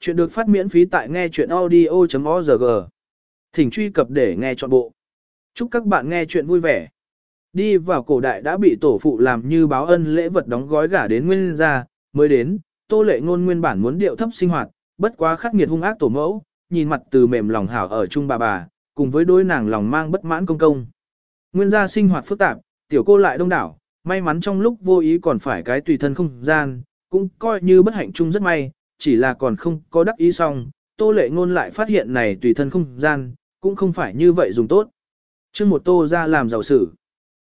Chuyện được phát miễn phí tại nghe chuyện audio.org. Thỉnh truy cập để nghe trọn bộ. Chúc các bạn nghe chuyện vui vẻ. Đi vào cổ đại đã bị tổ phụ làm như báo ân lễ vật đóng gói gả đến nguyên gia, mới đến, tô lệ ngôn nguyên bản muốn điệu thấp sinh hoạt, bất quá khắc nghiệt hung ác tổ mẫu, nhìn mặt từ mềm lòng hảo ở chung bà bà, cùng với đôi nàng lòng mang bất mãn công công. Nguyên gia sinh hoạt phức tạp, tiểu cô lại đông đảo, may mắn trong lúc vô ý còn phải cái tùy thân không gian, cũng coi như bất hạnh chung rất may, chỉ là còn không có đắc ý xong, tô lệ ngôn lại phát hiện này tùy thân không gian, cũng không phải như vậy dùng tốt. chương một tô ra làm giàu sử.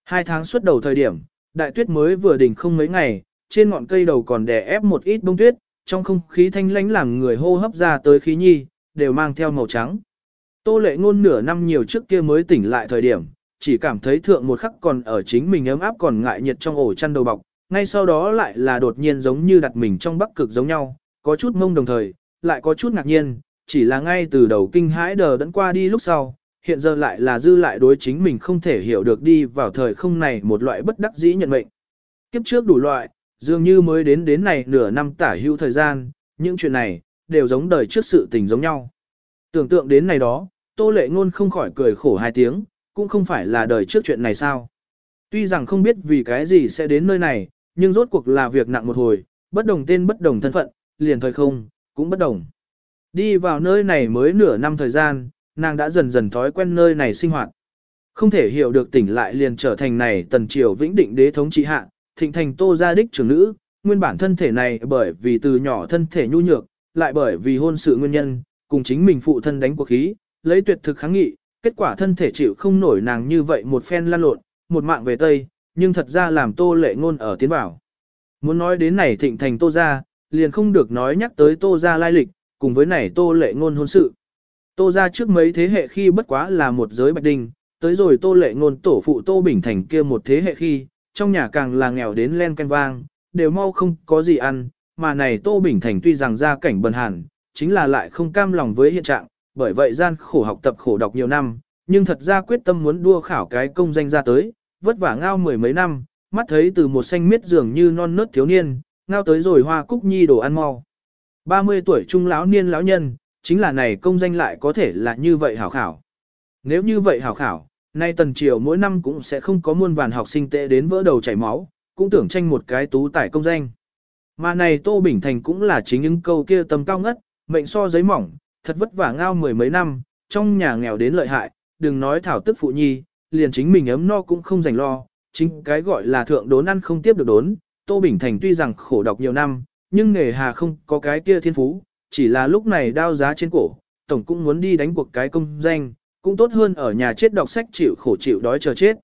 Hai tháng suốt đầu thời điểm, đại tuyết mới vừa đỉnh không mấy ngày, trên ngọn cây đầu còn đè ép một ít bông tuyết, trong không khí thanh lãnh làm người hô hấp ra tới khí nhi, đều mang theo màu trắng. Tô lệ ngôn nửa năm nhiều trước kia mới tỉnh lại thời điểm, chỉ cảm thấy thượng một khắc còn ở chính mình ấm áp còn ngại nhiệt trong ổ chăn đầu bọc, ngay sau đó lại là đột nhiên giống như đặt mình trong bắc cực giống nhau, có chút mông đồng thời, lại có chút ngạc nhiên, chỉ là ngay từ đầu kinh hãi đờ đẫn qua đi lúc sau, hiện giờ lại là dư lại đối chính mình không thể hiểu được đi vào thời không này một loại bất đắc dĩ nhận mệnh. Kiếp trước đủ loại, dường như mới đến đến này nửa năm tả hữu thời gian, những chuyện này, đều giống đời trước sự tình giống nhau. Tưởng tượng đến này đó, tô lệ ngôn không khỏi cười khổ hai tiếng, cũng không phải là đời trước chuyện này sao. Tuy rằng không biết vì cái gì sẽ đến nơi này, nhưng rốt cuộc là việc nặng một hồi, bất đồng tên bất đồng thân phận, liền thời không, cũng bất đồng. Đi vào nơi này mới nửa năm thời gian, nàng đã dần dần thói quen nơi này sinh hoạt. Không thể hiểu được tỉnh lại liền trở thành này tần triều vĩnh định đế thống trị hạ, thịnh thành tô gia đích trưởng nữ, nguyên bản thân thể này bởi vì từ nhỏ thân thể nhu nhược, lại bởi vì hôn sự nguyên nhân, cùng chính mình phụ thân đánh cuộc khí, lấy tuyệt thực kháng nghị, kết quả thân thể chịu không nổi nàng như vậy một phen lan lộn, một mạng về Tây, nhưng thật ra làm tô lệ ngôn ở tiến bảo. Muốn nói đến này thịnh thành tô gia, liền không được nói nhắc tới tô gia lai lịch, cùng với này tô lệ ngôn hôn sự. Tô gia trước mấy thế hệ khi bất quá là một giới bạch đinh, tới rồi tô lệ ngôn tổ phụ tô bình thành kia một thế hệ khi, trong nhà càng là nghèo đến len canh vang, đều mau không có gì ăn, mà này tô bình thành tuy rằng gia cảnh bần hàn, chính là lại không cam lòng với hiện trạng, bởi vậy gian khổ học tập khổ đọc nhiều năm, nhưng thật ra quyết tâm muốn đua khảo cái công danh ra tới, vất vả ngao mười mấy năm, mắt thấy từ một xanh miết dường như non nớt thiếu niên, ngao tới rồi hoa cúc nhi đồ ăn mau. 30 tuổi trung lão niên lão nhân, chính là này công danh lại có thể là như vậy hảo khảo. Nếu như vậy hảo khảo, nay tần triều mỗi năm cũng sẽ không có muôn vàn học sinh tệ đến vỡ đầu chảy máu, cũng tưởng tranh một cái tú tải công danh. Mà này Tô Bình Thành cũng là chính những câu kia tầm cao ngất, mệnh so giấy mỏng, thật vất vả ngao mười mấy năm, trong nhà nghèo đến lợi hại, đừng nói thảo tức phụ nhi, liền chính mình ấm no cũng không dành lo, chính cái gọi là thượng đốn ăn không tiếp được đốn, Tô Bình Thành tuy rằng khổ đọc nhiều năm, nhưng nghề hà không có cái kia thiên phú, chỉ là lúc này đao giá trên cổ, tổng cũng muốn đi đánh cuộc cái công danh, cũng tốt hơn ở nhà chết đọc sách chịu khổ chịu đói chờ chết.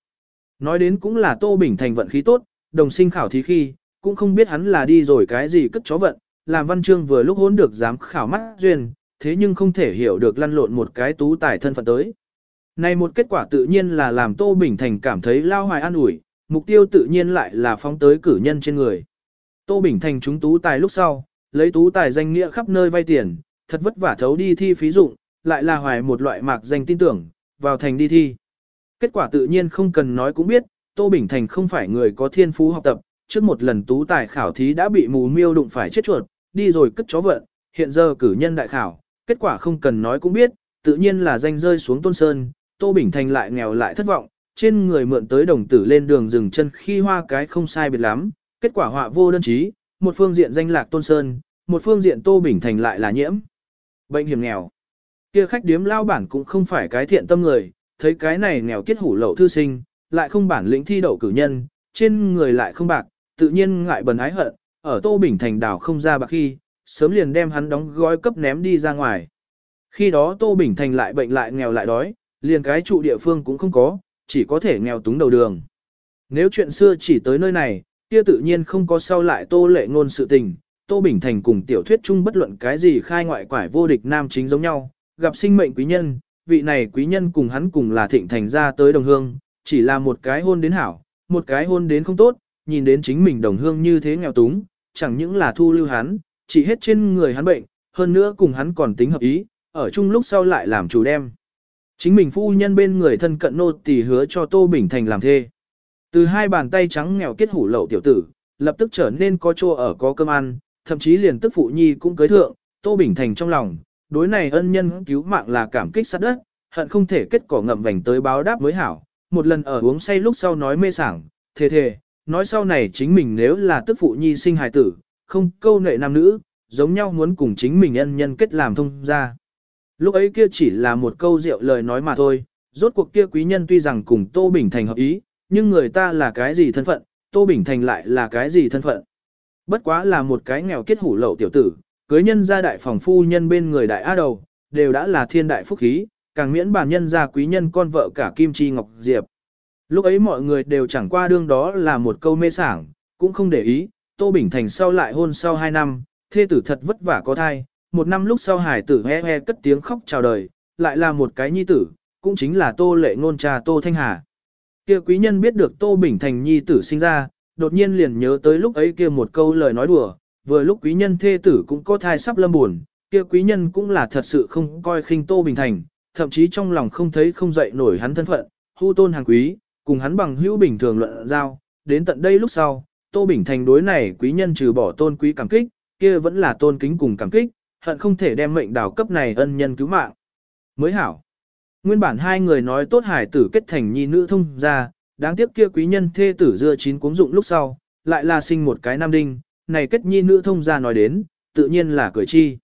Nói đến cũng là Tô Bình Thành vận khí tốt, đồng sinh khảo thí khi, cũng không biết hắn là đi rồi cái gì cất chó vận, làm văn chương vừa lúc hốn được dám khảo mắt duyên, thế nhưng không thể hiểu được lăn lộn một cái tú tài thân phận tới. Này một kết quả tự nhiên là làm Tô Bình Thành cảm thấy lao hoài an ủi, mục tiêu tự nhiên lại là phóng tới cử nhân trên người. Tô Bình Thành chúng tú tài lúc sau, lấy tú tài danh nghĩa khắp nơi vay tiền, thật vất vả thấu đi thi phí dụng, lại là hoài một loại mạc danh tin tưởng, vào thành đi thi. Kết quả tự nhiên không cần nói cũng biết, Tô Bình Thành không phải người có thiên phú học tập, trước một lần tú tài khảo thí đã bị mù miêu đụng phải chết chuột, đi rồi cất chó vận, hiện giờ cử nhân đại khảo, kết quả không cần nói cũng biết, tự nhiên là danh rơi xuống tôn sơn, Tô Bình Thành lại nghèo lại thất vọng, trên người mượn tới đồng tử lên đường dừng chân khi hoa cái không sai biệt lắm, kết quả họa vô đơn chí, một phương diện danh lạc tôn sơn, một phương diện Tô Bình Thành lại là nhiễm. Bệnh hiểm nghèo. Kia khách điếm lao bản cũng không phải cái thiện tâm người, thấy cái này nghèo kết hủ lậu thư sinh, lại không bản lĩnh thi đậu cử nhân, trên người lại không bạc, tự nhiên ngại bần ái hận, ở Tô Bình Thành đảo không ra bạc khi, sớm liền đem hắn đóng gói cấp ném đi ra ngoài. Khi đó Tô Bình Thành lại bệnh lại nghèo lại đói, liền cái trụ địa phương cũng không có, chỉ có thể nghèo túng đầu đường. Nếu chuyện xưa chỉ tới nơi này, kia tự nhiên không có sau lại Tô Lệ ngôn sự tình, Tô Bình Thành cùng tiểu thuyết chung bất luận cái gì khai ngoại quải vô địch nam chính giống nhau, gặp sinh mệnh quý nhân, vị này quý nhân cùng hắn cùng là thịnh thành ra tới đồng hương, chỉ là một cái hôn đến hảo, một cái hôn đến không tốt, nhìn đến chính mình đồng hương như thế nghèo túng, chẳng những là thu lưu hắn, chỉ hết trên người hắn bệnh, hơn nữa cùng hắn còn tính hợp ý, ở chung lúc sau lại làm chủ đem. Chính mình phu nhân bên người thân cận nô tỳ hứa cho Tô Bình Thành làm thê. Từ hai bàn tay trắng nghèo kết hủ lậu tiểu tử, lập tức trở nên có chỗ ở có cơm ăn, thậm chí liền tức phụ nhi cũng cưới thượng, Tô Bình Thành trong lòng, đối này ân nhân cứu mạng là cảm kích sát đất, hận không thể kết cỏ ngậm vành tới báo đáp mới hảo. Một lần ở uống say lúc sau nói mê sảng, thề thề, nói sau này chính mình nếu là tức phụ nhi sinh hài tử, không câu nệ nam nữ, giống nhau muốn cùng chính mình ân nhân kết làm thông ra. Lúc ấy kia chỉ là một câu rượu lời nói mà thôi, rốt cuộc kia quý nhân tuy rằng cùng Tô Bình Thành hợp ý, nhưng người ta là cái gì thân phận, Tô Bình Thành lại là cái gì thân phận. Bất quá là một cái nghèo kết hủ lậu tiểu tử, cưới nhân gia đại phòng phu nhân bên người đại á đầu, đều đã là thiên đại phúc khí, càng miễn bản nhân gia quý nhân con vợ cả Kim Chi Ngọc Diệp. Lúc ấy mọi người đều chẳng qua đương đó là một câu mê sảng, cũng không để ý, Tô Bình Thành sau lại hôn sau 2 năm, thê tử thật vất vả có thai, một năm lúc sau hải tử he he cất tiếng khóc chào đời, lại là một cái nhi tử, cũng chính là Tô Lệ Ngôn trà Tô Thanh Hà. Kia quý nhân biết được Tô Bình Thành nhi tử sinh ra, đột nhiên liền nhớ tới lúc ấy kia một câu lời nói đùa, vừa lúc quý nhân thê tử cũng có thai sắp lâm buồn, kia quý nhân cũng là thật sự không coi khinh Tô Bình Thành, thậm chí trong lòng không thấy không dậy nổi hắn thân phận, hu tôn hàng quý, cùng hắn bằng hữu bình thường luận giao, đến tận đây lúc sau, Tô Bình Thành đối này quý nhân trừ bỏ tôn quý cảm kích, kia vẫn là tôn kính cùng cảm kích, hận không thể đem mệnh đảo cấp này ân nhân cứu mạng. Mới hảo. Nguyên bản hai người nói tốt hải tử kết thành nhi nữ thông ra, đáng tiếc kia quý nhân thê tử dưa chín cuống dụng lúc sau, lại là sinh một cái nam đinh, này kết nhi nữ thông ra nói đến, tự nhiên là cười chi.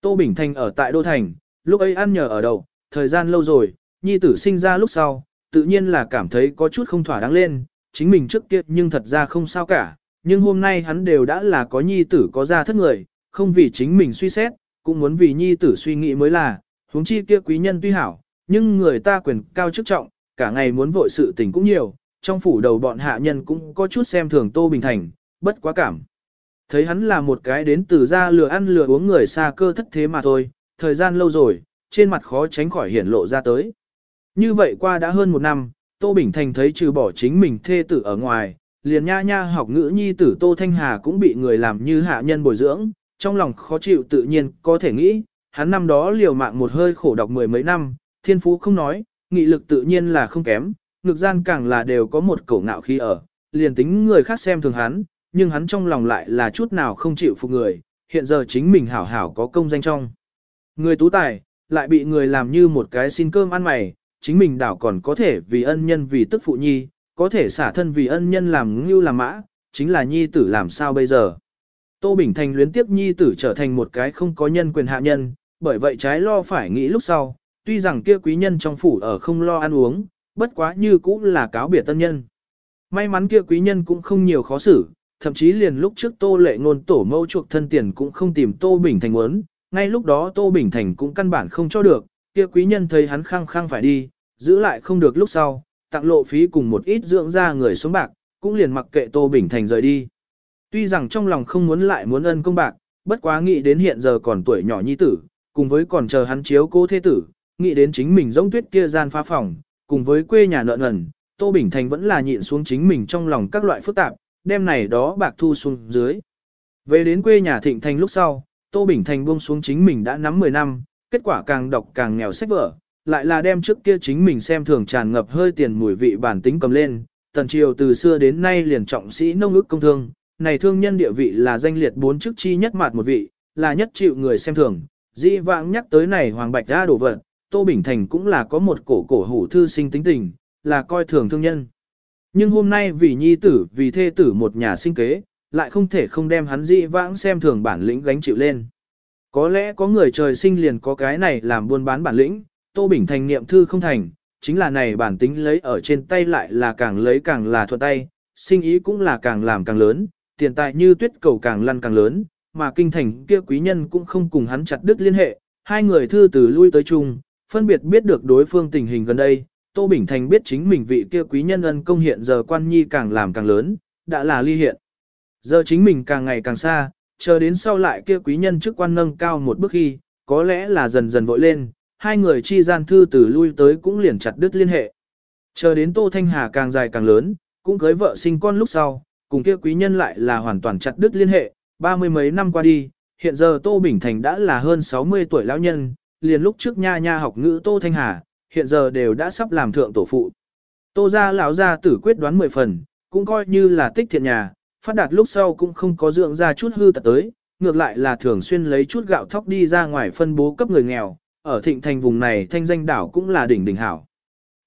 Tô Bình Thành ở tại Đô Thành, lúc ấy ăn nhờ ở đầu, thời gian lâu rồi, nhi tử sinh ra lúc sau, tự nhiên là cảm thấy có chút không thỏa đáng lên, chính mình trước kia nhưng thật ra không sao cả, nhưng hôm nay hắn đều đã là có nhi tử có ra thất người, không vì chính mình suy xét, cũng muốn vì nhi tử suy nghĩ mới là, huống chi kia quý nhân tuy hảo, nhưng người ta quyền cao chức trọng, cả ngày muốn vội sự tình cũng nhiều, trong phủ đầu bọn hạ nhân cũng có chút xem thường Tô Bình Thành, bất quá cảm. Thấy hắn là một cái đến từ ra lừa ăn lừa uống người xa cơ thất thế mà thôi, thời gian lâu rồi, trên mặt khó tránh khỏi hiển lộ ra tới. Như vậy qua đã hơn một năm, Tô Bình Thành thấy trừ bỏ chính mình thê tử ở ngoài, liền nha nha học ngữ nhi tử Tô Thanh Hà cũng bị người làm như hạ nhân bồi dưỡng, trong lòng khó chịu tự nhiên có thể nghĩ, hắn năm đó liều mạng một hơi khổ đọc mười mấy năm, thiên phú không nói, nghị lực tự nhiên là không kém, ngược gian càng là đều có một cổ ngạo khi ở, liền tính người khác xem thường hắn, nhưng hắn trong lòng lại là chút nào không chịu phục người, hiện giờ chính mình hảo hảo có công danh trong. Người tú tài, lại bị người làm như một cái xin cơm ăn mày, chính mình đảo còn có thể vì ân nhân vì tức phụ nhi, có thể xả thân vì ân nhân làm ngưu làm mã, chính là nhi tử làm sao bây giờ. Tô Bình Thành luyến tiếp nhi tử trở thành một cái không có nhân quyền hạ nhân, bởi vậy trái lo phải nghĩ lúc sau, tuy rằng kia quý nhân trong phủ ở không lo ăn uống, bất quá như cũng là cáo biệt tân nhân. May mắn kia quý nhân cũng không nhiều khó xử, thậm chí liền lúc trước Tô Lệ ngôn tổ mâu chuộc thân tiền cũng không tìm Tô Bình Thành muốn, ngay lúc đó Tô Bình Thành cũng căn bản không cho được, kia quý nhân thấy hắn khăng khăng phải đi, giữ lại không được lúc sau, tặng lộ phí cùng một ít dưỡng ra người xuống bạc, cũng liền mặc kệ Tô Bình Thành rời đi. Tuy rằng trong lòng không muốn lại muốn ân công bạc, bất quá nghĩ đến hiện giờ còn tuổi nhỏ nhi tử, cùng với còn chờ hắn chiếu cô thế tử, nghĩ đến chính mình giống tuyết kia gian phá phòng, cùng với quê nhà nợ nần, Tô Bình Thành vẫn là nhịn xuống chính mình trong lòng các loại phức tạp, đem này đó bạc thu xuống dưới. Về đến quê nhà Thịnh Thành lúc sau, Tô Bình Thành buông xuống chính mình đã nắm 10 năm, kết quả càng đọc càng nghèo sách vở, lại là đem trước kia chính mình xem thường tràn ngập hơi tiền mùi vị bản tính cầm lên. Tần triều từ xưa đến nay liền trọng sĩ nông ức công thương, này thương nhân địa vị là danh liệt bốn chức chi nhất mạt một vị, là nhất chịu người xem thường. Dĩ vãng nhắc tới này Hoàng Bạch ra đổ vật, Tô Bình Thành cũng là có một cổ cổ hủ thư sinh tính tình, là coi thường thương nhân. Nhưng hôm nay vì nhi tử, vì thê tử một nhà sinh kế, lại không thể không đem hắn dĩ vãng xem thường bản lĩnh gánh chịu lên. Có lẽ có người trời sinh liền có cái này làm buôn bán bản lĩnh, Tô Bình Thành niệm thư không thành, chính là này bản tính lấy ở trên tay lại là càng lấy càng là thuận tay, sinh ý cũng là càng làm càng lớn, tiền tài như tuyết cầu càng lăn càng lớn, mà kinh thành kia quý nhân cũng không cùng hắn chặt đứt liên hệ, hai người thư từ lui tới chung, phân biệt biết được đối phương tình hình gần đây, Tô Bình Thành biết chính mình vị kia quý nhân ân công hiện giờ quan nhi càng làm càng lớn, đã là ly hiện. Giờ chính mình càng ngày càng xa, chờ đến sau lại kia quý nhân chức quan nâng cao một bước khi, có lẽ là dần dần vội lên, hai người chi gian thư từ lui tới cũng liền chặt đứt liên hệ. Chờ đến Tô Thanh Hà càng dài càng lớn, cũng cưới vợ sinh con lúc sau, cùng kia quý nhân lại là hoàn toàn chặt đứt liên hệ, ba mươi mấy năm qua đi, hiện giờ Tô Bình Thành đã là hơn 60 tuổi lão nhân, liền lúc trước nha nha học ngữ Tô Thanh Hà, hiện giờ đều đã sắp làm thượng tổ phụ. Tô gia lão gia tử quyết đoán 10 phần, cũng coi như là tích thiện nhà, phát đạt lúc sau cũng không có dưỡng ra chút hư tật tới, ngược lại là thường xuyên lấy chút gạo thóc đi ra ngoài phân bố cấp người nghèo, ở thịnh thành vùng này thanh danh đảo cũng là đỉnh đỉnh hảo.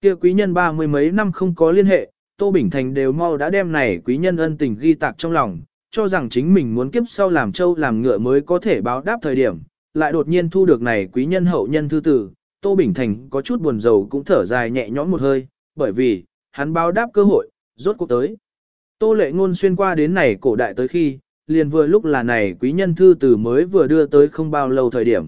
Kia quý nhân ba mươi mấy năm không có liên hệ, Tô Bình Thành đều mau đã đem này quý nhân ân tình ghi tạc trong lòng, cho rằng chính mình muốn kiếp sau làm châu làm ngựa mới có thể báo đáp thời điểm, lại đột nhiên thu được này quý nhân hậu nhân thư tử, Tô Bình Thành có chút buồn rầu cũng thở dài nhẹ nhõm một hơi, bởi vì, hắn báo đáp cơ hội, rốt cuộc tới. Tô lệ ngôn xuyên qua đến này cổ đại tới khi, liền vừa lúc là này quý nhân thư tử mới vừa đưa tới không bao lâu thời điểm.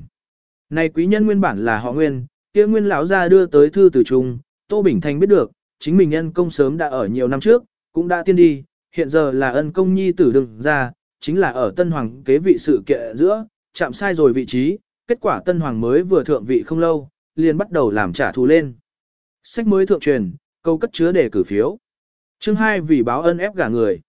Này quý nhân nguyên bản là họ nguyên, kia nguyên lão gia đưa tới thư tử chung, Tô Bình Thành biết được, chính mình ân công sớm đã ở nhiều năm trước, cũng đã tiên đi, hiện giờ là ân công nhi tử đừng ra, chính là ở Tân Hoàng kế vị sự kiện giữa, chạm sai rồi vị trí, kết quả Tân Hoàng mới vừa thượng vị không lâu, liền bắt đầu làm trả thù lên. Sách mới thượng truyền, câu cất chứa để cử phiếu. Chương 2 vì báo ân ép gả người.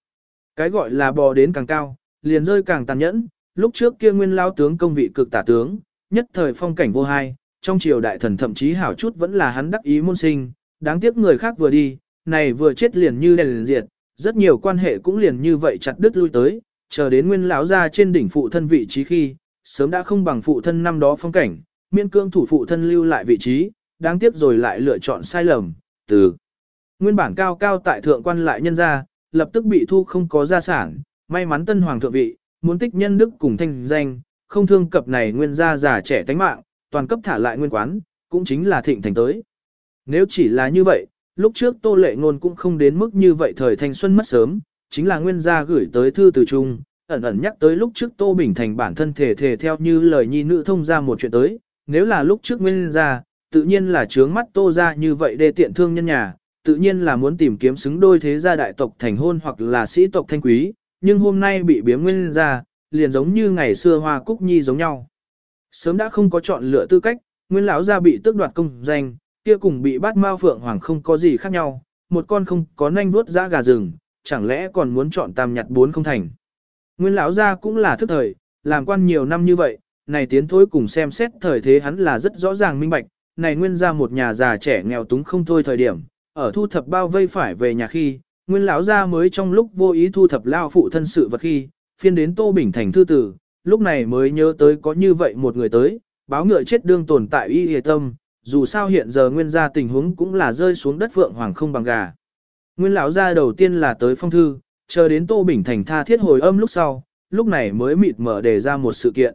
Cái gọi là bò đến càng cao, liền rơi càng tàn nhẫn, lúc trước kia nguyên lao tướng công vị cực tả tướng, nhất thời phong cảnh vô hai, trong triều đại thần thậm chí hảo chút vẫn là hắn đắc ý môn sinh, đáng tiếc người khác vừa đi, này vừa chết liền như đèn liền diệt, rất nhiều quan hệ cũng liền như vậy chặt đứt lui tới, chờ đến nguyên lão ra trên đỉnh phụ thân vị trí khi, sớm đã không bằng phụ thân năm đó phong cảnh, miên cương thủ phụ thân lưu lại vị trí, đáng tiếc rồi lại lựa chọn sai lầm, từ nguyên bản cao cao tại thượng quan lại nhân ra, lập tức bị thu không có gia sản, may mắn tân hoàng thượng vị, muốn tích nhân đức cùng thanh danh, không thương cập này nguyên gia già trẻ tánh mạng, toàn cấp thả lại nguyên quán, cũng chính là thịnh thành tới. Nếu chỉ là như vậy, lúc trước tô lệ ngôn cũng không đến mức như vậy thời thanh xuân mất sớm, chính là nguyên gia gửi tới thư từ trung, ẩn ẩn nhắc tới lúc trước tô bình thành bản thân thể thể theo như lời nhi nữ thông ra một chuyện tới, nếu là lúc trước nguyên gia, tự nhiên là trướng mắt tô gia như vậy để tiện thương nhân nhà, tự nhiên là muốn tìm kiếm xứng đôi thế gia đại tộc thành hôn hoặc là sĩ tộc thanh quý, nhưng hôm nay bị biếm nguyên gia, liền giống như ngày xưa hoa cúc nhi giống nhau. Sớm đã không có chọn lựa tư cách, nguyên lão gia bị tước đoạt công danh, kia cùng bị bắt mao phượng hoàng không có gì khác nhau, một con không có nanh vuốt ra gà rừng, chẳng lẽ còn muốn chọn tam nhặt bốn không thành. Nguyên lão gia cũng là thức thời, làm quan nhiều năm như vậy, này tiến thối cùng xem xét thời thế hắn là rất rõ ràng minh bạch, này nguyên gia một nhà già trẻ nghèo túng không thôi thời điểm, ở thu thập bao vây phải về nhà khi, nguyên lão gia mới trong lúc vô ý thu thập lao phụ thân sự vật khi, phiên đến Tô Bình Thành thư tử, lúc này mới nhớ tới có như vậy một người tới, báo ngựa chết đương tồn tại y hề tâm, dù sao hiện giờ nguyên gia tình huống cũng là rơi xuống đất vượng hoàng không bằng gà. Nguyên lão gia đầu tiên là tới phong thư, chờ đến Tô Bình Thành tha thiết hồi âm lúc sau, lúc này mới mịt mở đề ra một sự kiện.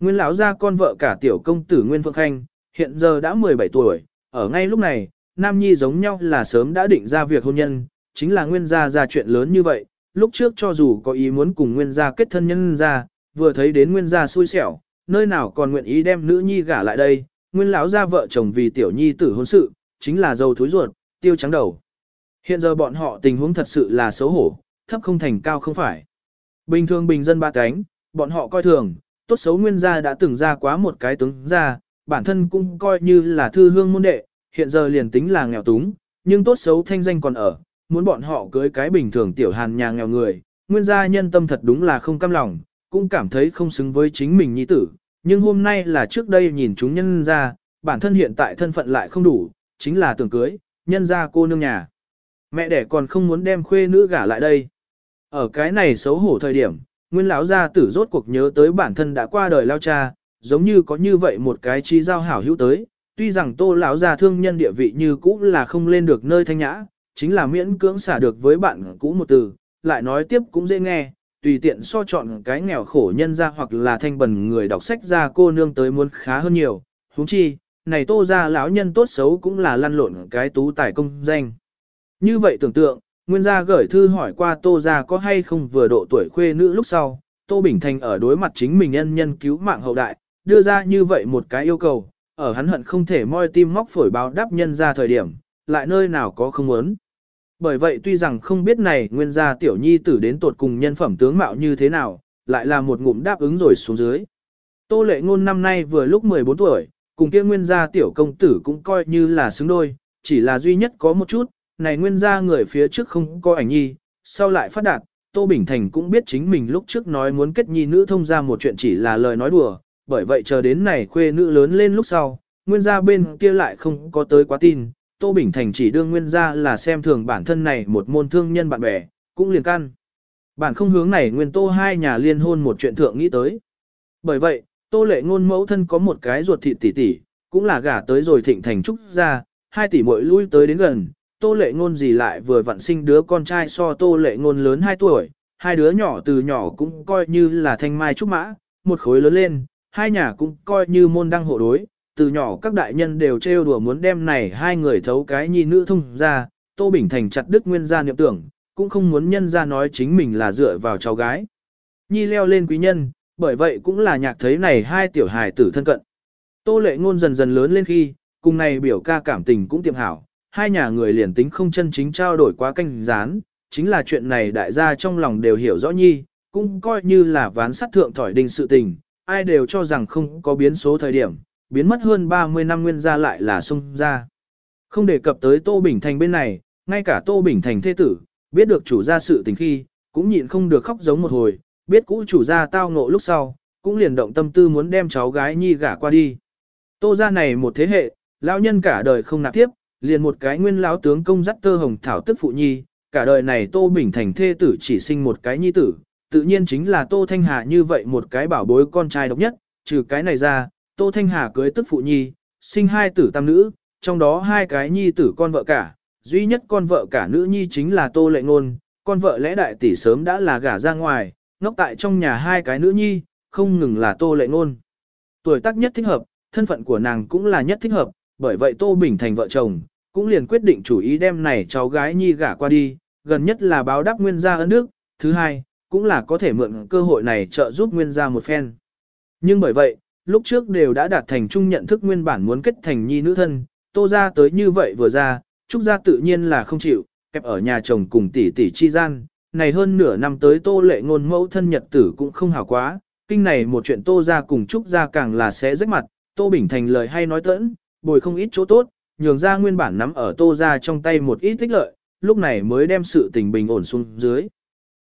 Nguyên lão gia con vợ cả tiểu công tử Nguyên Phượng Khanh, hiện giờ đã 17 tuổi, ở ngay lúc này, Nam Nhi giống nhau là sớm đã định ra việc hôn nhân, chính là Nguyên gia ra chuyện lớn như vậy, lúc trước cho dù có ý muốn cùng Nguyên gia kết thân nhân ra, vừa thấy đến Nguyên gia xui xẻo, nơi nào còn nguyện ý đem nữ nhi gả lại đây, Nguyên lão gia vợ chồng vì tiểu nhi tử hôn sự, chính là dâu thối ruột, tiêu trắng đầu. Hiện giờ bọn họ tình huống thật sự là xấu hổ, thấp không thành cao không phải. Bình thường bình dân ba cánh, bọn họ coi thường, tốt xấu nguyên gia đã từng ra quá một cái tướng gia, bản thân cũng coi như là thư hương môn đệ, hiện giờ liền tính là nghèo túng, nhưng tốt xấu thanh danh còn ở, muốn bọn họ cưới cái bình thường tiểu hàn nhà nghèo người, nguyên gia nhân tâm thật đúng là không cam lòng, cũng cảm thấy không xứng với chính mình nhi tử, nhưng hôm nay là trước đây nhìn chúng nhân ra, bản thân hiện tại thân phận lại không đủ, chính là tưởng cưới, nhân ra cô nương nhà. Mẹ đẻ còn không muốn đem khuê nữ gả lại đây. Ở cái này xấu hổ thời điểm, nguyên lão gia tử rốt cuộc nhớ tới bản thân đã qua đời lao cha, giống như có như vậy một cái chi giao hảo hữu tới, tuy rằng tô lão gia thương nhân địa vị như cũ là không lên được nơi thanh nhã, chính là miễn cưỡng xả được với bạn cũ một từ, lại nói tiếp cũng dễ nghe, tùy tiện so chọn cái nghèo khổ nhân ra hoặc là thanh bần người đọc sách ra cô nương tới muốn khá hơn nhiều, huống chi, này tô ra lão nhân tốt xấu cũng là lăn lộn cái tú tài công danh. Như vậy tưởng tượng, nguyên gia gửi thư hỏi qua tô ra có hay không vừa độ tuổi khuê nữ lúc sau, tô bình thành ở đối mặt chính mình nhân nhân cứu mạng hậu đại, đưa ra như vậy một cái yêu cầu, ở hắn hận không thể moi tim móc phổi báo đáp nhân ra thời điểm, lại nơi nào có không muốn. Bởi vậy tuy rằng không biết này nguyên gia tiểu nhi tử đến tột cùng nhân phẩm tướng mạo như thế nào, lại là một ngụm đáp ứng rồi xuống dưới. Tô lệ ngôn năm nay vừa lúc 14 tuổi, cùng kia nguyên gia tiểu công tử cũng coi như là xứng đôi, chỉ là duy nhất có một chút, này nguyên gia người phía trước không có ảnh nhi, sau lại phát đạt, Tô Bình Thành cũng biết chính mình lúc trước nói muốn kết nhi nữ thông ra một chuyện chỉ là lời nói đùa, bởi vậy chờ đến này khuê nữ lớn lên lúc sau, nguyên gia bên kia lại không có tới quá tin, Tô Bình Thành chỉ đương nguyên ra là xem thường bản thân này một môn thương nhân bạn bè, cũng liền căn. Bản không hướng này nguyên tô hai nhà liên hôn một chuyện thượng nghĩ tới. Bởi vậy, tô lệ ngôn mẫu thân có một cái ruột thịt tỷ tỷ, cũng là gả tới rồi thịnh thành trúc ra, hai tỷ muội lui tới đến gần, tô lệ ngôn gì lại vừa vặn sinh đứa con trai so tô lệ ngôn lớn 2 tuổi, hai đứa nhỏ từ nhỏ cũng coi như là thanh mai trúc mã, một khối lớn lên, hai nhà cũng coi như môn đăng hộ đối, từ nhỏ các đại nhân đều trêu đùa muốn đem này hai người thấu cái nhi nữ thông ra, Tô Bình Thành chặt đức nguyên gia niệm tưởng, cũng không muốn nhân ra nói chính mình là dựa vào cháu gái. Nhi leo lên quý nhân, bởi vậy cũng là nhạc thấy này hai tiểu hài tử thân cận. Tô lệ ngôn dần dần lớn lên khi, cùng này biểu ca cảm tình cũng tiệm hảo, hai nhà người liền tính không chân chính trao đổi quá canh gián, chính là chuyện này đại gia trong lòng đều hiểu rõ nhi, cũng coi như là ván sát thượng thỏi đình sự tình, ai đều cho rằng không có biến số thời điểm, biến mất hơn 30 năm nguyên gia lại là sông ra. Không đề cập tới Tô Bình Thành bên này, ngay cả Tô Bình Thành thế tử, biết được chủ gia sự tình khi, cũng nhịn không được khóc giống một hồi, biết cũ chủ gia tao ngộ lúc sau, cũng liền động tâm tư muốn đem cháu gái nhi gả qua đi. Tô gia này một thế hệ, lão nhân cả đời không nạp tiếp, liền một cái nguyên lão tướng công dắt tơ hồng thảo tức phụ nhi, cả đời này Tô Bình Thành thê tử chỉ sinh một cái nhi tử, tự nhiên chính là Tô Thanh Hà như vậy một cái bảo bối con trai độc nhất, trừ cái này ra, Tô Thanh Hà cưới tức phụ nhi, sinh hai tử tam nữ, trong đó hai cái nhi tử con vợ cả, duy nhất con vợ cả nữ nhi chính là Tô Lệ Ngôn, con vợ lẽ đại tỷ sớm đã là gả ra ngoài, ngốc tại trong nhà hai cái nữ nhi, không ngừng là Tô Lệ Ngôn. Tuổi tác nhất thích hợp, thân phận của nàng cũng là nhất thích hợp, bởi vậy Tô Bình thành vợ chồng, cũng liền quyết định chủ ý đem này cháu gái nhi gả qua đi, gần nhất là báo đáp nguyên gia ân đức, thứ hai, cũng là có thể mượn cơ hội này trợ giúp nguyên gia một phen. Nhưng bởi vậy, lúc trước đều đã đạt thành chung nhận thức nguyên bản muốn kết thành nhi nữ thân, tô ra tới như vậy vừa ra, trúc gia tự nhiên là không chịu, kẹp ở nhà chồng cùng tỷ tỷ chi gian, này hơn nửa năm tới tô lệ ngôn mẫu thân nhật tử cũng không hảo quá, kinh này một chuyện tô ra cùng trúc gia càng là sẽ rách mặt, tô bình thành lời hay nói tẫn, bồi không ít chỗ tốt, nhường ra nguyên bản nắm ở tô ra trong tay một ít tích lợi, lúc này mới đem sự tình bình ổn xuống dưới.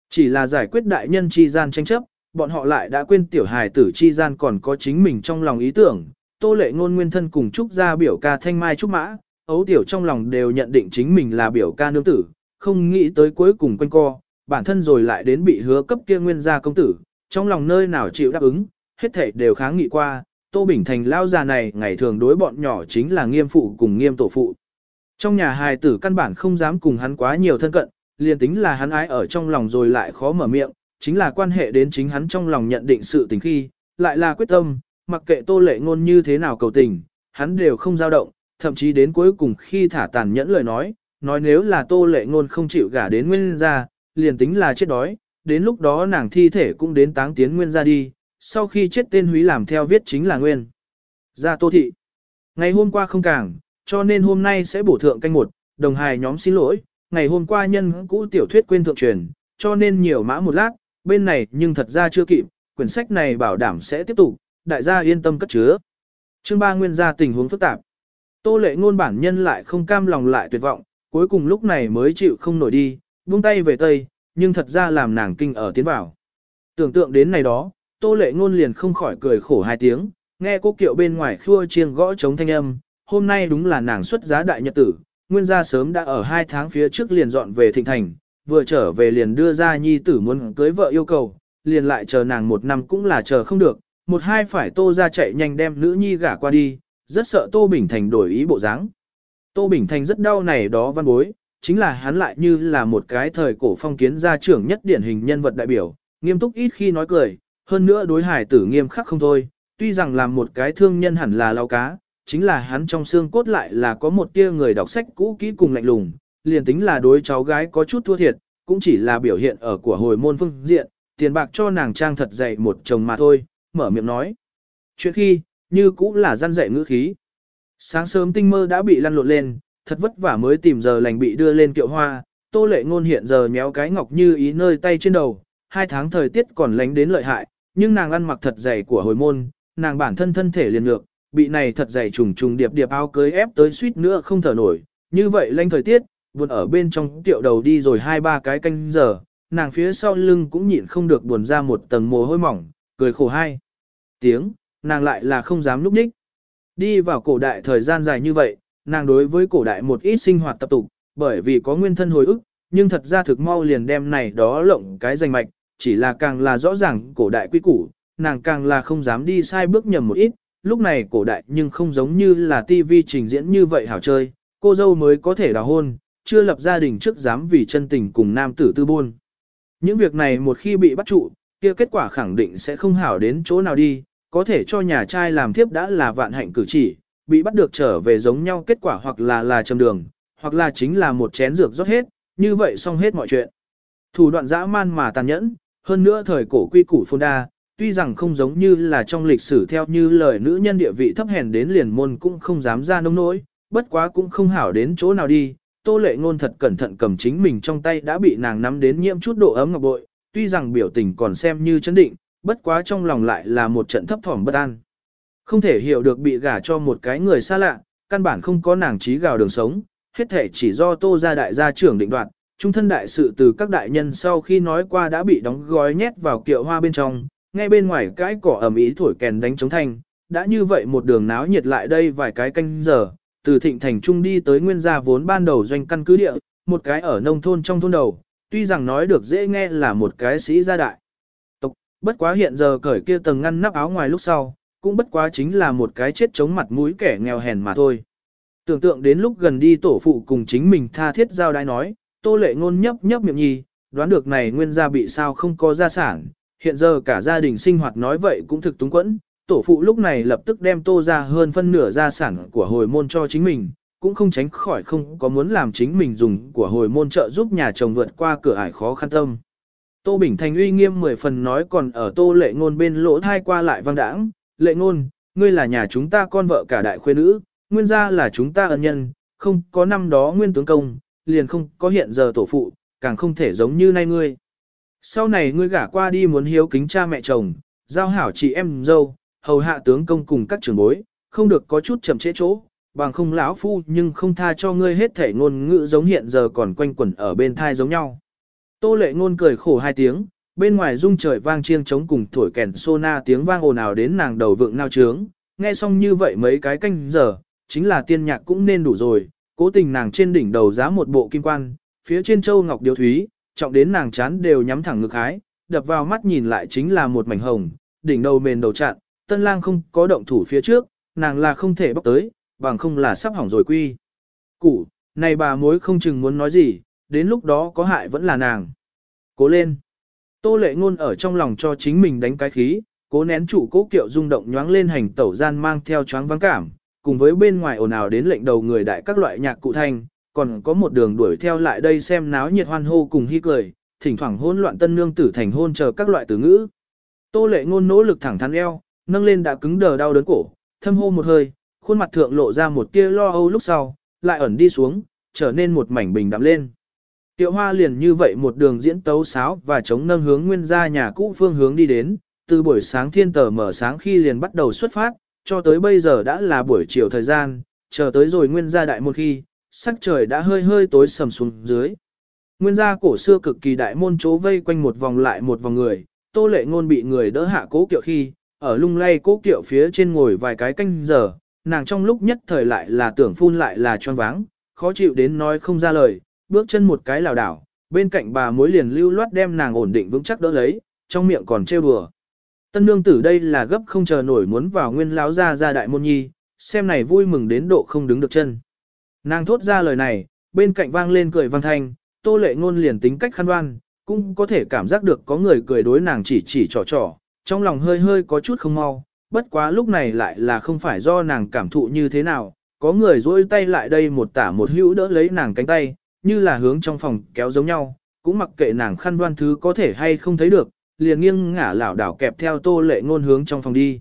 Chỉ là giải quyết đại nhân chi gian tranh chấp, bọn họ lại đã quên tiểu hài tử chi gian còn có chính mình trong lòng ý tưởng, tô lệ ngôn nguyên thân cùng trúc gia biểu ca thanh mai trúc mã, ấu tiểu trong lòng đều nhận định chính mình là biểu ca nương tử, không nghĩ tới cuối cùng quanh co, bản thân rồi lại đến bị hứa cấp kia nguyên gia công tử, trong lòng nơi nào chịu đáp ứng, hết thảy đều kháng nghị qua, Tô Bình Thành lao già này ngày thường đối bọn nhỏ chính là nghiêm phụ cùng nghiêm tổ phụ. Trong nhà hài tử căn bản không dám cùng hắn quá nhiều thân cận, liền tính là hắn ái ở trong lòng rồi lại khó mở miệng, chính là quan hệ đến chính hắn trong lòng nhận định sự tình khi, lại là quyết tâm, mặc kệ tô lệ ngôn như thế nào cầu tình, hắn đều không dao động, thậm chí đến cuối cùng khi thả tàn nhẫn lời nói, nói nếu là tô lệ ngôn không chịu gả đến nguyên gia, liền tính là chết đói, đến lúc đó nàng thi thể cũng đến táng tiến nguyên gia đi, sau khi chết tên húy làm theo viết chính là nguyên. Gia tô thị. Ngày hôm qua không càng, cho nên hôm nay sẽ bổ thượng canh một, đồng hài nhóm xin lỗi, ngày hôm qua nhân cũ tiểu thuyết quên thượng truyền, cho nên nhiều mã một lát, bên này nhưng thật ra chưa kịp, quyển sách này bảo đảm sẽ tiếp tục, đại gia yên tâm cất chứa. Chương 3 nguyên gia tình huống phức tạp. Tô lệ ngôn bản nhân lại không cam lòng lại tuyệt vọng, cuối cùng lúc này mới chịu không nổi đi, buông tay về tây, nhưng thật ra làm nàng kinh ở tiến vào. Tưởng tượng đến này đó, tô lệ ngôn liền không khỏi cười khổ hai tiếng, nghe cô kiệu bên ngoài khua chiêng gõ chống thanh âm, hôm nay đúng là nàng xuất giá đại nhật tử, nguyên gia sớm đã ở hai tháng phía trước liền dọn về thịnh thành, vừa trở về liền đưa ra nhi tử muốn cưới vợ yêu cầu, liền lại chờ nàng một năm cũng là chờ không được, một hai phải tô ra chạy nhanh đem nữ nhi gả qua đi, rất sợ tô bình thành đổi ý bộ dáng. Tô Bình Thành rất đau này đó văn bối, chính là hắn lại như là một cái thời cổ phong kiến gia trưởng nhất điển hình nhân vật đại biểu, nghiêm túc ít khi nói cười, hơn nữa đối hải tử nghiêm khắc không thôi, tuy rằng làm một cái thương nhân hẳn là lao cá, chính là hắn trong xương cốt lại là có một tia người đọc sách cũ kỹ cùng lạnh lùng, liền tính là đối cháu gái có chút thua thiệt, cũng chỉ là biểu hiện ở của hồi môn phương diện, tiền bạc cho nàng trang thật dày một chồng mà thôi, mở miệng nói. Chuyện khi, như cũng là gian dạy ngữ khí. Sáng sớm tinh mơ đã bị lăn lộn lên, thật vất vả mới tìm giờ lành bị đưa lên kiệu hoa, tô lệ ngôn hiện giờ nhéo cái ngọc như ý nơi tay trên đầu, hai tháng thời tiết còn lánh đến lợi hại, nhưng nàng ăn mặc thật dày của hồi môn, nàng bản thân thân thể liền ngược, bị này thật dày trùng trùng điệp điệp áo cưới ép tới suýt nữa không thở nổi, như vậy lanh thời tiết, buồn ở bên trong tiệu đầu đi rồi hai ba cái canh giờ, nàng phía sau lưng cũng nhịn không được buồn ra một tầng mồ hôi mỏng, cười khổ hai. Tiếng, nàng lại là không dám núp ních. Đi vào cổ đại thời gian dài như vậy, nàng đối với cổ đại một ít sinh hoạt tập tục, bởi vì có nguyên thân hồi ức, nhưng thật ra thực mau liền đem này đó lộng cái danh mạch, chỉ là càng là rõ ràng cổ đại quy củ, nàng càng là không dám đi sai bước nhầm một ít, lúc này cổ đại nhưng không giống như là tivi trình diễn như vậy hảo chơi, cô dâu mới có thể đào hôn, chưa lập gia đình trước dám vì chân tình cùng nam tử tư buôn. Những việc này một khi bị bắt trụ, kia kết quả khẳng định sẽ không hảo đến chỗ nào đi, có thể cho nhà trai làm tiếp đã là vạn hạnh cử chỉ, bị bắt được trở về giống nhau kết quả hoặc là là châm đường, hoặc là chính là một chén dược rót hết, như vậy xong hết mọi chuyện. Thủ đoạn dã man mà tàn nhẫn, hơn nữa thời cổ quy củ phôn đa, tuy rằng không giống như là trong lịch sử theo như lời nữ nhân địa vị thấp hèn đến liền môn cũng không dám ra nông nỗi, bất quá cũng không hảo đến chỗ nào đi. Tô lệ ngôn thật cẩn thận cầm chính mình trong tay đã bị nàng nắm đến nhiễm chút độ ấm ngọc bội, tuy rằng biểu tình còn xem như chấn định, bất quá trong lòng lại là một trận thấp thỏm bất an. Không thể hiểu được bị gả cho một cái người xa lạ, căn bản không có nàng trí gào đường sống, hết thể chỉ do tô gia đại gia trưởng định đoạt, trung thân đại sự từ các đại nhân sau khi nói qua đã bị đóng gói nhét vào kiệu hoa bên trong, ngay bên ngoài cái cỏ ẩm ý thổi kèn đánh chống thanh, đã như vậy một đường náo nhiệt lại đây vài cái canh giờ, từ thịnh thành trung đi tới nguyên gia vốn ban đầu doanh căn cứ địa, một cái ở nông thôn trong thôn đầu, tuy rằng nói được dễ nghe là một cái sĩ gia đại. Tộc, bất quá hiện giờ cởi kia tầng ngăn nắp áo ngoài lúc sau, cũng bất quá chính là một cái chết chống mặt mũi kẻ nghèo hèn mà thôi. Tưởng tượng đến lúc gần đi tổ phụ cùng chính mình tha thiết giao đai nói, tô lệ ngôn nhấp nhấp miệng nhi, đoán được này nguyên gia bị sao không có gia sản, hiện giờ cả gia đình sinh hoạt nói vậy cũng thực túng quẫn, tổ phụ lúc này lập tức đem tô ra hơn phân nửa gia sản của hồi môn cho chính mình, cũng không tránh khỏi không có muốn làm chính mình dùng của hồi môn trợ giúp nhà chồng vượt qua cửa ải khó khăn tâm. Tô Bình Thành uy nghiêm mười phần nói còn ở tô lệ ngôn bên lỗ thai qua lại vang đãng, lệ ngôn, ngươi là nhà chúng ta con vợ cả đại khuê nữ, nguyên gia là chúng ta ân nhân, không có năm đó nguyên tướng công, liền không có hiện giờ tổ phụ, càng không thể giống như nay ngươi. Sau này ngươi gả qua đi muốn hiếu kính cha mẹ chồng, giao hảo chị em dâu, hầu hạ tướng công cùng các trưởng bối, không được có chút chậm trễ chỗ, bằng không lão phu nhưng không tha cho ngươi hết thể ngôn ngữ giống hiện giờ còn quanh quẩn ở bên thai giống nhau. Tô lệ ngôn cười khổ hai tiếng, bên ngoài rung trời vang chiêng trống cùng thổi kèn na tiếng vang ồn ào đến nàng đầu vượng nao trướng, nghe xong như vậy mấy cái canh giờ, chính là tiên nhạc cũng nên đủ rồi, cố tình nàng trên đỉnh đầu giá một bộ kim quan, phía trên châu ngọc điếu thúy, trọng đến nàng chán đều nhắm thẳng ngực hái, đập vào mắt nhìn lại chính là một mảnh hồng, đỉnh đầu mền đầu chặn, tân lang không có động thủ phía trước, nàng là không thể bóc tới, bằng không là sắp hỏng rồi quy. Cụ, này bà mối không chừng muốn nói gì, đến lúc đó có hại vẫn là nàng. Cố lên. Tô lệ ngôn ở trong lòng cho chính mình đánh cái khí, cố nén chủ cố kiệu rung động nhoáng lên hành tẩu gian mang theo choáng vắng cảm, cùng với bên ngoài ồn ào đến lệnh đầu người đại các loại nhạc cụ thanh, còn có một đường đuổi theo lại đây xem náo nhiệt hoan hô cùng hy cười, thỉnh thoảng hỗn loạn tân nương tử thành hôn chờ các loại từ ngữ. Tô lệ ngôn nỗ lực thẳng thắn eo, nâng lên đã cứng đờ đau đớn cổ, thâm hô một hơi, khuôn mặt thượng lộ ra một tia lo âu lúc sau, lại ẩn đi xuống, trở nên một mảnh bình đạm lên. Tiệu hoa liền như vậy một đường diễn tấu sáo và chống nâng hướng nguyên gia nhà cũ phương hướng đi đến, từ buổi sáng thiên tờ mở sáng khi liền bắt đầu xuất phát, cho tới bây giờ đã là buổi chiều thời gian, chờ tới rồi nguyên gia đại môn khi, sắc trời đã hơi hơi tối sầm xuống dưới. Nguyên gia cổ xưa cực kỳ đại môn chỗ vây quanh một vòng lại một vòng người, tô lệ ngôn bị người đỡ hạ cố kiệu khi, ở lung lay cố kiệu phía trên ngồi vài cái canh giờ, nàng trong lúc nhất thời lại là tưởng phun lại là choáng váng, khó chịu đến nói không ra lời, bước chân một cái lảo đảo, bên cạnh bà mối liền lưu loát đem nàng ổn định vững chắc đỡ lấy, trong miệng còn trêu đùa. Tân nương tử đây là gấp không chờ nổi muốn vào nguyên láo ra ra đại môn nhi, xem này vui mừng đến độ không đứng được chân. Nàng thốt ra lời này, bên cạnh vang lên cười vang thanh, tô lệ ngôn liền tính cách khăn đoan, cũng có thể cảm giác được có người cười đối nàng chỉ chỉ trò trò, trong lòng hơi hơi có chút không mau, bất quá lúc này lại là không phải do nàng cảm thụ như thế nào, có người dỗi tay lại đây một tả một hữu đỡ lấy nàng cánh tay, như là hướng trong phòng kéo giống nhau, cũng mặc kệ nàng khăn đoan thứ có thể hay không thấy được, liền nghiêng ngả lảo đảo kẹp theo tô lệ ngôn hướng trong phòng đi.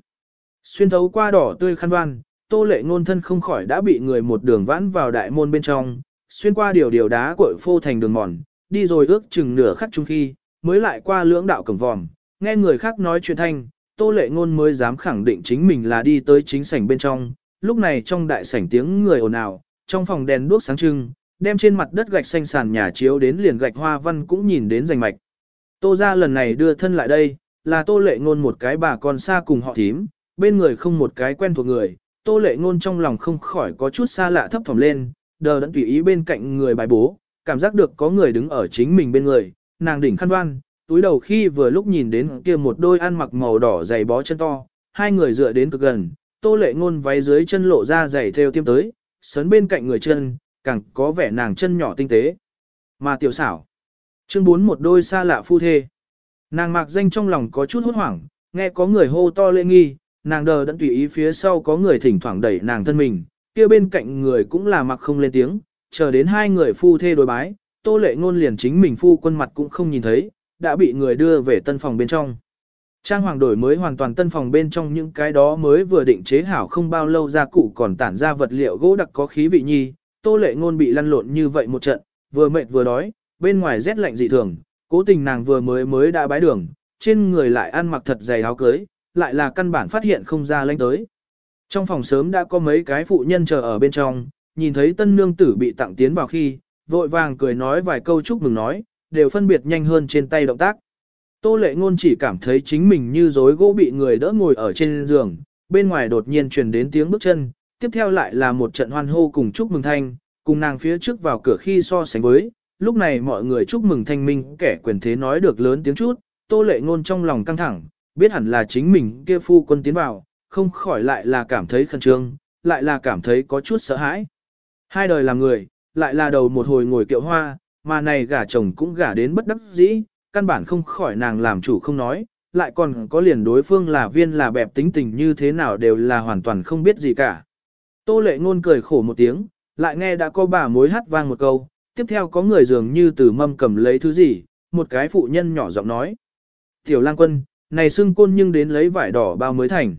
Xuyên thấu qua đỏ tươi khăn đoan, tô lệ ngôn thân không khỏi đã bị người một đường vãn vào đại môn bên trong, xuyên qua điều điều đá cội phô thành đường mòn, đi rồi ước chừng nửa khắc chung khi, mới lại qua lưỡng đạo cổng vòm, nghe người khác nói chuyện thanh, tô lệ ngôn mới dám khẳng định chính mình là đi tới chính sảnh bên trong, lúc này trong đại sảnh tiếng người ồn ào, trong phòng đèn đuốc sáng trưng, đem trên mặt đất gạch xanh sàn nhà chiếu đến liền gạch hoa văn cũng nhìn đến rành mạch. Tô gia lần này đưa thân lại đây, là tô lệ ngôn một cái bà con xa cùng họ thím, bên người không một cái quen thuộc người, tô lệ ngôn trong lòng không khỏi có chút xa lạ thấp thỏm lên, đờ đẫn tùy ý bên cạnh người bài bố, cảm giác được có người đứng ở chính mình bên người, nàng đỉnh khăn đoan, túi đầu khi vừa lúc nhìn đến kia một đôi ăn mặc màu đỏ dày bó chân to, hai người dựa đến cực gần, tô lệ ngôn váy dưới chân lộ ra dày theo tiêm tới, sấn bên cạnh người chân, càng có vẻ nàng chân nhỏ tinh tế. Mà tiểu xảo. Chương bốn một đôi xa lạ phu thê. Nàng mạc danh trong lòng có chút hốt hoảng, nghe có người hô to lệ nghi, nàng đờ đẫn tùy ý phía sau có người thỉnh thoảng đẩy nàng thân mình, kia bên cạnh người cũng là mặc không lên tiếng, chờ đến hai người phu thê đối bái, tô lệ ngôn liền chính mình phu quân mặt cũng không nhìn thấy, đã bị người đưa về tân phòng bên trong. Trang hoàng đổi mới hoàn toàn tân phòng bên trong những cái đó mới vừa định chế hảo không bao lâu ra cụ còn tản ra vật liệu gỗ đặc có khí vị nhi, tô lệ ngôn bị lăn lộn như vậy một trận, vừa mệt vừa đói, bên ngoài rét lạnh dị thường, cố tình nàng vừa mới mới đã bái đường, trên người lại ăn mặc thật dày áo cưới, lại là căn bản phát hiện không ra lanh tới. Trong phòng sớm đã có mấy cái phụ nhân chờ ở bên trong, nhìn thấy tân nương tử bị tặng tiến vào khi, vội vàng cười nói vài câu chúc mừng nói, đều phân biệt nhanh hơn trên tay động tác. Tô lệ ngôn chỉ cảm thấy chính mình như rối gỗ bị người đỡ ngồi ở trên giường, bên ngoài đột nhiên truyền đến tiếng bước chân, tiếp theo lại là một trận hoan hô cùng chúc mừng thanh, cùng nàng phía trước vào cửa khi so sánh với, lúc này mọi người chúc mừng thanh minh kẻ quyền thế nói được lớn tiếng chút, tô lệ ngôn trong lòng căng thẳng, biết hẳn là chính mình kia phu quân tiến vào, không khỏi lại là cảm thấy khẩn trương, lại là cảm thấy có chút sợ hãi. Hai đời làm người, lại là đầu một hồi ngồi kiệu hoa, mà này gả chồng cũng gả đến bất đắc dĩ, căn bản không khỏi nàng làm chủ không nói, lại còn có liền đối phương là viên là bẹp tính tình như thế nào đều là hoàn toàn không biết gì cả. Tô lệ ngôn cười khổ một tiếng, lại nghe đã có bà mối hát vang một câu, tiếp theo có người dường như từ mâm cầm lấy thứ gì, một cái phụ nhân nhỏ giọng nói. Tiểu lang quân, này xưng côn nhưng đến lấy vải đỏ bao mới thành.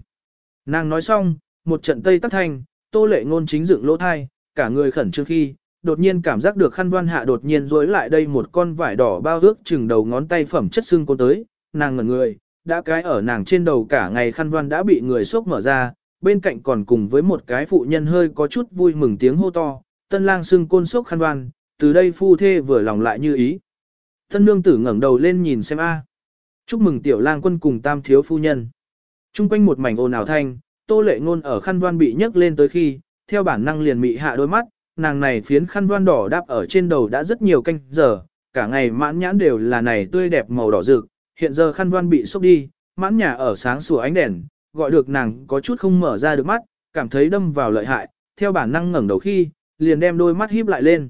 Nàng nói xong, một trận tây tắc thanh, tô lệ ngôn chính dựng lỗ thai, cả người khẩn trương khi, đột nhiên cảm giác được khăn văn hạ đột nhiên rối lại đây một con vải đỏ bao ước chừng đầu ngón tay phẩm chất xương côn tới, nàng ngẩn người, đã cái ở nàng trên đầu cả ngày khăn văn đã bị người sốc mở ra, bên cạnh còn cùng với một cái phụ nhân hơi có chút vui mừng tiếng hô to, tân lang xương côn sốc khăn văn, từ đây phu thê vừa lòng lại như ý. Tân nương tử ngẩng đầu lên nhìn xem a. Chúc mừng tiểu lang quân cùng tam thiếu phu nhân. Trung quanh một mảnh ồn ào thanh, tô lệ ngôn ở khăn văn bị nhấc lên tới khi, theo bản năng liền mị hạ đôi mắt, nàng này phiến khăn đoan đỏ đáp ở trên đầu đã rất nhiều canh giờ, cả ngày mãn nhãn đều là này tươi đẹp màu đỏ rực, hiện giờ khăn đoan bị xốc đi, mãn nhà ở sáng sủa ánh đèn, gọi được nàng có chút không mở ra được mắt, cảm thấy đâm vào lợi hại, theo bản năng ngẩng đầu khi, liền đem đôi mắt híp lại lên.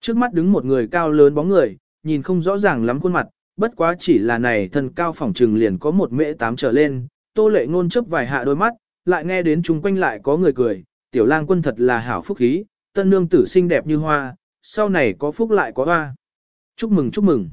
Trước mắt đứng một người cao lớn bóng người, nhìn không rõ ràng lắm khuôn mặt, bất quá chỉ là này thân cao phỏng trừng liền có một mễ tám trở lên, tô lệ ngôn chấp vài hạ đôi mắt, lại nghe đến chung quanh lại có người cười, tiểu lang quân thật là hảo phúc khí, tân nương tử xinh đẹp như hoa, sau này có phúc lại có hoa. Chúc mừng chúc mừng.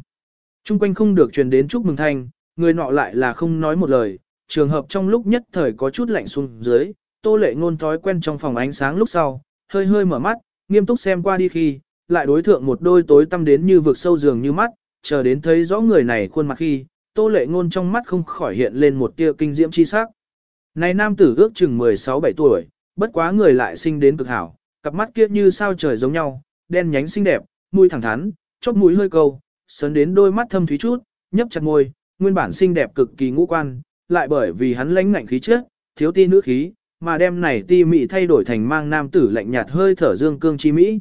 Trung quanh không được truyền đến chúc mừng thanh, người nọ lại là không nói một lời, trường hợp trong lúc nhất thời có chút lạnh xuống dưới, tô lệ ngôn thói quen trong phòng ánh sáng lúc sau, hơi hơi mở mắt, nghiêm túc xem qua đi khi, lại đối thượng một đôi tối tăm đến như vực sâu giường như mắt, chờ đến thấy rõ người này khuôn mặt khi, tô lệ ngôn trong mắt không khỏi hiện lên một tia kinh diễm chi sắc. Này nam tử ước chừng 16-17 tuổi, bất quá người lại sinh đến cực hảo, cặp mắt kia như sao trời giống nhau, đen nhánh xinh đẹp, mũi thẳng thắn, chóp mũi hơi câu, sấn đến đôi mắt thâm thúy chút, nhấp chặt môi, nguyên bản xinh đẹp cực kỳ ngũ quan, lại bởi vì hắn lãnh ngạnh khí chất, thiếu ti nữ khí, mà đem này ti mị thay đổi thành mang nam tử lạnh nhạt hơi thở dương cương chi mỹ.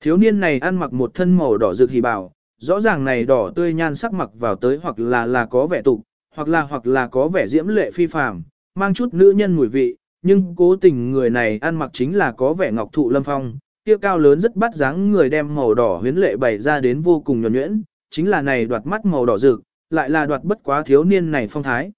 Thiếu niên này ăn mặc một thân màu đỏ rực hỉ bảo, rõ ràng này đỏ tươi nhan sắc mặc vào tới hoặc là là có vẻ tục, hoặc là hoặc là có vẻ diễm lệ phi phàm, mang chút nữ nhân mùi vị, nhưng cố tình người này ăn mặc chính là có vẻ ngọc thụ lâm phong, kia cao lớn rất bắt dáng người đem màu đỏ huyến lệ bày ra đến vô cùng nhuẩn nhuyễn, chính là này đoạt mắt màu đỏ rực, lại là đoạt bất quá thiếu niên này phong thái.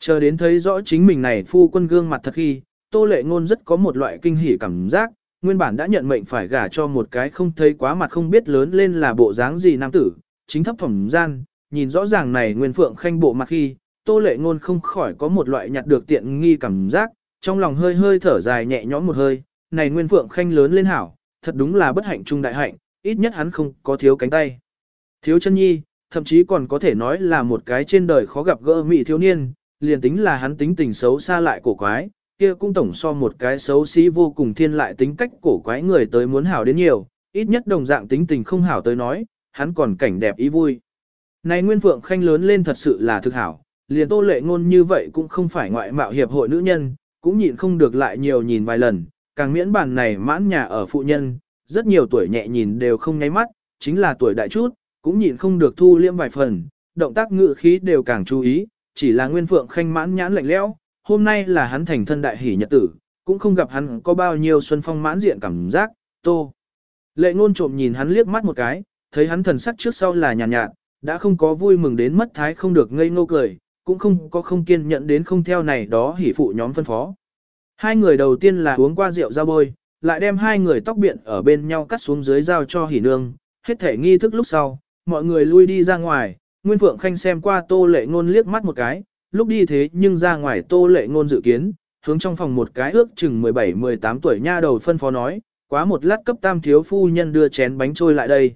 Chờ đến thấy rõ chính mình này phu quân gương mặt thật khi, tô lệ ngôn rất có một loại kinh hỉ cảm giác, nguyên bản đã nhận mệnh phải gả cho một cái không thấy quá mặt không biết lớn lên là bộ dáng gì nam tử, chính thấp phẩm gian, nhìn rõ ràng này nguyên phượng khanh bộ mặt khi, tô lệ ngôn không khỏi có một loại nhặt được tiện nghi cảm giác, trong lòng hơi hơi thở dài nhẹ nhõm một hơi, này nguyên phượng khanh lớn lên hảo, thật đúng là bất hạnh trung đại hạnh, ít nhất hắn không có thiếu cánh tay. Thiếu chân nhi, thậm chí còn có thể nói là một cái trên đời khó gặp gỡ mỹ thiếu niên, liền tính là hắn tính tình xấu xa lại cổ quái, kia cũng tổng so một cái xấu xí vô cùng thiên lại tính cách cổ quái người tới muốn hảo đến nhiều, ít nhất đồng dạng tính tình không hảo tới nói, hắn còn cảnh đẹp ý vui. Này Nguyên Phượng Khanh lớn lên thật sự là thực hảo, liền tô lệ ngôn như vậy cũng không phải ngoại mạo hiệp hội nữ nhân, cũng nhịn không được lại nhiều nhìn vài lần, càng miễn bản này mãn nhà ở phụ nhân, rất nhiều tuổi nhẹ nhìn đều không nháy mắt, chính là tuổi đại chút, cũng nhịn không được thu liễm vài phần, động tác ngự khí đều càng chú ý, chỉ là Nguyên Phượng Khanh mãn nhãn lạnh lẽo, hôm nay là hắn thành thân đại hỷ nhật tử, cũng không gặp hắn có bao nhiêu xuân phong mãn diện cảm giác, tô. Lệ ngôn trộm nhìn hắn liếc mắt một cái, thấy hắn thần sắc trước sau là nhàn nhạt, nhạt, đã không có vui mừng đến mất thái không được ngây ngô cười, cũng không có không kiên nhận đến không theo này đó hỉ phụ nhóm phân phó. Hai người đầu tiên là uống qua rượu ra bôi, lại đem hai người tóc biện ở bên nhau cắt xuống dưới giao cho hỉ nương, hết thể nghi thức lúc sau, mọi người lui đi ra ngoài, Nguyên Phượng Khanh xem qua tô lệ ngôn liếc mắt một cái, lúc đi thế nhưng ra ngoài tô lệ ngôn dự kiến, hướng trong phòng một cái ước chừng 17-18 tuổi nha đầu phân phó nói, quá một lát cấp tam thiếu phu nhân đưa chén bánh trôi lại đây.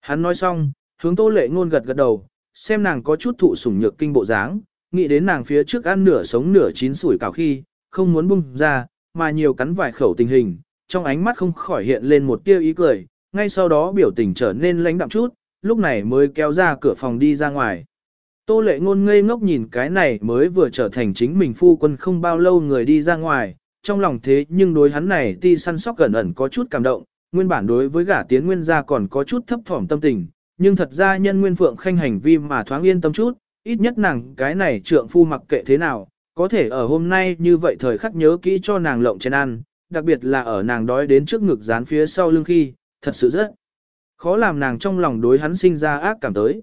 Hắn nói xong, hướng tô lệ ngôn gật gật đầu, xem nàng có chút thụ sủng nhược kinh bộ dáng, nghĩ đến nàng phía trước ăn nửa sống nửa chín sủi cảo khi, không muốn bung ra, mà nhiều cắn vài khẩu tình hình, trong ánh mắt không khỏi hiện lên một tia ý cười, ngay sau đó biểu tình trở nên lãnh đạm chút, lúc này mới kéo ra cửa phòng đi ra ngoài. Tô lệ ngôn ngây ngốc nhìn cái này mới vừa trở thành chính mình phu quân không bao lâu người đi ra ngoài, trong lòng thế nhưng đối hắn này ti săn sóc gần ẩn có chút cảm động, nguyên bản đối với gả tiến nguyên gia còn có chút thấp thỏm tâm tình, nhưng thật ra nhân nguyên phượng khanh hành vi mà thoáng yên tâm chút, ít nhất nàng cái này trượng phu mặc kệ thế nào, có thể ở hôm nay như vậy thời khắc nhớ kỹ cho nàng lộng chén ăn, đặc biệt là ở nàng đói đến trước ngực dán phía sau lưng khi, thật sự rất khó làm nàng trong lòng đối hắn sinh ra ác cảm tới.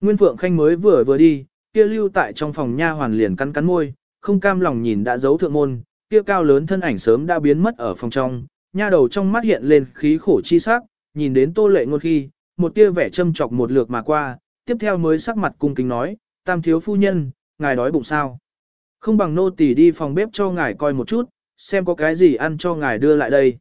Nguyên Phượng Khanh mới vừa vừa đi, kia lưu tại trong phòng nha hoàn liền cắn cắn môi, không cam lòng nhìn đã giấu thượng môn, kia cao lớn thân ảnh sớm đã biến mất ở phòng trong, nha đầu trong mắt hiện lên khí khổ chi sắc, nhìn đến Tô Lệ ngôn khi, một tia vẻ châm chọc một lượt mà qua, tiếp theo mới sắc mặt cung kính nói, "Tam thiếu phu nhân, ngài đói bụng sao? Không bằng nô tỳ đi phòng bếp cho ngài coi một chút, xem có cái gì ăn cho ngài đưa lại đây."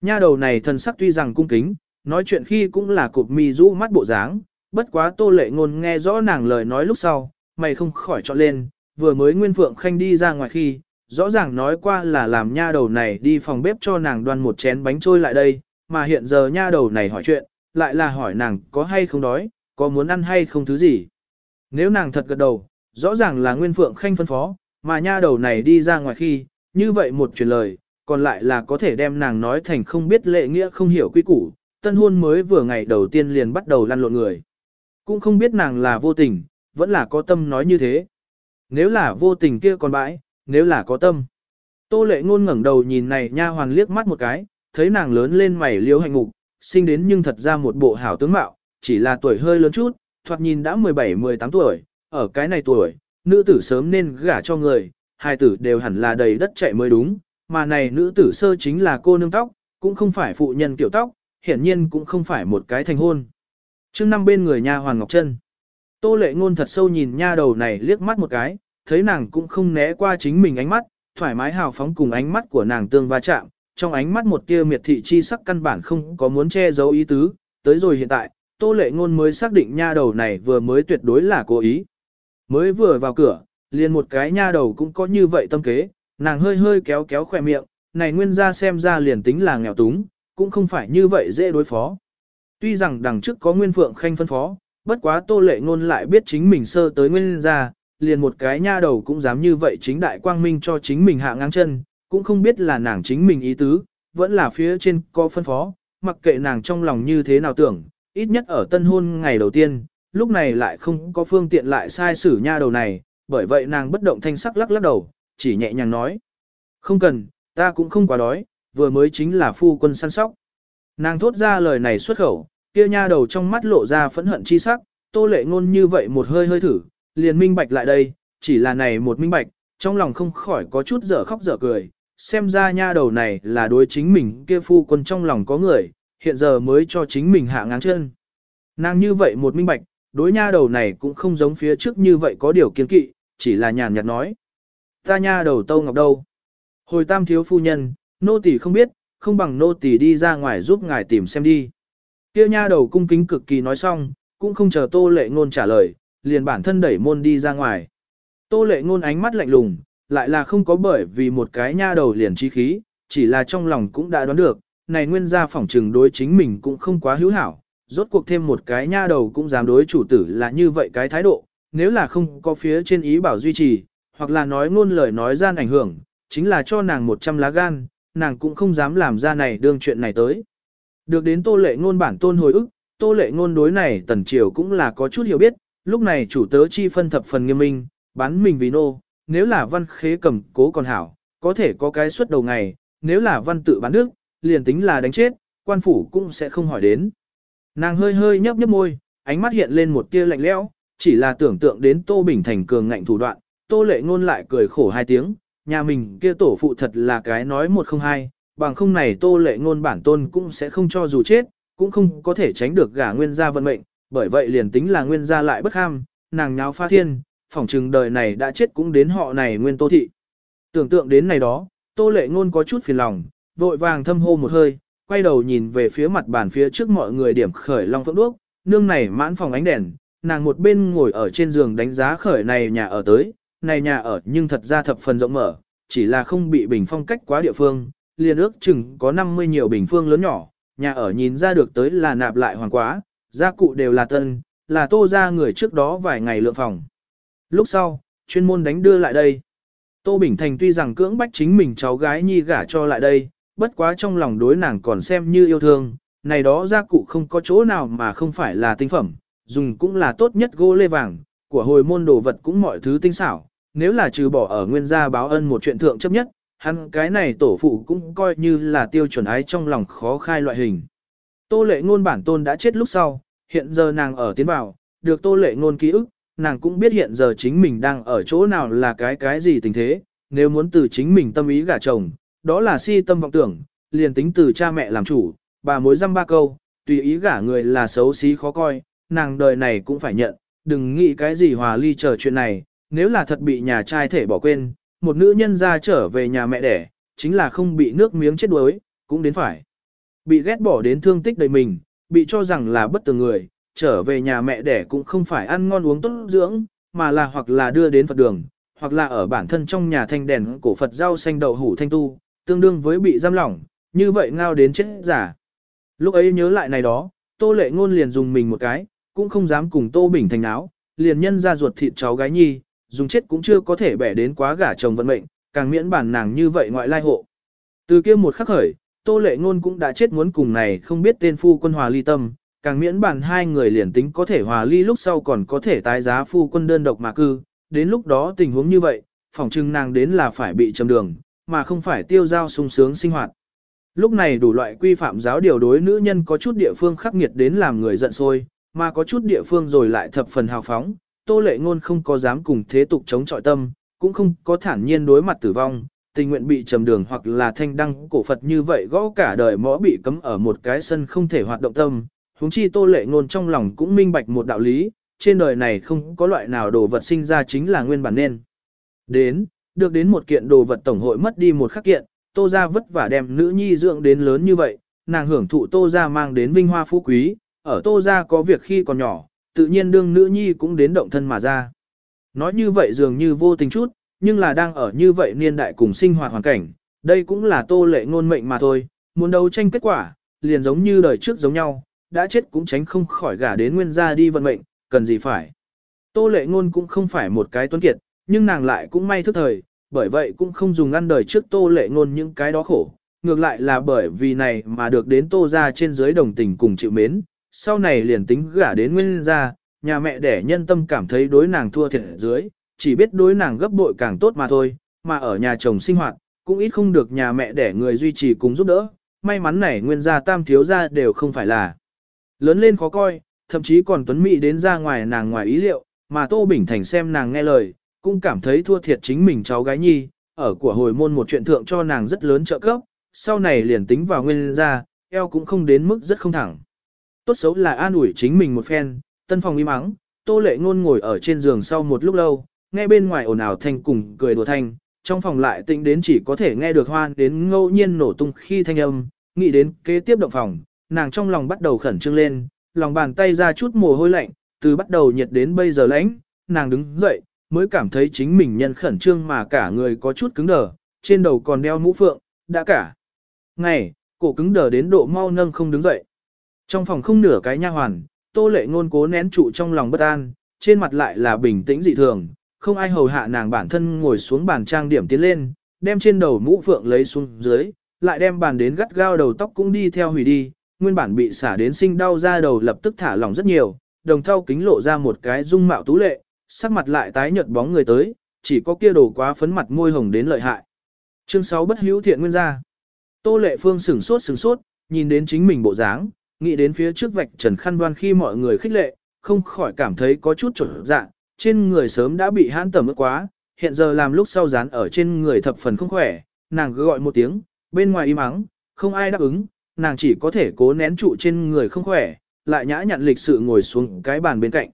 Nha đầu này thần sắc tuy rằng cung kính, nói chuyện khi cũng là cụp mi rũ mắt bộ dáng, bất quá tô lệ ngôn nghe rõ nàng lời nói lúc sau, mày không khỏi chọn lên, vừa mới Nguyên Phượng Khanh đi ra ngoài khi, rõ ràng nói qua là làm nha đầu này đi phòng bếp cho nàng đoan một chén bánh trôi lại đây, mà hiện giờ nha đầu này hỏi chuyện, lại là hỏi nàng có hay không đói, có muốn ăn hay không thứ gì. Nếu nàng thật gật đầu, rõ ràng là Nguyên Phượng Khanh phân phó, mà nha đầu này đi ra ngoài khi, như vậy một truyền lời, còn lại là có thể đem nàng nói thành không biết lệ nghĩa không hiểu quy củ, tân hôn mới vừa ngày đầu tiên liền bắt đầu lăn lộn người. Cũng không biết nàng là vô tình, vẫn là có tâm nói như thế. Nếu là vô tình kia còn bãi, nếu là có tâm. Tô lệ ngôn ngẩng đầu nhìn này nha hoàn liếc mắt một cái, thấy nàng lớn lên mày liếu hành ngục, sinh đến nhưng thật ra một bộ hảo tướng mạo, chỉ là tuổi hơi lớn chút, thoạt nhìn đã 17-18 tuổi, ở cái này tuổi, nữ tử sớm nên gả cho người, hai tử đều hẳn là đầy đất chạy mới đúng, mà này nữ tử sơ chính là cô nương tóc, cũng không phải phụ nhân kiểu tóc, hiển nhiên cũng không phải một cái thành hôn. Trước năm bên người nha Hoàng Ngọc Trân, Tô lệ ngôn thật sâu nhìn nha đầu này liếc mắt một cái, thấy nàng cũng không né qua chính mình ánh mắt, thoải mái hào phóng cùng ánh mắt của nàng tương va chạm, trong ánh mắt một tia miệt thị chi sắc căn bản không có muốn che giấu ý tứ, tới rồi hiện tại, tô lệ ngôn mới xác định nha đầu này vừa mới tuyệt đối là cố ý. Mới vừa vào cửa, liền một cái nha đầu cũng có như vậy tâm kế, nàng hơi hơi kéo kéo khóe miệng, này nguyên gia xem ra liền tính là nghèo túng, cũng không phải như vậy dễ đối phó. Tuy rằng đằng trước có nguyên phượng khanh phân phó, bất quá tô lệ ngôn lại biết chính mình sơ tới nguyên gia liền một cái nha đầu cũng dám như vậy chính đại quang minh cho chính mình hạ ngang chân, cũng không biết là nàng chính mình ý tứ, vẫn là phía trên có phân phó, mặc kệ nàng trong lòng như thế nào tưởng, ít nhất ở tân hôn ngày đầu tiên, lúc này lại không có phương tiện lại sai xử nha đầu này, bởi vậy nàng bất động thanh sắc lắc lắc đầu, chỉ nhẹ nhàng nói. Không cần, ta cũng không quá đói, vừa mới chính là phu quân săn sóc. Nàng thốt ra lời này xuất khẩu, kia nha đầu trong mắt lộ ra phẫn hận chi sắc, tô lệ ngôn như vậy một hơi hơi thử, liền minh bạch lại đây, chỉ là này một minh bạch, trong lòng không khỏi có chút dở khóc dở cười, xem ra nha đầu này là đối chính mình kia phu quân trong lòng có người, hiện giờ mới cho chính mình hạ ngáng chân. Nàng như vậy một minh bạch, đối nha đầu này cũng không giống phía trước như vậy có điều kiên kỵ, chỉ là nhàn nhạt nói. Ta nha đầu tâu ngọc đâu? Hồi tam thiếu phu nhân, nô tỳ không biết, không bằng nô tỳ đi ra ngoài giúp ngài tìm xem đi. Kia nha đầu cung kính cực kỳ nói xong, cũng không chờ tô lệ ngôn trả lời, liền bản thân đẩy môn đi ra ngoài. Tô lệ ngôn ánh mắt lạnh lùng, lại là không có bởi vì một cái nha đầu liền trí khí, chỉ là trong lòng cũng đã đoán được, này nguyên gia phỏng trừng đối chính mình cũng không quá hữu hảo, rốt cuộc thêm một cái nha đầu cũng dám đối chủ tử là như vậy cái thái độ, nếu là không có phía trên ý bảo duy trì, hoặc là nói ngôn lời nói gian ảnh hưởng, chính là cho nàng 100 lá gan, nàng cũng không dám làm ra này đương chuyện này tới. Được đến tô lệ ngôn bản tôn hồi ức, tô lệ ngôn đối này tần triều cũng là có chút hiểu biết, lúc này chủ tớ chi phân thập phần nghiêm minh, bán mình vì nô, nếu là văn khế cầm cố còn hảo, có thể có cái suất đầu ngày, nếu là văn tự bán đức, liền tính là đánh chết, quan phủ cũng sẽ không hỏi đến. Nàng hơi hơi nhấp nhấp môi, ánh mắt hiện lên một tia lạnh lẽo, chỉ là tưởng tượng đến Tô Bình Thành cường ngạnh thủ đoạn, Tô Lệ Ngôn lại cười khổ hai tiếng, nhà mình kia tổ phụ thật là cái nói một không hai, bằng không này Tô Lệ Ngôn bản tôn cũng sẽ không cho dù chết, cũng không có thể tránh được gả nguyên gia vận mệnh, bởi vậy liền tính là nguyên gia lại bất ham, nàng nháo pha thiên, phỏng chừng đời này đã chết cũng đến họ này nguyên Tô Thị. Tưởng tượng đến này đó, Tô Lệ Ngôn có chút phiền lòng, vội vàng thâm hô một hơi, quay đầu nhìn về phía mặt bàn phía trước mọi người điểm khởi long phượng đuốc, nương này mãn phòng ánh đèn, nàng một bên ngồi ở trên giường đánh giá khởi này nhà ở tới, này nhà ở nhưng thật ra thập phần rộng mở, chỉ là không bị bình phong cách quá địa phương, liền ước chừng có 50 nhiều bình phương lớn nhỏ, nhà ở nhìn ra được tới là nạp lại hoàng quá, gia cụ đều là tân, là tô ra người trước đó vài ngày lượng phòng. Lúc sau, chuyên môn đánh đưa lại đây. Tô Bình Thành tuy rằng cưỡng bách chính mình cháu gái nhi gả cho lại đây, bất quá trong lòng đối nàng còn xem như yêu thương, này đó gia cụ không có chỗ nào mà không phải là tinh phẩm, dùng cũng là tốt nhất gỗ lê vàng, của hồi môn đồ vật cũng mọi thứ tinh xảo, nếu là trừ bỏ ở nguyên gia báo ân một chuyện thượng chấp nhất, hắn cái này tổ phụ cũng coi như là tiêu chuẩn ái trong lòng khó khai loại hình. Tô lệ ngôn bản tôn đã chết lúc sau, hiện giờ nàng ở tiến vào, được tô lệ ngôn ký ức, nàng cũng biết hiện giờ chính mình đang ở chỗ nào là cái cái gì tình thế, nếu muốn từ chính mình tâm ý gả chồng, đó là si tâm vọng tưởng, liền tính từ cha mẹ làm chủ, bà mối dăm ba câu, tùy ý gả người là xấu xí khó coi, nàng đời này cũng phải nhận, đừng nghĩ cái gì hòa ly chờ chuyện này, nếu là thật bị nhà trai thể bỏ quên, một nữ nhân ra trở về nhà mẹ đẻ, chính là không bị nước miếng chết đuối, cũng đến phải. Bị ghét bỏ đến thương tích đầy mình, bị cho rằng là bất tường người, trở về nhà mẹ đẻ cũng không phải ăn ngon uống tốt dưỡng, mà là hoặc là đưa đến Phật đường, hoặc là ở bản thân trong nhà thanh đèn cổ Phật rau xanh đậu hủ thanh tu, tương đương với bị giam lỏng, như vậy ngao đến chết giả. Lúc ấy nhớ lại này đó, Tô Lệ Ngôn liền dùng mình một cái, cũng không dám cùng Tô Bình thành áo, liền nhân ra ruột thịt cháu gái nhi, dùng chết cũng chưa có thể bẻ đến quá gả chồng vận mệnh, càng miễn bản nàng như vậy ngoại lai hộ. Từ kia một khắc khởi, Tô Lệ Ngôn cũng đã chết muốn cùng này không biết tên phu quân hòa ly tâm, càng miễn bàn hai người liền tính có thể hòa ly lúc sau còn có thể tái giá phu quân đơn độc mà cư, đến lúc đó tình huống như vậy, phỏng chừng nàng đến là phải bị châm đường, mà không phải tiêu giao sung sướng sinh hoạt. Lúc này đủ loại quy phạm giáo điều đối nữ nhân có chút địa phương khắc nghiệt đến làm người giận sôi, mà có chút địa phương rồi lại thập phần hào phóng, tô lệ ngôn không có dám cùng thế tục chống chọi tâm, cũng không có thản nhiên đối mặt tử vong, tình nguyện bị trầm đường hoặc là thanh đăng cổ Phật như vậy gõ cả đời mõ bị cấm ở một cái sân không thể hoạt động tâm, huống chi tô lệ ngôn trong lòng cũng minh bạch một đạo lý, trên đời này không có loại nào đồ vật sinh ra chính là nguyên bản nên. Đến, được đến một kiện đồ vật tổng hội mất đi một khắc kiện, tô ra vất vả đem nữ nhi dưỡng đến lớn như vậy, nàng hưởng thụ tô ra mang đến vinh hoa phú quý, ở tô ra có việc khi còn nhỏ, tự nhiên đương nữ nhi cũng đến động thân mà ra. Nói như vậy dường như vô tình chút, nhưng là đang ở như vậy niên đại cùng sinh hoạt hoàn cảnh, đây cũng là tô lệ ngôn mệnh mà thôi, muốn đấu tranh kết quả, liền giống như đời trước giống nhau, đã chết cũng tránh không khỏi gả đến nguyên gia đi vận mệnh, cần gì phải. Tô lệ ngôn cũng không phải một cái tuấn kiệt, nhưng nàng lại cũng may thức thời, bởi vậy cũng không dùng ăn đời trước tô lệ ngôn những cái đó khổ, ngược lại là bởi vì này mà được đến tô gia trên dưới đồng tình cùng chịu mến, sau này liền tính gả đến nguyên gia, nhà mẹ đẻ nhân tâm cảm thấy đối nàng thua thiệt dưới, chỉ biết đối nàng gấp bội càng tốt mà thôi, mà ở nhà chồng sinh hoạt, cũng ít không được nhà mẹ đẻ người duy trì cùng giúp đỡ, may mắn này nguyên gia tam thiếu gia đều không phải là lớn lên khó coi, thậm chí còn tuấn mỹ đến ra ngoài nàng ngoài ý liệu, mà Tô Bình Thành xem nàng nghe lời, cũng cảm thấy thua thiệt chính mình cháu gái nhi, ở của hồi môn một chuyện thượng cho nàng rất lớn trợ cấp, sau này liền tính vào nguyên gia, eo cũng không đến mức rất không thẳng. Tốt xấu là an ủi chính mình một phen, tân phòng im mắng, tô lệ ngôn ngồi ở trên giường sau một lúc lâu, nghe bên ngoài ồn ào thanh cùng cười đùa thanh, trong phòng lại tĩnh đến chỉ có thể nghe được hoan đến ngẫu nhiên nổ tung khi thanh âm, nghĩ đến kế tiếp động phòng, nàng trong lòng bắt đầu khẩn trương lên, lòng bàn tay ra chút mồ hôi lạnh, từ bắt đầu nhiệt đến bây giờ lạnh, nàng đứng dậy, mới cảm thấy chính mình nhân khẩn trương mà cả người có chút cứng đờ, trên đầu còn đeo mũ phượng, đã cả. Ngày, cổ cứng đờ đến độ mau nâng không đứng dậy. Trong phòng không nửa cái nha hoàn, tô lệ ngôn cố nén trụ trong lòng bất an, trên mặt lại là bình tĩnh dị thường, không ai hầu hạ nàng bản thân ngồi xuống bàn trang điểm tiến lên, đem trên đầu mũ phượng lấy xuống dưới, lại đem bàn đến gắt gao đầu tóc cũng đi theo hủy đi, nguyên bản bị xả đến sinh đau ra đầu lập tức thả lỏng rất nhiều, đồng thau kính lộ ra một cái dung mạo tú lệ, sắc mặt lại tái nhợt bóng người tới, chỉ có kia đồ quá phấn mặt môi hồng đến lợi hại. Chương 6 bất hữu thiện nguyên gia. Tô Lệ Phương sững sốt sững sốt, nhìn đến chính mình bộ dáng, nghĩ đến phía trước vạch trần khăn đoan khi mọi người khích lệ, không khỏi cảm thấy có chút trở dạ, trên người sớm đã bị hãn tẩm ướt quá, hiện giờ làm lúc sau dán ở trên người thập phần không khỏe, nàng gọi một tiếng, bên ngoài im ắng, không ai đáp ứng, nàng chỉ có thể cố nén trụ trên người không khỏe, lại nhã nhặn lịch sự ngồi xuống cái bàn bên cạnh.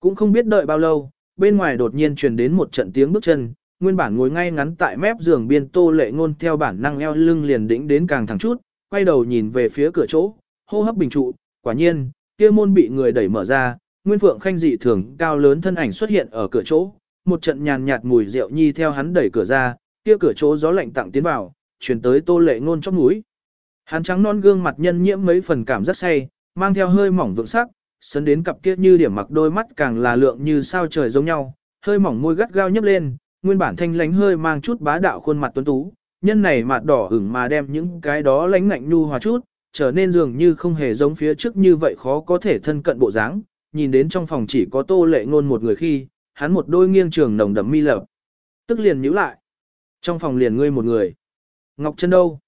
Cũng không biết đợi bao lâu, bên ngoài đột nhiên truyền đến một trận tiếng bước chân, nguyên bản ngồi ngay ngắn tại mép giường biên tô lệ ngôn theo bản năng eo lưng liền đĩnh đến càng thẳng chút, quay đầu nhìn về phía cửa chỗ, hô hấp bình trụ, quả nhiên, kia môn bị người đẩy mở ra, nguyên phượng khanh dị thường cao lớn thân ảnh xuất hiện ở cửa chỗ, một trận nhàn nhạt mùi rượu nhi theo hắn đẩy cửa ra, kia cửa chỗ gió lạnh tặng tiến vào, truyền tới tô lệ ngôn trong mũi. Hắn trắng non gương mặt nhân nhiễm mấy phần cảm rất say, mang theo hơi mỏng vượng sắc, sấn đến cặp kia như điểm mặc đôi mắt càng là lượng như sao trời giống nhau, hơi mỏng môi gắt gao nhấp lên, nguyên bản thanh lánh hơi mang chút bá đạo khuôn mặt tuấn tú, nhân này mặt đỏ ửng mà đem những cái đó lánh ngạnh nhu hòa chút, trở nên dường như không hề giống phía trước như vậy khó có thể thân cận bộ dáng. Nhìn đến trong phòng chỉ có tô lệ ngôn một người khi, hắn một đôi nghiêng trường nồng đậm mi lợp. Tức liền nhíu lại. Trong phòng liền ngươi một người. Ngọc chân đâu?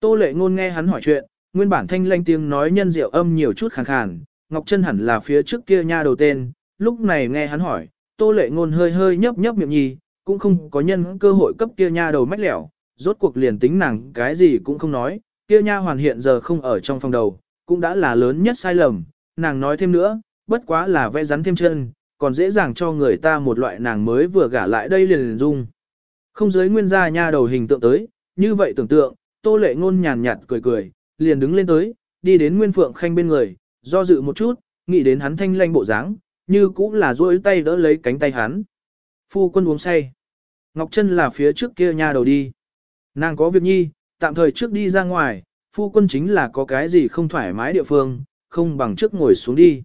Tô lệ ngôn nghe hắn hỏi chuyện, nguyên bản thanh lanh tiếng nói nhân diệu âm nhiều chút khàn khàn, Ngọc chân hẳn là phía trước kia nha đầu tên, lúc này nghe hắn hỏi, tô lệ ngôn hơi hơi nhấp nhấp miệng nhì, cũng không có nhân cơ hội cấp kia nha đầu mách lẻo, rốt cuộc liền tính nàng cái gì cũng không nói, kia nha hoàn hiện giờ không ở trong phòng đầu, cũng đã là lớn nhất sai lầm, nàng nói thêm nữa, bất quá là vẽ rắn thêm chân, còn dễ dàng cho người ta một loại nàng mới vừa gả lại đây liền, liền dung. Không giới nguyên gia nha đầu hình tượng tới, như vậy tưởng tượng, tô lệ ngôn nhàn nhạt cười cười, liền đứng lên tới, đi đến nguyên phượng khanh bên người, do dự một chút, nghĩ đến hắn thanh lanh bộ dáng, như cũng là duỗi tay đỡ lấy cánh tay hắn. Phu quân uống say. Ngọc Trân là phía trước kia nhà đầu đi. Nàng có việc nhi, tạm thời trước đi ra ngoài, phu quân chính là có cái gì không thoải mái địa phương, không bằng trước ngồi xuống đi.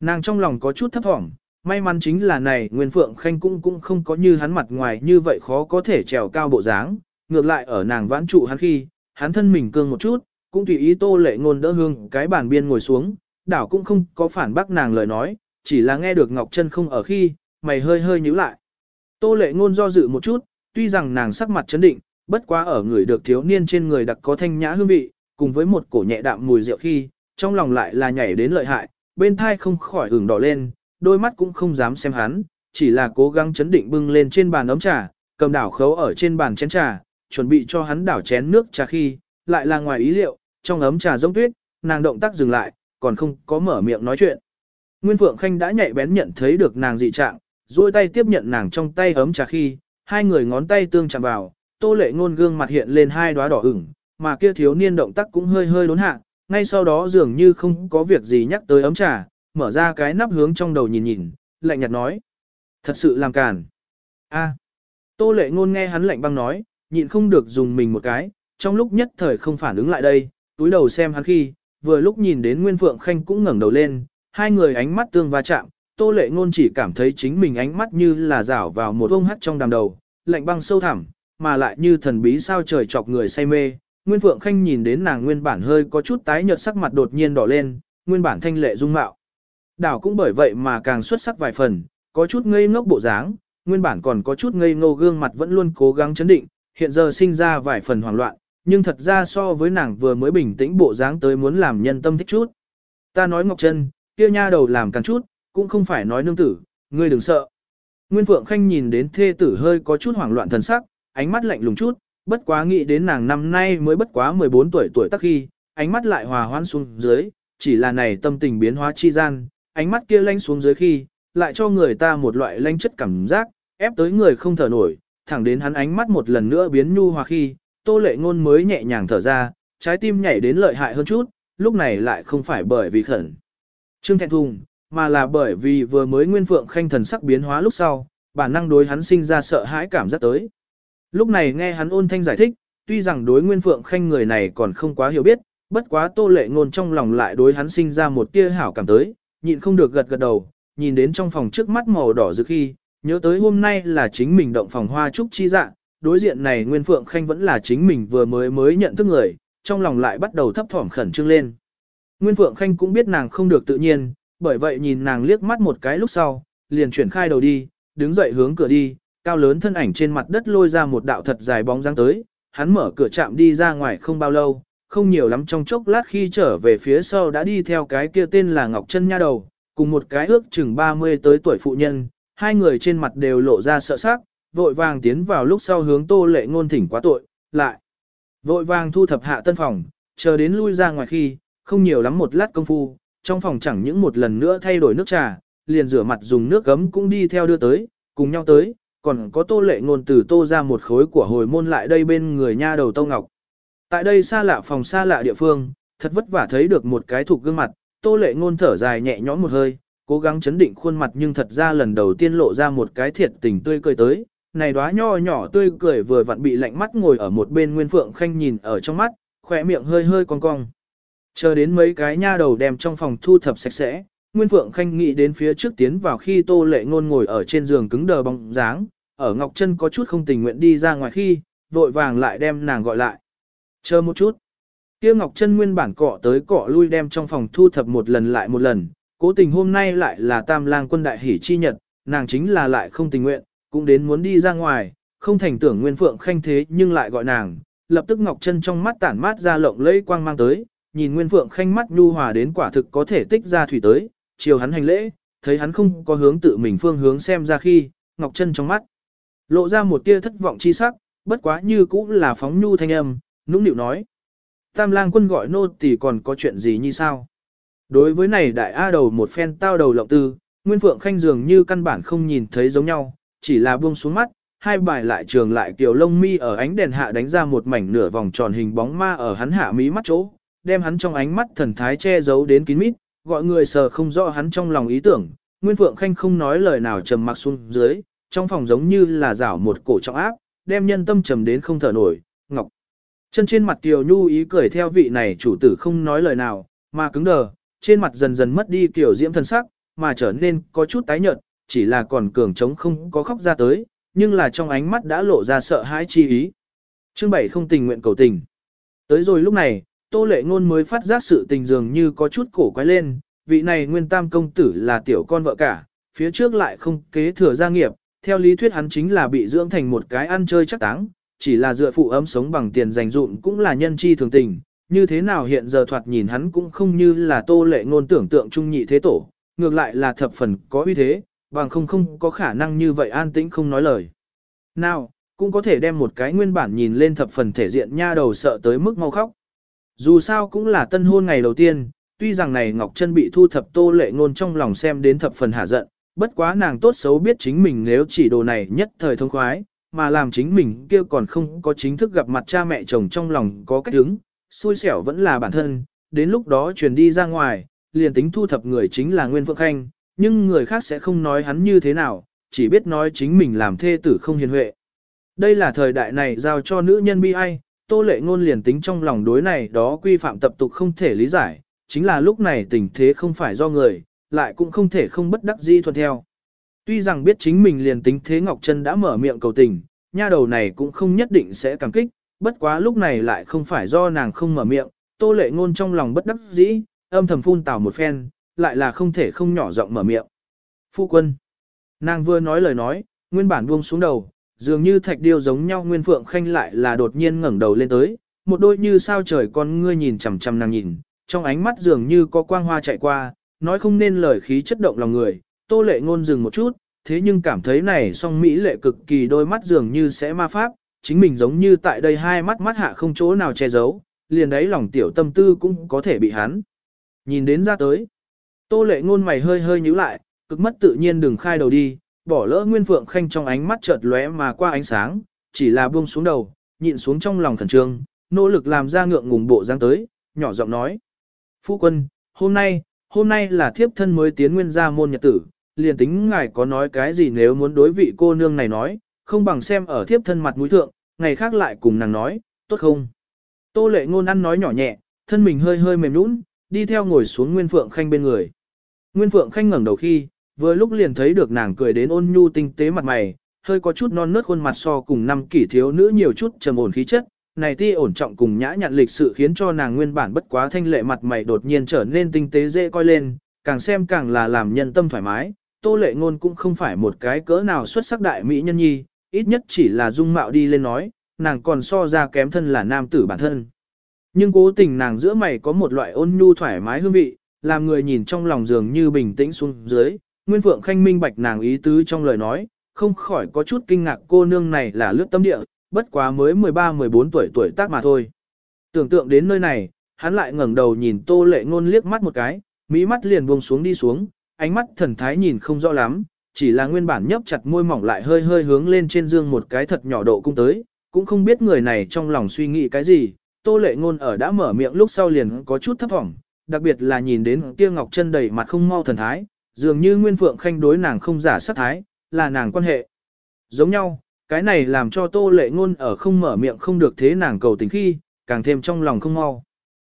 Nàng trong lòng có chút thấp thỏm, may mắn chính là này Nguyên Phượng Khanh cũng cũng không có như hắn mặt ngoài như vậy khó có thể trèo cao bộ dáng, ngược lại ở nàng vãn trụ hắn khi, hắn thân mình cương một chút, cũng tùy ý tô lệ ngôn đỡ hương cái bàn biên ngồi xuống, đảo cũng không có phản bác nàng lời nói, chỉ là nghe được Ngọc Trân không ở khi, mày hơi hơi nhíu lại. Tô lệ ngôn do dự một chút, tuy rằng nàng sắc mặt chấn định, bất quá ở người được thiếu niên trên người đặc có thanh nhã hương vị, cùng với một cổ nhẹ đạm mùi rượu khi, trong lòng lại là nhảy đến lợi hại, bên thai không khỏi ửng đỏ lên, đôi mắt cũng không dám xem hắn, chỉ là cố gắng chấn định bưng lên trên bàn ấm trà, cầm đảo khấu ở trên bàn chén trà, chuẩn bị cho hắn đảo chén nước trà khi, lại là ngoài ý liệu, trong ấm trà giống tuyết, nàng động tác dừng lại, còn không có mở miệng nói chuyện. Nguyên Phượng Khanh đã nhạy bén nhận thấy được nàng dị trạng, duỗi tay tiếp nhận nàng trong tay ấm trà khi, hai người ngón tay tương chạm vào, tô lệ ngôn gương mặt hiện lên hai đóa đỏ ửng, mà kia thiếu niên động tác cũng hơi hơi đốn hạ, ngay sau đó dường như không có việc gì nhắc tới ấm trà, mở ra cái nắp hướng trong đầu nhìn nhìn, lạnh nhạt nói. Thật sự làm càn. a Tô lệ ngôn nghe hắn lạnh băng nói, nhịn không được dùng mình một cái, trong lúc nhất thời không phản ứng lại đây, túi đầu xem hắn khi, vừa lúc nhìn đến Nguyên Phượng Khanh cũng ngẩng đầu lên, hai người ánh mắt tương va chạm, Tô Lệ Ngôn chỉ cảm thấy chính mình ánh mắt như là rảo vào một ông hắt trong đàm đầu, lạnh băng sâu thẳm, mà lại như thần bí sao trời chọc người say mê. Nguyên Phượng Khanh nhìn đến nàng nguyên bản hơi có chút tái nhợt sắc mặt đột nhiên đỏ lên, nguyên bản thanh lệ dung mạo. Đảo cũng bởi vậy mà càng xuất sắc vài phần, có chút ngây ngốc bộ dáng, nguyên bản còn có chút ngây ngô gương mặt vẫn luôn cố gắng chấn định, hiện giờ sinh ra vài phần hoảng loạn, nhưng thật ra so với nàng vừa mới bình tĩnh bộ dáng tới muốn làm nhân tâm thích chút. Ta nói Ngọc Trân, kia nha đầu làm càng chút, cũng không phải nói nương tử, ngươi đừng sợ. Nguyên Phượng Khanh nhìn đến thê tử hơi có chút hoảng loạn thần sắc, ánh mắt lạnh lùng chút, bất quá nghĩ đến nàng năm nay mới bất quá 14 tuổi tuổi tác khi, ánh mắt lại hòa hoãn xuống dưới, chỉ là này tâm tình biến hóa chi gian, ánh mắt kia lanh xuống dưới khi, lại cho người ta một loại lanh chất cảm giác, ép tới người không thở nổi, thẳng đến hắn ánh mắt một lần nữa biến nhu hòa khi, tô lệ ngôn mới nhẹ nhàng thở ra, trái tim nhảy đến lợi hại hơn chút, lúc này lại không phải bởi vì khẩn. Trương thẹn thùng, mà là bởi vì vừa mới Nguyên Phượng Khanh thần sắc biến hóa lúc sau, bản năng đối hắn sinh ra sợ hãi cảm giác tới. Lúc này nghe hắn ôn thanh giải thích, tuy rằng đối Nguyên Phượng Khanh người này còn không quá hiểu biết, bất quá tô lệ ngôn trong lòng lại đối hắn sinh ra một tia hảo cảm tới, nhịn không được gật gật đầu, nhìn đến trong phòng trước mắt màu đỏ rực khi, nhớ tới hôm nay là chính mình động phòng hoa trúc chi dạ, đối diện này Nguyên Phượng Khanh vẫn là chính mình vừa mới mới nhận thức người, trong lòng lại bắt đầu thấp thỏm khẩn trương lên. Nguyên Phượng Khanh cũng biết nàng không được tự nhiên, bởi vậy nhìn nàng liếc mắt một cái lúc sau, liền chuyển khai đầu đi, đứng dậy hướng cửa đi, cao lớn thân ảnh trên mặt đất lôi ra một đạo thật dài bóng dáng tới, hắn mở cửa chạm đi ra ngoài không bao lâu, không nhiều lắm trong chốc lát khi trở về phía sau đã đi theo cái kia tên là Ngọc Chân Nha đầu, cùng một cái ước chừng 30 tới tuổi phụ nhân, hai người trên mặt đều lộ ra sợ sắc, vội vàng tiến vào lúc sau hướng Tô Lệ ngôn thỉnh quá tội, lại vội vàng thu thập hạ tân phòng, chờ đến lui ra ngoài khi, không nhiều lắm một lát công phu, trong phòng chẳng những một lần nữa thay đổi nước trà, liền rửa mặt dùng nước gấm cũng đi theo đưa tới, cùng nhau tới, còn có tô lệ ngôn từ tô ra một khối của hồi môn lại đây bên người nha đầu Tô Ngọc. Tại đây xa lạ phòng xa lạ địa phương, thật vất vả thấy được một cái thuộc gương mặt, tô lệ ngôn thở dài nhẹ nhõm một hơi, cố gắng chấn định khuôn mặt nhưng thật ra lần đầu tiên lộ ra một cái thiệt tình tươi cười tới. Này đóa nho nhỏ tươi cười vừa vặn bị lạnh mắt ngồi ở một bên Nguyên Phượng Khanh nhìn ở trong mắt, khỏe miệng hơi hơi cong cong. Chờ đến mấy cái nha đầu đem trong phòng thu thập sạch sẽ, Nguyên Phượng Khanh nghĩ đến phía trước tiến vào khi Tô Lệ Ngôn ngồi ở trên giường cứng đờ bóng dáng, ở Ngọc Trân có chút không tình nguyện đi ra ngoài khi, vội vàng lại đem nàng gọi lại. Chờ một chút. Kia Ngọc Trân nguyên bản cọ tới cọ lui đem trong phòng thu thập một lần lại một lần, cố tình hôm nay lại là tam lang quân đại hỷ chi nhật, nàng chính là lại không tình nguyện, cũng đến muốn đi ra ngoài, không thành tưởng Nguyên Phượng Khanh thế nhưng lại gọi nàng, lập tức Ngọc Trân trong mắt tản mát ra lộng lẫy quang mang tới, nhìn Nguyên Phượng Khanh mắt nhu hòa đến quả thực có thể tích ra thủy tới, chiều hắn hành lễ, thấy hắn không có hướng tự mình phương hướng xem ra khi, Ngọc Trân trong mắt lộ ra một tia thất vọng chi sắc, bất quá như cũng là phóng nhu thanh âm, nũng nịu nói. Tam lang quân gọi nô tỳ còn có chuyện gì như sao? Đối với này đại A đầu một phen tao đầu lộng tư, Nguyên Phượng Khanh dường như căn bản không nhìn thấy giống nhau, chỉ là buông xuống mắt, hai bài lại trường lại kiểu lông mi ở ánh đèn hạ đánh ra một mảnh nửa vòng tròn hình bóng ma ở hắn hạ mí mắt chỗ, đem hắn trong ánh mắt thần thái che giấu đến kín mít, gọi người sờ không rõ hắn trong lòng ý tưởng. Nguyên Phượng Khanh không nói lời nào trầm mặc xuống dưới, trong phòng giống như là rảo một cổ trọng áp, đem nhân tâm trầm đến không thở nổi, ngọc. Chân trên mặt Kiều Nhu ý cười theo vị này chủ tử không nói lời nào, mà cứng đờ, trên mặt dần dần mất đi kiểu diễm thân sắc, mà trở nên có chút tái nhợt, chỉ là còn cường trống không có khóc ra tới, nhưng là trong ánh mắt đã lộ ra sợ hãi chi ý. Chương 7 không tình nguyện cầu tình. Tới rồi lúc này, Tô Lệ Ngôn mới phát giác sự tình dường như có chút cổ quái lên, vị này nguyên tam công tử là tiểu con vợ cả, phía trước lại không kế thừa gia nghiệp, theo lý thuyết hắn chính là bị dưỡng thành một cái ăn chơi chắc táng, chỉ là dựa phụ ấm sống bằng tiền dành dụm cũng là nhân chi thường tình, như thế nào hiện giờ thoạt nhìn hắn cũng không như là Tô Lệ Ngôn tưởng tượng trung nhị thế tổ, ngược lại là thập phần có uy thế, bằng không không có khả năng như vậy an tĩnh không nói lời. Nào, cũng có thể đem một cái nguyên bản nhìn lên thập phần thể diện nha đầu sợ tới mức mau khóc. Dù sao cũng là tân hôn ngày đầu tiên, tuy rằng này Ngọc Trân bị thu thập tô lệ ngôn trong lòng xem đến thập phần hạ giận, bất quá nàng tốt xấu biết chính mình nếu chỉ đồ này nhất thời thông khoái, mà làm chính mình kia còn không có chính thức gặp mặt cha mẹ chồng trong lòng có cách đứng, xui xẻo vẫn là bản thân, đến lúc đó truyền đi ra ngoài, liền tính thu thập người chính là Nguyên Phượng Khanh, nhưng người khác sẽ không nói hắn như thế nào, chỉ biết nói chính mình làm thê tử không hiền huệ. Đây là thời đại này giao cho nữ nhân bi ai, tô lệ ngôn liền tính trong lòng đối này đó quy phạm tập tục không thể lý giải, chính là lúc này tình thế không phải do người, lại cũng không thể không bất đắc dĩ thuận theo. Tuy rằng biết chính mình liền tính thế Ngọc Trân đã mở miệng cầu tình, nha đầu này cũng không nhất định sẽ cảm kích, bất quá lúc này lại không phải do nàng không mở miệng, tô lệ ngôn trong lòng bất đắc dĩ, âm thầm phun tào một phen, lại là không thể không nhỏ giọng mở miệng. Phu quân. Nàng vừa nói lời nói, nguyên bản buông xuống đầu, dường như thạch điêu giống nhau Nguyên Phượng Khanh lại là đột nhiên ngẩng đầu lên tới, một đôi như sao trời con ngươi nhìn chằm chằm nàng nhìn, trong ánh mắt dường như có quang hoa chạy qua, nói không nên lời khí chất động lòng người, Tô Lệ ngôn dừng một chút, thế nhưng cảm thấy này song mỹ lệ cực kỳ đôi mắt dường như sẽ ma pháp, chính mình giống như tại đây hai mắt mắt hạ không chỗ nào che giấu, liền đấy lòng tiểu tâm tư cũng có thể bị hắn nhìn đến ra tới. Tô Lệ ngôn mày hơi hơi nhíu lại, cực mất tự nhiên đừng khai đầu đi, bỏ lỡ Nguyên Phượng Khanh trong ánh mắt chợt lóe mà qua ánh sáng, chỉ là buông xuống đầu, nhịn xuống trong lòng khẩn trương, nỗ lực làm ra ngượng ngùng bộ dáng tới, nhỏ giọng nói: "Phu quân, hôm nay, hôm nay là thiếp thân mới tiến nguyên gia môn nhật tử, liền tính ngài có nói cái gì nếu muốn đối vị cô nương này nói, không bằng xem ở thiếp thân mặt mũi thượng, ngày khác lại cùng nàng nói, tốt không?" Tô Lệ ngôn ăn nói nhỏ nhẹ, thân mình hơi hơi mềm nhũn, đi theo ngồi xuống Nguyên Phượng Khanh bên người. Nguyên Phượng Khanh ngẩng đầu khi, vừa lúc liền thấy được nàng cười đến ôn nhu tinh tế mặt mày, hơi có chút non nớt khuôn mặt so cùng năm kỷ thiếu nữ nhiều chút trầm ổn khí chất, này ti ổn trọng cùng nhã nhặn lịch sự khiến cho nàng nguyên bản bất quá thanh lệ mặt mày đột nhiên trở nên tinh tế dễ coi lên, càng xem càng là làm nhân tâm thoải mái. Tô lệ ngôn cũng không phải một cái cỡ nào xuất sắc đại mỹ nhân nhi, ít nhất chỉ là dung mạo đi lên nói, nàng còn so ra kém thân là nam tử bản thân. Nhưng cố tình nàng giữa mày có một loại ôn nhu thoải mái hương vị, làm người nhìn trong lòng dường như bình tĩnh xuống dưới, Nguyên Phượng Khanh minh bạch nàng ý tứ trong lời nói, không khỏi có chút kinh ngạc cô nương này là lướt tâm địa, bất quá mới 13-14 tuổi tuổi tác mà thôi. Tưởng tượng đến nơi này, hắn lại ngẩng đầu nhìn tô lệ ngôn liếc mắt một cái, mỹ mắt liền buông xuống đi xuống, ánh mắt thần thái nhìn không rõ lắm, chỉ là nguyên bản nhấp chặt môi mỏng lại hơi hơi hướng lên trên dương một cái thật nhỏ độ cung tới, cũng không biết người này trong lòng suy nghĩ cái gì, tô lệ ngôn ở đã mở miệng lúc sau liền có chút thấp vọng đặc biệt là nhìn đến kia ngọc chân đầy mặt không mau thần thái, dường như nguyên phượng khanh đối nàng không giả sát thái, là nàng quan hệ. Giống nhau, cái này làm cho tô lệ ngôn ở không mở miệng không được thế nàng cầu tình khi, càng thêm trong lòng không mau.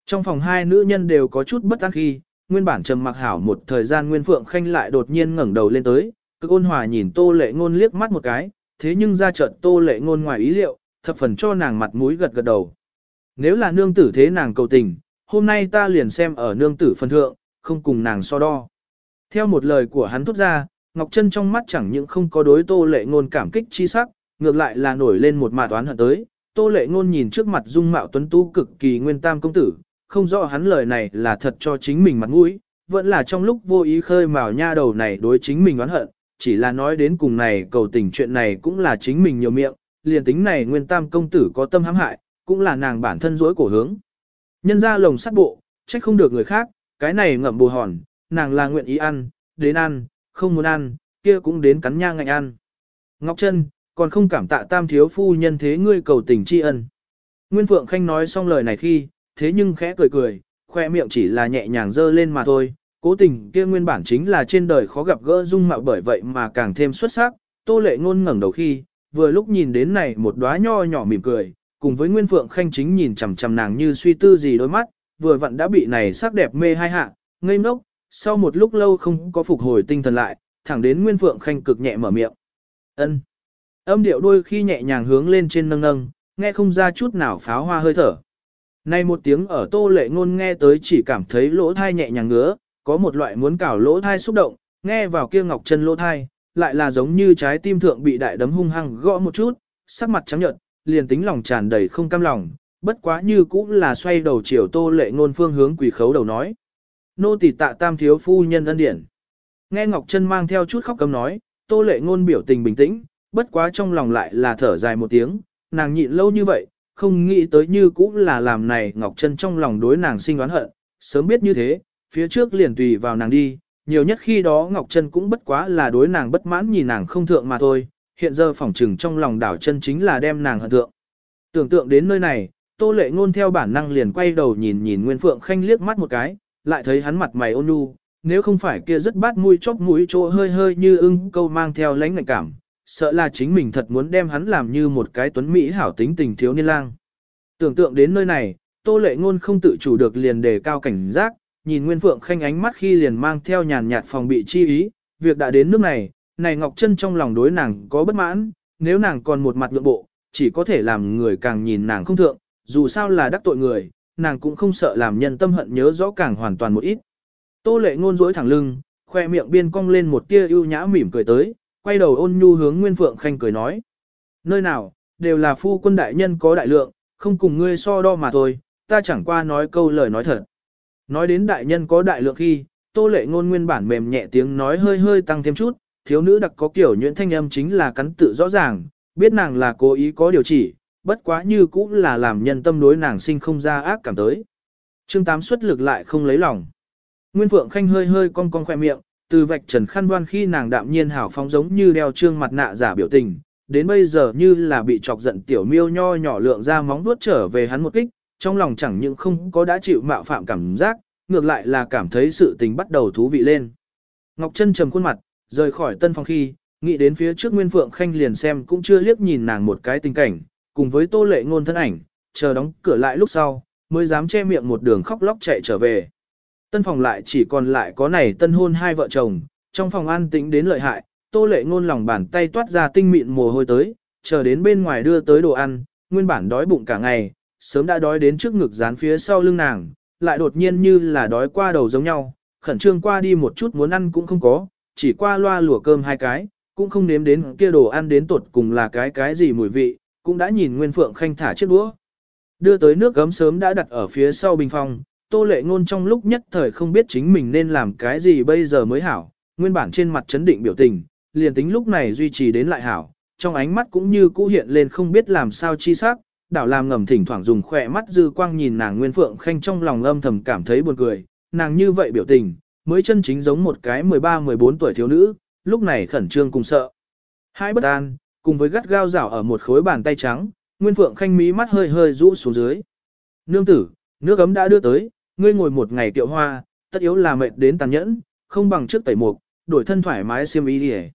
Trong phòng hai nữ nhân đều có chút bất an khi, nguyên bản trầm mặc hảo một thời gian Nguyên Phượng Khanh lại đột nhiên ngẩng đầu lên tới, cực ôn hòa nhìn Tô Lệ Ngôn liếc mắt một cái, thế nhưng ra chợt Tô Lệ Ngôn ngoài ý liệu, thập phần cho nàng mặt mũi gật gật đầu. Nếu là nương tử thế nàng cầu tình, hôm nay ta liền xem ở nương tử phân thượng, không cùng nàng so đo. Theo một lời của hắn thốt ra, Ngọc Trân trong mắt chẳng những không có đối Tô Lệ Ngôn cảm kích chi sắc, ngược lại là nổi lên một mạt toán hận tới. Tô Lệ Ngôn nhìn trước mặt dung mạo tuấn tú cực kỳ nguyên tam công tử, không rõ hắn lời này là thật cho chính mình mặt mũi, vẫn là trong lúc vô ý khơi mào nha đầu này đối chính mình oán hận, chỉ là nói đến cùng này cầu tình chuyện này cũng là chính mình nhiều miệng, liền tính này nguyên tam công tử có tâm hãm hại, cũng là nàng bản thân dối cổ hướng. Nhân ra lồng sắt bộ, trách không được người khác, cái này ngậm bù hòn, nàng là nguyện ý ăn, đến ăn, không muốn ăn, kia cũng đến cắn nha ngạnh ăn. Ngọc Trân, còn không cảm tạ tam thiếu phu nhân thế ngươi cầu tình tri ân. Nguyên Phượng Khanh nói xong lời này khi, thế nhưng khẽ cười cười, khoe miệng chỉ là nhẹ nhàng dơ lên mà thôi. Cố tình kia nguyên bản chính là trên đời khó gặp gỡ dung mạo bởi vậy mà càng thêm xuất sắc. Tô lệ ngôn ngẩng đầu khi, vừa lúc nhìn đến này một đóa nho nhỏ mỉm cười, cùng với Nguyên Phượng Khanh chính nhìn chằm chằm nàng như suy tư gì đôi mắt, vừa vặn đã bị này sắc đẹp mê hai hạ, ngây ngốc, sau một lúc lâu không có phục hồi tinh thần lại, thẳng đến Nguyên Phượng Khanh cực nhẹ mở miệng. Ân. Âm điệu đôi khi nhẹ nhàng hướng lên trên nâng nâng, nghe không ra chút nào pháo hoa hơi thở. nay một tiếng ở tô lệ ngôn nghe tới chỉ cảm thấy lỗ tai nhẹ nhàng ngứa, có một loại muốn cào lỗ thai xúc động, nghe vào kia ngọc chân lỗ thai, lại là giống như trái tim thượng bị đại đấm hung hăng gõ một chút, sắc mặt trắng nhợt, liền tính lòng tràn đầy không cam lòng, bất quá như cũng là xoay đầu chiều tô lệ ngôn phương hướng quỳ khấu đầu nói. Nô tỳ tạ tam thiếu phu nhân ân điển. Nghe Ngọc Trân mang theo chút khóc cấm nói, tô lệ ngôn biểu tình bình tĩnh, bất quá trong lòng lại là thở dài một tiếng, nàng nhịn lâu như vậy, không nghĩ tới như cũng là làm này Ngọc Trân trong lòng đối nàng sinh oán hận, sớm biết như thế, phía trước liền tùy vào nàng đi, nhiều nhất khi đó Ngọc Trân cũng bất quá là đối nàng bất mãn nhìn nàng không thượng mà thôi, hiện giờ phỏng trừng trong lòng đảo chân chính là đem nàng hận thượng. Tưởng tượng đến nơi này, Tô Lệ Ngôn theo bản năng liền quay đầu nhìn nhìn Nguyên Phượng Khanh liếc mắt một cái, lại thấy hắn mặt mày ôn nhu, nếu không phải kia rất bát mũi chóp mũi chỗ hơi hơi như ưng câu mang theo lãnh ngạnh cảm, sợ là chính mình thật muốn đem hắn làm như một cái tuấn mỹ hảo tính tình thiếu niên lang. Tưởng tượng đến nơi này, Tô Lệ Ngôn không tự chủ được liền đề cao cảnh giác, nhìn Nguyên Phượng Khanh ánh mắt khi liền mang theo nhàn nhạt phòng bị chi ý, việc đã đến nước này, này Ngọc Trân trong lòng đối nàng có bất mãn, nếu nàng còn một mặt nhượng bộ, chỉ có thể làm người càng nhìn nàng không thượng, dù sao là đắc tội người, nàng cũng không sợ làm nhân tâm hận nhớ rõ càng hoàn toàn một ít. Tô Lệ Ngôn dối thẳng lưng, khoe miệng biên cong lên một tia ưu nhã mỉm cười tới, quay đầu ôn nhu hướng Nguyên Phượng Khanh cười nói. Nơi nào, đều là phu quân đại nhân có đại lượng, không cùng ngươi so đo mà thôi, ta chẳng qua nói câu lời nói thật. Nói đến đại nhân có đại lượng khi, tô lệ ngôn nguyên bản mềm nhẹ tiếng nói hơi hơi tăng thêm chút, thiếu nữ đặc có kiểu nhuyễn thanh âm chính là cắn tự rõ ràng, biết nàng là cố ý có điều chỉ, bất quá như cũng là làm nhân tâm đối nàng sinh không ra ác cảm tới. Trương Tám xuất lực lại không lấy lòng. Nguyên Phượng Khanh hơi hơi cong cong khoe miệng, từ vạch trần khăn đoan khi nàng đạm nhiên hảo phóng giống như đeo trương mặt nạ giả biểu tình, đến bây giờ như là bị chọc giận tiểu miêu nho nhỏ lượng ra móng vuốt trở về hắn một kích, trong lòng chẳng những không có đã chịu mạo phạm cảm giác, ngược lại là cảm thấy sự tình bắt đầu thú vị lên. Ngọc Trân trầm khuôn mặt, rời khỏi tân phòng khi, nghĩ đến phía trước Nguyên Phượng Khanh liền xem cũng chưa liếc nhìn nàng một cái tình cảnh, cùng với tô lệ ngôn thân ảnh, chờ đóng cửa lại lúc sau, mới dám che miệng một đường khóc lóc chạy trở về. Tân phòng lại chỉ còn lại có này tân hôn hai vợ chồng, trong phòng an tĩnh đến lợi hại, tô lệ ngôn lòng bàn tay toát ra tinh mịn mồ hôi tới, chờ đến bên ngoài đưa tới đồ ăn, nguyên bản đói bụng cả ngày, sớm đã đói đến trước ngực dán phía sau lưng nàng, lại đột nhiên như là đói qua đầu giống nhau, khẩn trương qua đi một chút muốn ăn cũng không có, chỉ qua loa lùa cơm hai cái, cũng không nếm đến kia đồ ăn đến tột cùng là cái cái gì mùi vị, cũng đã nhìn Nguyên Phượng Khanh thả chiếc đũa. Đưa tới nước gấm sớm đã đặt ở phía sau bình phòng, Tô Lệ Ngôn trong lúc nhất thời không biết chính mình nên làm cái gì bây giờ mới hảo, nguyên bản trên mặt chấn định biểu tình, liền tính lúc này duy trì đến lại hảo, trong ánh mắt cũng như cũ hiện lên không biết làm sao chi sắc, đảo làm ngầm thỉnh thoảng dùng khỏe mắt dư quang nhìn nàng Nguyên Phượng Khanh trong lòng âm thầm cảm thấy buồn cười, nàng như vậy biểu tình, mới chân chính giống một cái 13-14 tuổi thiếu nữ, lúc này khẩn trương cùng sợ. Hai bất an, cùng với gắt gao rảo ở một khối bàn tay trắng, Nguyên Phượng Khanh mí mắt hơi hơi rũ xuống dưới. Nương tử, nước ấm đã đưa tới, ngươi ngồi một ngày tiệu hoa, tất yếu là mệt đến tàn nhẫn, không bằng trước tẩy mục, đổi thân thoải mái xiêm y đi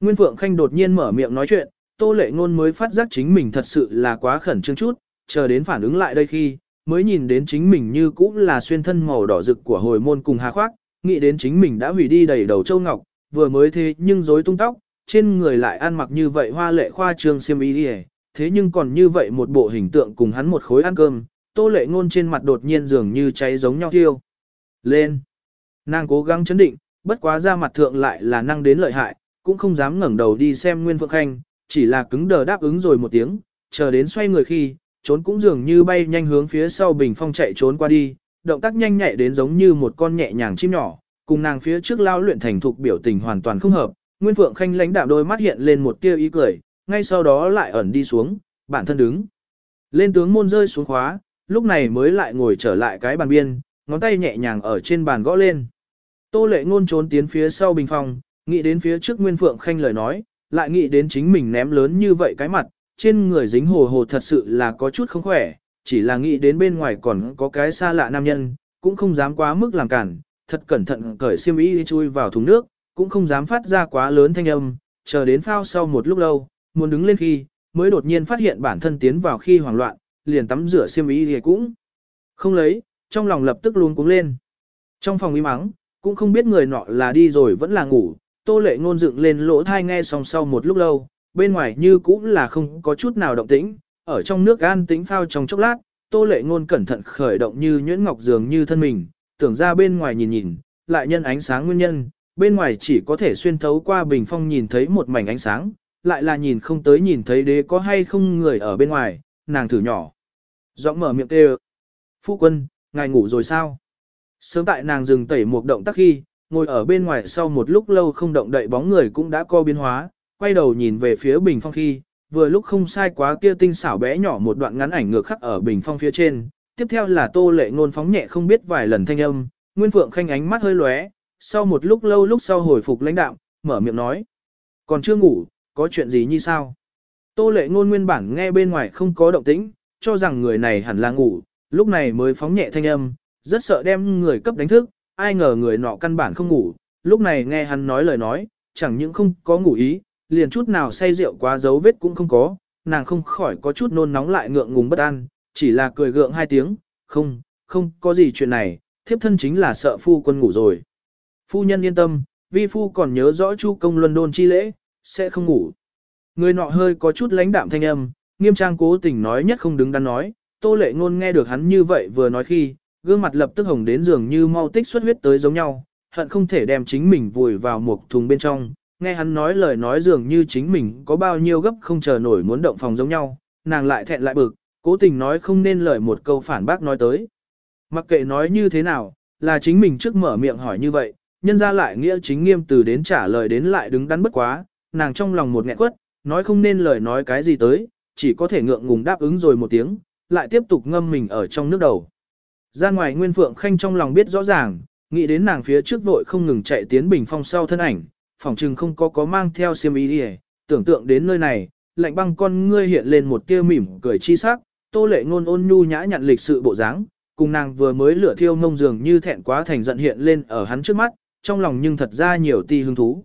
Nguyên Phượng Khanh đột nhiên mở miệng nói chuyện, Tô Lệ Ngôn mới phát giác chính mình thật sự là quá khẩn trương chút, chờ đến phản ứng lại đây khi, mới nhìn đến chính mình như cũ là xuyên thân màu đỏ rực của hồi môn cùng hà khoác, nghĩ đến chính mình đã hủy đi đầy đầu châu ngọc, vừa mới thế nhưng rối tung tóc, trên người lại ăn mặc như vậy hoa lệ khoa trương xiêm y đi thế nhưng còn như vậy một bộ hình tượng cùng hắn một khối ăn cơm, Tô Lệ Ngôn trên mặt đột nhiên dường như cháy giống nhau thiêu. Lên! Nàng cố gắng chấn định, bất quá ra mặt thượng lại là năng đến lợi hại, cũng không dám ngẩng đầu đi xem Nguyên Phượng Khanh, chỉ là cứng đờ đáp ứng rồi một tiếng, chờ đến xoay người khi, trốn cũng dường như bay nhanh hướng phía sau bình phong chạy trốn qua đi, động tác nhanh nhạy đến giống như một con nhẹ nhàng chim nhỏ, cùng nàng phía trước lao luyện thành thục biểu tình hoàn toàn không hợp. Nguyên Phượng Khanh lãnh đạm đôi mắt hiện lên một tia ý cười, ngay sau đó lại ẩn đi xuống, bản thân đứng. Lên tướng môn rơi xuống khóa, lúc này mới lại ngồi trở lại cái bàn biên, ngón tay nhẹ nhàng ở trên bàn gõ lên. Tô lệ ngôn trốn tiến phía sau bình phòng, nghĩ đến phía trước Nguyên Phượng Khanh lời nói, lại nghĩ đến chính mình ném lớn như vậy cái mặt, trên người dính hồ hồ thật sự là có chút không khỏe, chỉ là nghĩ đến bên ngoài còn có cái xa lạ nam nhân, cũng không dám quá mức làm cản, thật cẩn thận cởi xiêm y chui vào thùng nước, cũng không dám phát ra quá lớn thanh âm, chờ đến phao sau một lúc lâu, muốn đứng lên khi, mới đột nhiên phát hiện bản thân tiến vào khi hoảng loạn, liền tắm rửa xiêm y thì cũng không lấy, trong lòng lập tức luôn cuống lên. Trong phòng im mắng, cũng không biết người nọ là đi rồi vẫn là ngủ, tô lệ ngôn dựng lên lỗ thai nghe xong sau một lúc lâu, bên ngoài như cũng là không có chút nào động tĩnh, ở trong nước an tĩnh phao trong chốc lát, tô lệ ngôn cẩn thận khởi động như nhuyễn ngọc dường như thân mình, tưởng ra bên ngoài nhìn nhìn, lại nhân ánh sáng nguyên nhân, bên ngoài chỉ có thể xuyên thấu qua bình phong nhìn thấy một mảnh ánh sáng, lại là nhìn không tới nhìn thấy đế có hay không người ở bên ngoài, nàng thử nhỏ. Giọng mở miệng kêu. Phu quân, ngài ngủ rồi sao? Sớm tại nàng dừng tẩy một động tác khi, ngồi ở bên ngoài sau một lúc lâu không động đậy bóng người cũng đã co biến hóa, quay đầu nhìn về phía bình phong khi, vừa lúc không sai quá kia tinh xảo bé nhỏ một đoạn ngắn ảnh ngược khắc ở bình phong phía trên. Tiếp theo là tô lệ ngôn phóng nhẹ không biết vài lần thanh âm, Nguyên Phượng khanh ánh mắt hơi lóe, sau một lúc lâu lúc sau hồi phục lãnh đạo, mở miệng nói. Còn chưa ngủ, có chuyện gì như sao? Tô lệ ngôn nguyên bản nghe bên ngoài không có động tĩnh, cho rằng người này hẳn là ngủ, lúc này mới phóng nhẹ thanh âm, rất sợ đem người cấp đánh thức, ai ngờ người nọ căn bản không ngủ, lúc này nghe hắn nói lời nói, chẳng những không có ngủ ý, liền chút nào say rượu quá dấu vết cũng không có, nàng không khỏi có chút nôn nóng lại ngượng ngùng bất an, chỉ là cười gượng hai tiếng, không, không có gì chuyện này, thiếp thân chính là sợ phu quân ngủ rồi. Phu nhân yên tâm, vi phu còn nhớ rõ chu công luân đôn chi lễ, sẽ không ngủ. Người nọ hơi có chút lãnh đạm thanh âm, nghiêm trang cố tình nói nhất không đứng đắn nói, tô lệ ngôn nghe được hắn như vậy vừa nói khi, gương mặt lập tức hồng đến giường như mau tích xuất huyết tới giống nhau, hận không thể đem chính mình vùi vào một thùng bên trong, nghe hắn nói lời nói dường như chính mình có bao nhiêu gấp không chờ nổi muốn động phòng giống nhau, nàng lại thẹn lại bực, cố tình nói không nên lời một câu phản bác nói tới. Mặc kệ nói như thế nào, là chính mình trước mở miệng hỏi như vậy, nhân ra lại nghĩa chính nghiêm từ đến trả lời đến lại đứng đắn bất quá, nàng trong lòng một nghẹn quất, nói không nên lời nói cái gì tới, chỉ có thể ngượng ngùng đáp ứng rồi một tiếng, lại tiếp tục ngâm mình ở trong nước đầu. Ra ngoài Nguyên Phượng Khanh trong lòng biết rõ ràng, nghĩ đến nàng phía trước vội không ngừng chạy tiến bình phong sau thân ảnh, phòng trừng không có có mang theo xiêm y đi tưởng tượng đến nơi này, lạnh băng con ngươi hiện lên một tia mỉm cười chi sắc, tô lệ ngôn ôn nhu nhã nhặn lịch sự bộ dáng, cùng nàng vừa mới lửa thiêu ngông giường như thẹn quá thành giận hiện lên ở hắn trước mắt, trong lòng nhưng thật ra nhiều ti hứng thú.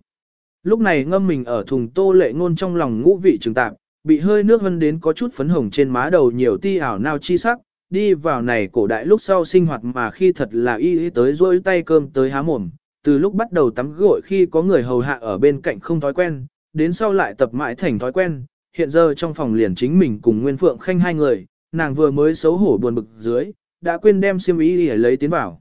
Lúc này ngâm mình ở thùng tô lệ ngôn trong lòng ngũ vị trừng tạm, bị hơi nước vân đến có chút phấn hồng trên má đầu nhiều ti ảo nao chi sắc, đi vào này cổ đại lúc sau sinh hoạt mà khi thật là y y tới rỗi tay cơm tới há mồm, từ lúc bắt đầu tắm gội khi có người hầu hạ ở bên cạnh không thói quen, đến sau lại tập mãi thành thói quen, hiện giờ trong phòng liền chính mình cùng Nguyên Phượng Khanh hai người, nàng vừa mới xấu hổ buồn bực dưới, đã quên đem xiêm y để lấy tiến vào.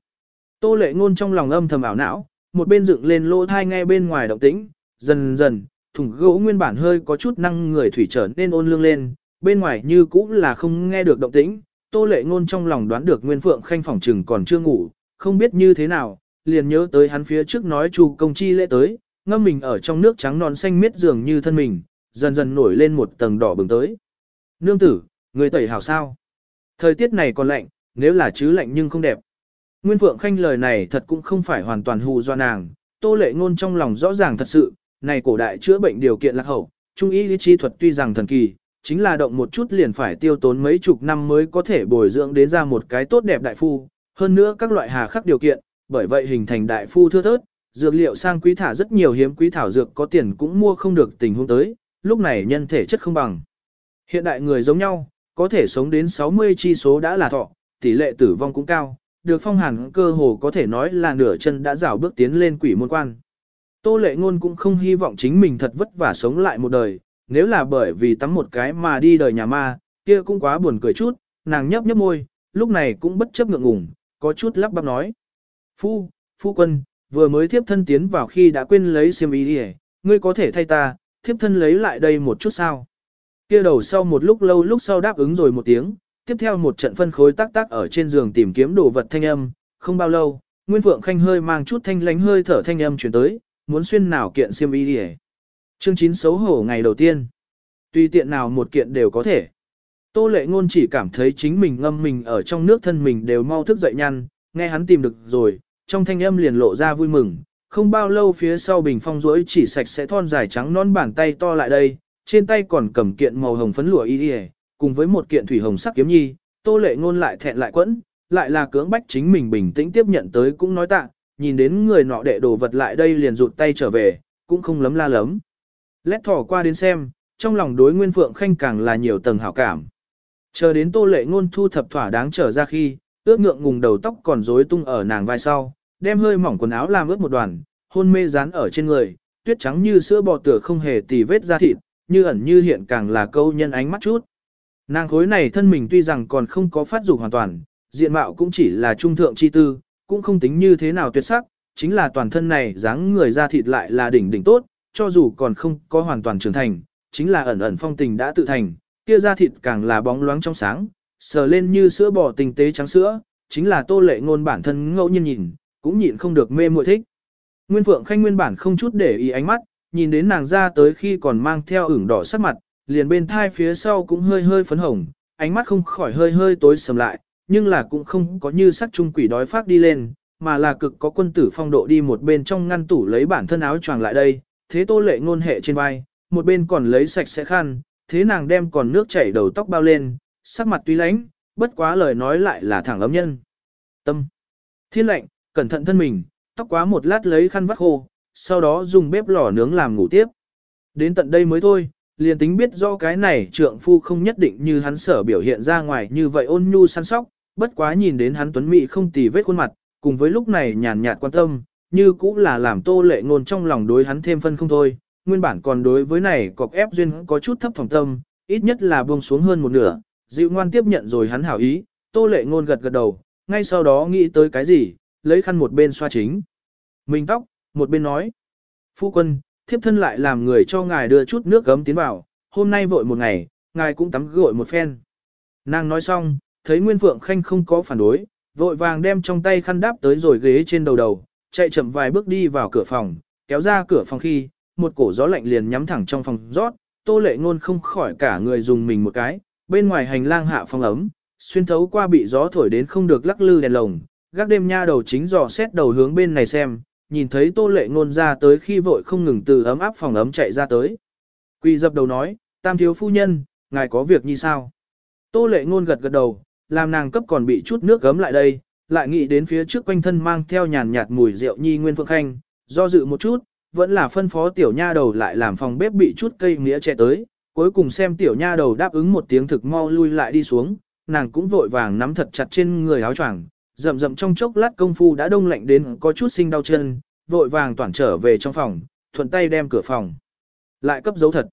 Tô lệ ngôn trong lòng âm thầm ảo não, một bên dựng lên lỗ thai nghe bên ngoài động tĩnh, dần dần, thùng gỗ nguyên bản hơi có chút năng người thủy trở nên ôn lương lên, bên ngoài như cũ là không nghe được động tĩnh, tô lệ ngôn trong lòng đoán được Nguyên Phượng Khanh phòng trừng còn chưa ngủ, không biết như thế nào, liền nhớ tới hắn phía trước nói chu công chi lễ tới, ngâm mình ở trong nước trắng non xanh miết dường như thân mình, dần dần nổi lên một tầng đỏ bừng tới. Nương tử, người tẩy hảo sao? Thời tiết này còn lạnh, nếu là chứ lạnh nhưng không đẹp. Nguyên Phượng Khanh lời này thật cũng không phải hoàn toàn hù do nàng, tô lệ ngôn trong lòng rõ ràng thật sự, này cổ đại chữa bệnh điều kiện lạc hậu, trung y lý chi thuật tuy rằng thần kỳ, chính là động một chút liền phải tiêu tốn mấy chục năm mới có thể bồi dưỡng đến ra một cái tốt đẹp đại phu, hơn nữa các loại hà khắc điều kiện, bởi vậy hình thành đại phu thưa thớt, dược liệu sang quý thả rất nhiều hiếm quý thảo dược có tiền cũng mua không được tình huống tới, lúc này nhân thể chất không bằng. Hiện đại người giống nhau, có thể sống đến 60 chi số đã là thọ, tỷ lệ tử vong cũng cao, được phong hàn cơ hồ có thể nói là nửa chân đã rảo bước tiến lên quỷ môn quan. Tô lệ ngôn cũng không hy vọng chính mình thật vất vả sống lại một đời, nếu là bởi vì tắm một cái mà đi đời nhà ma, kia cũng quá buồn cười chút, nàng nhấp nhấp môi, lúc này cũng bất chấp ngượng ngùng, có chút lắp bắp nói. Phu, phu quân, vừa mới thiếp thân tiến vào khi đã quên lấy xiêm y đi ngươi có thể thay ta, thiếp thân lấy lại đây một chút sao. Kia đầu sau một lúc lâu lúc sau đáp ứng rồi một tiếng, tiếp theo một trận phân khối tác tác ở trên giường tìm kiếm đồ vật thanh âm, không bao lâu, Nguyên Phượng Khanh hơi mang chút thanh lánh hơi thở thanh âm chuyển tới, muốn xuyên nào kiện xiêm y đi Chương 9 xấu hổ ngày đầu tiên. Tùy tiện nào một kiện đều có thể. Tô lệ ngôn chỉ cảm thấy chính mình ngâm mình ở trong nước thân mình đều mau thức dậy nhăn, nghe hắn tìm được rồi, trong thanh âm liền lộ ra vui mừng. Không bao lâu phía sau bình phong rỗi chỉ sạch sẽ thon dài trắng non bàn tay to lại đây, trên tay còn cầm kiện màu hồng phấn lụa y y, cùng với một kiện thủy hồng sắc kiếm nhi, tô lệ ngôn lại thẹn lại quẫn, lại là cưỡng bách chính mình bình tĩnh tiếp nhận tới cũng nói tạ, nhìn đến người nọ đệ đồ vật lại đây liền rụt tay trở về, cũng không lấm la lấm. Lét thỏ qua đến xem, trong lòng đối Nguyên Phượng Khanh càng là nhiều tầng hảo cảm. Chờ đến tô lệ ngôn thu thập thỏa đáng trở ra khi, ước ngượng ngùng đầu tóc còn rối tung ở nàng vai sau, đem hơi mỏng quần áo làm ướt một đoàn, hôn mê dán ở trên người, tuyết trắng như sữa bò tựa không hề tì vết da thịt, như ẩn như hiện càng là câu nhân ánh mắt chút. Nàng khối này thân mình tuy rằng còn không có phát dục hoàn toàn, diện mạo cũng chỉ là trung thượng chi tư, cũng không tính như thế nào tuyệt sắc, chính là toàn thân này dáng người da thịt lại là đỉnh đỉnh tốt, cho dù còn không có hoàn toàn trưởng thành, chính là ẩn ẩn phong tình đã tự thành, kia da thịt càng là bóng loáng trong sáng, sờ lên như sữa bò tinh tế trắng sữa, chính là tô lệ ngôn bản thân ngẫu nhiên nhìn, cũng nhịn không được mê muội thích. Nguyên Phượng Khanh nguyên bản không chút để ý ánh mắt, nhìn đến nàng ra tới khi còn mang theo ửng đỏ sắc mặt, liền bên thai phía sau cũng hơi hơi phấn hồng, ánh mắt không khỏi hơi hơi tối sầm lại, nhưng là cũng không có như sắc trung quỷ đói phát đi lên, mà là cực có quân tử phong độ đi một bên trong ngăn tủ lấy bản thân áo choàng lại đây, thế tô lệ ngôn hệ trên vai, một bên còn lấy sạch sẽ khăn, thế nàng đem còn nước chảy đầu tóc bao lên, sắc mặt tuy lánh, bất quá lời nói lại là thẳng ấm nhân. Tâm. Thiên lệnh, cẩn thận thân mình, tóc quá một lát lấy khăn vắt khô, sau đó dùng bếp lò nướng làm ngủ tiếp. Đến tận đây mới thôi, liền tính biết do cái này trượng phu không nhất định như hắn sở biểu hiện ra ngoài như vậy ôn nhu săn sóc, bất quá nhìn đến hắn tuấn mỹ không tì vết khuôn mặt, cùng với lúc này nhàn nhạt quan tâm, như cũng là làm tô lệ ngôn trong lòng đối hắn thêm phân không thôi, nguyên bản còn đối với này cọc ép duyên có chút thấp thỏm tâm, ít nhất là buông xuống hơn một nửa, dịu ngoan tiếp nhận rồi hắn hảo ý, tô lệ ngôn gật gật đầu, ngay sau đó nghĩ tới cái gì, lấy khăn một bên xoa chính. Mình tóc, một bên nói, phu quân, thiếp thân lại làm người cho ngài đưa chút nước gấm tiến vào, hôm nay vội một ngày, ngài cũng tắm gội một phen. Nàng nói xong, thấy Nguyên Phượng Khanh không có phản đối, vội vàng đem trong tay khăn đáp tới rồi ghế trên đầu đầu, chạy chậm vài bước đi vào cửa phòng, kéo ra cửa phòng khi, một cổ gió lạnh liền nhắm thẳng trong phòng rót, tô lệ ngôn không khỏi cả người dùng mình một cái, bên ngoài hành lang hạ phòng ấm, xuyên thấu qua bị gió thổi đến không được lắc lư đèn lồng, gác đêm nha đầu chính dò xét đầu hướng bên này xem, nhìn thấy tô lệ ngôn ra tới khi vội không ngừng từ ấm áp phòng ấm chạy ra tới. Quỳ dập đầu nói, tam thiếu phu nhân, ngài có việc như sao? Tô lệ ngôn gật gật đầu, làm nàng cấp còn bị chút nước gấm lại đây, lại nghĩ đến phía trước quanh thân mang theo nhàn nhạt mùi rượu nhi nguyên phượng khanh, do dự một chút, vẫn là phân phó tiểu nha đầu lại làm phòng bếp bị chút cây nghĩa che tới, cuối cùng xem tiểu nha đầu đáp ứng một tiếng thực mau lui lại đi xuống, nàng cũng vội vàng nắm thật chặt trên người áo choàng, rậm rậm trong chốc lát công phu đã đông lạnh đến có chút sinh đau chân, vội vàng toàn trở về trong phòng, thuận tay đem cửa phòng. Lại cấp dấu thật.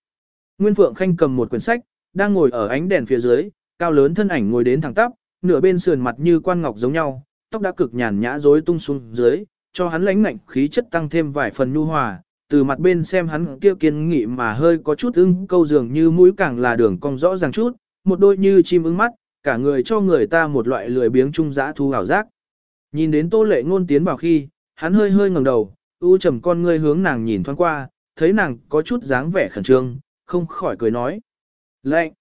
Nguyên Phượng Khanh cầm một quyển sách, đang ngồi ở ánh đèn phía dưới, cao lớn thân ảnh ngồi đến thẳng tắp, nửa bên sườn mặt như quan ngọc giống nhau, tóc đã cực nhàn nhã rối tung xuống dưới, cho hắn lãnh ngạnh khí chất tăng thêm vài phần nhu hòa, từ mặt bên xem hắn kia kiên nghị mà hơi có chút ưng câu dường như mũi càng là đường cong rõ ràng chút, một đôi như chim ứng mắt, cả người cho người ta một loại lười biếng trung dã thu hảo giác. Nhìn đến tô lệ ngôn tiến vào khi, hắn hơi hơi ngẩng đầu, u trầm con ngươi hướng nàng nhìn thoáng qua, thấy nàng có chút dáng vẻ khẩn trương, không khỏi cười nói. Lệnh!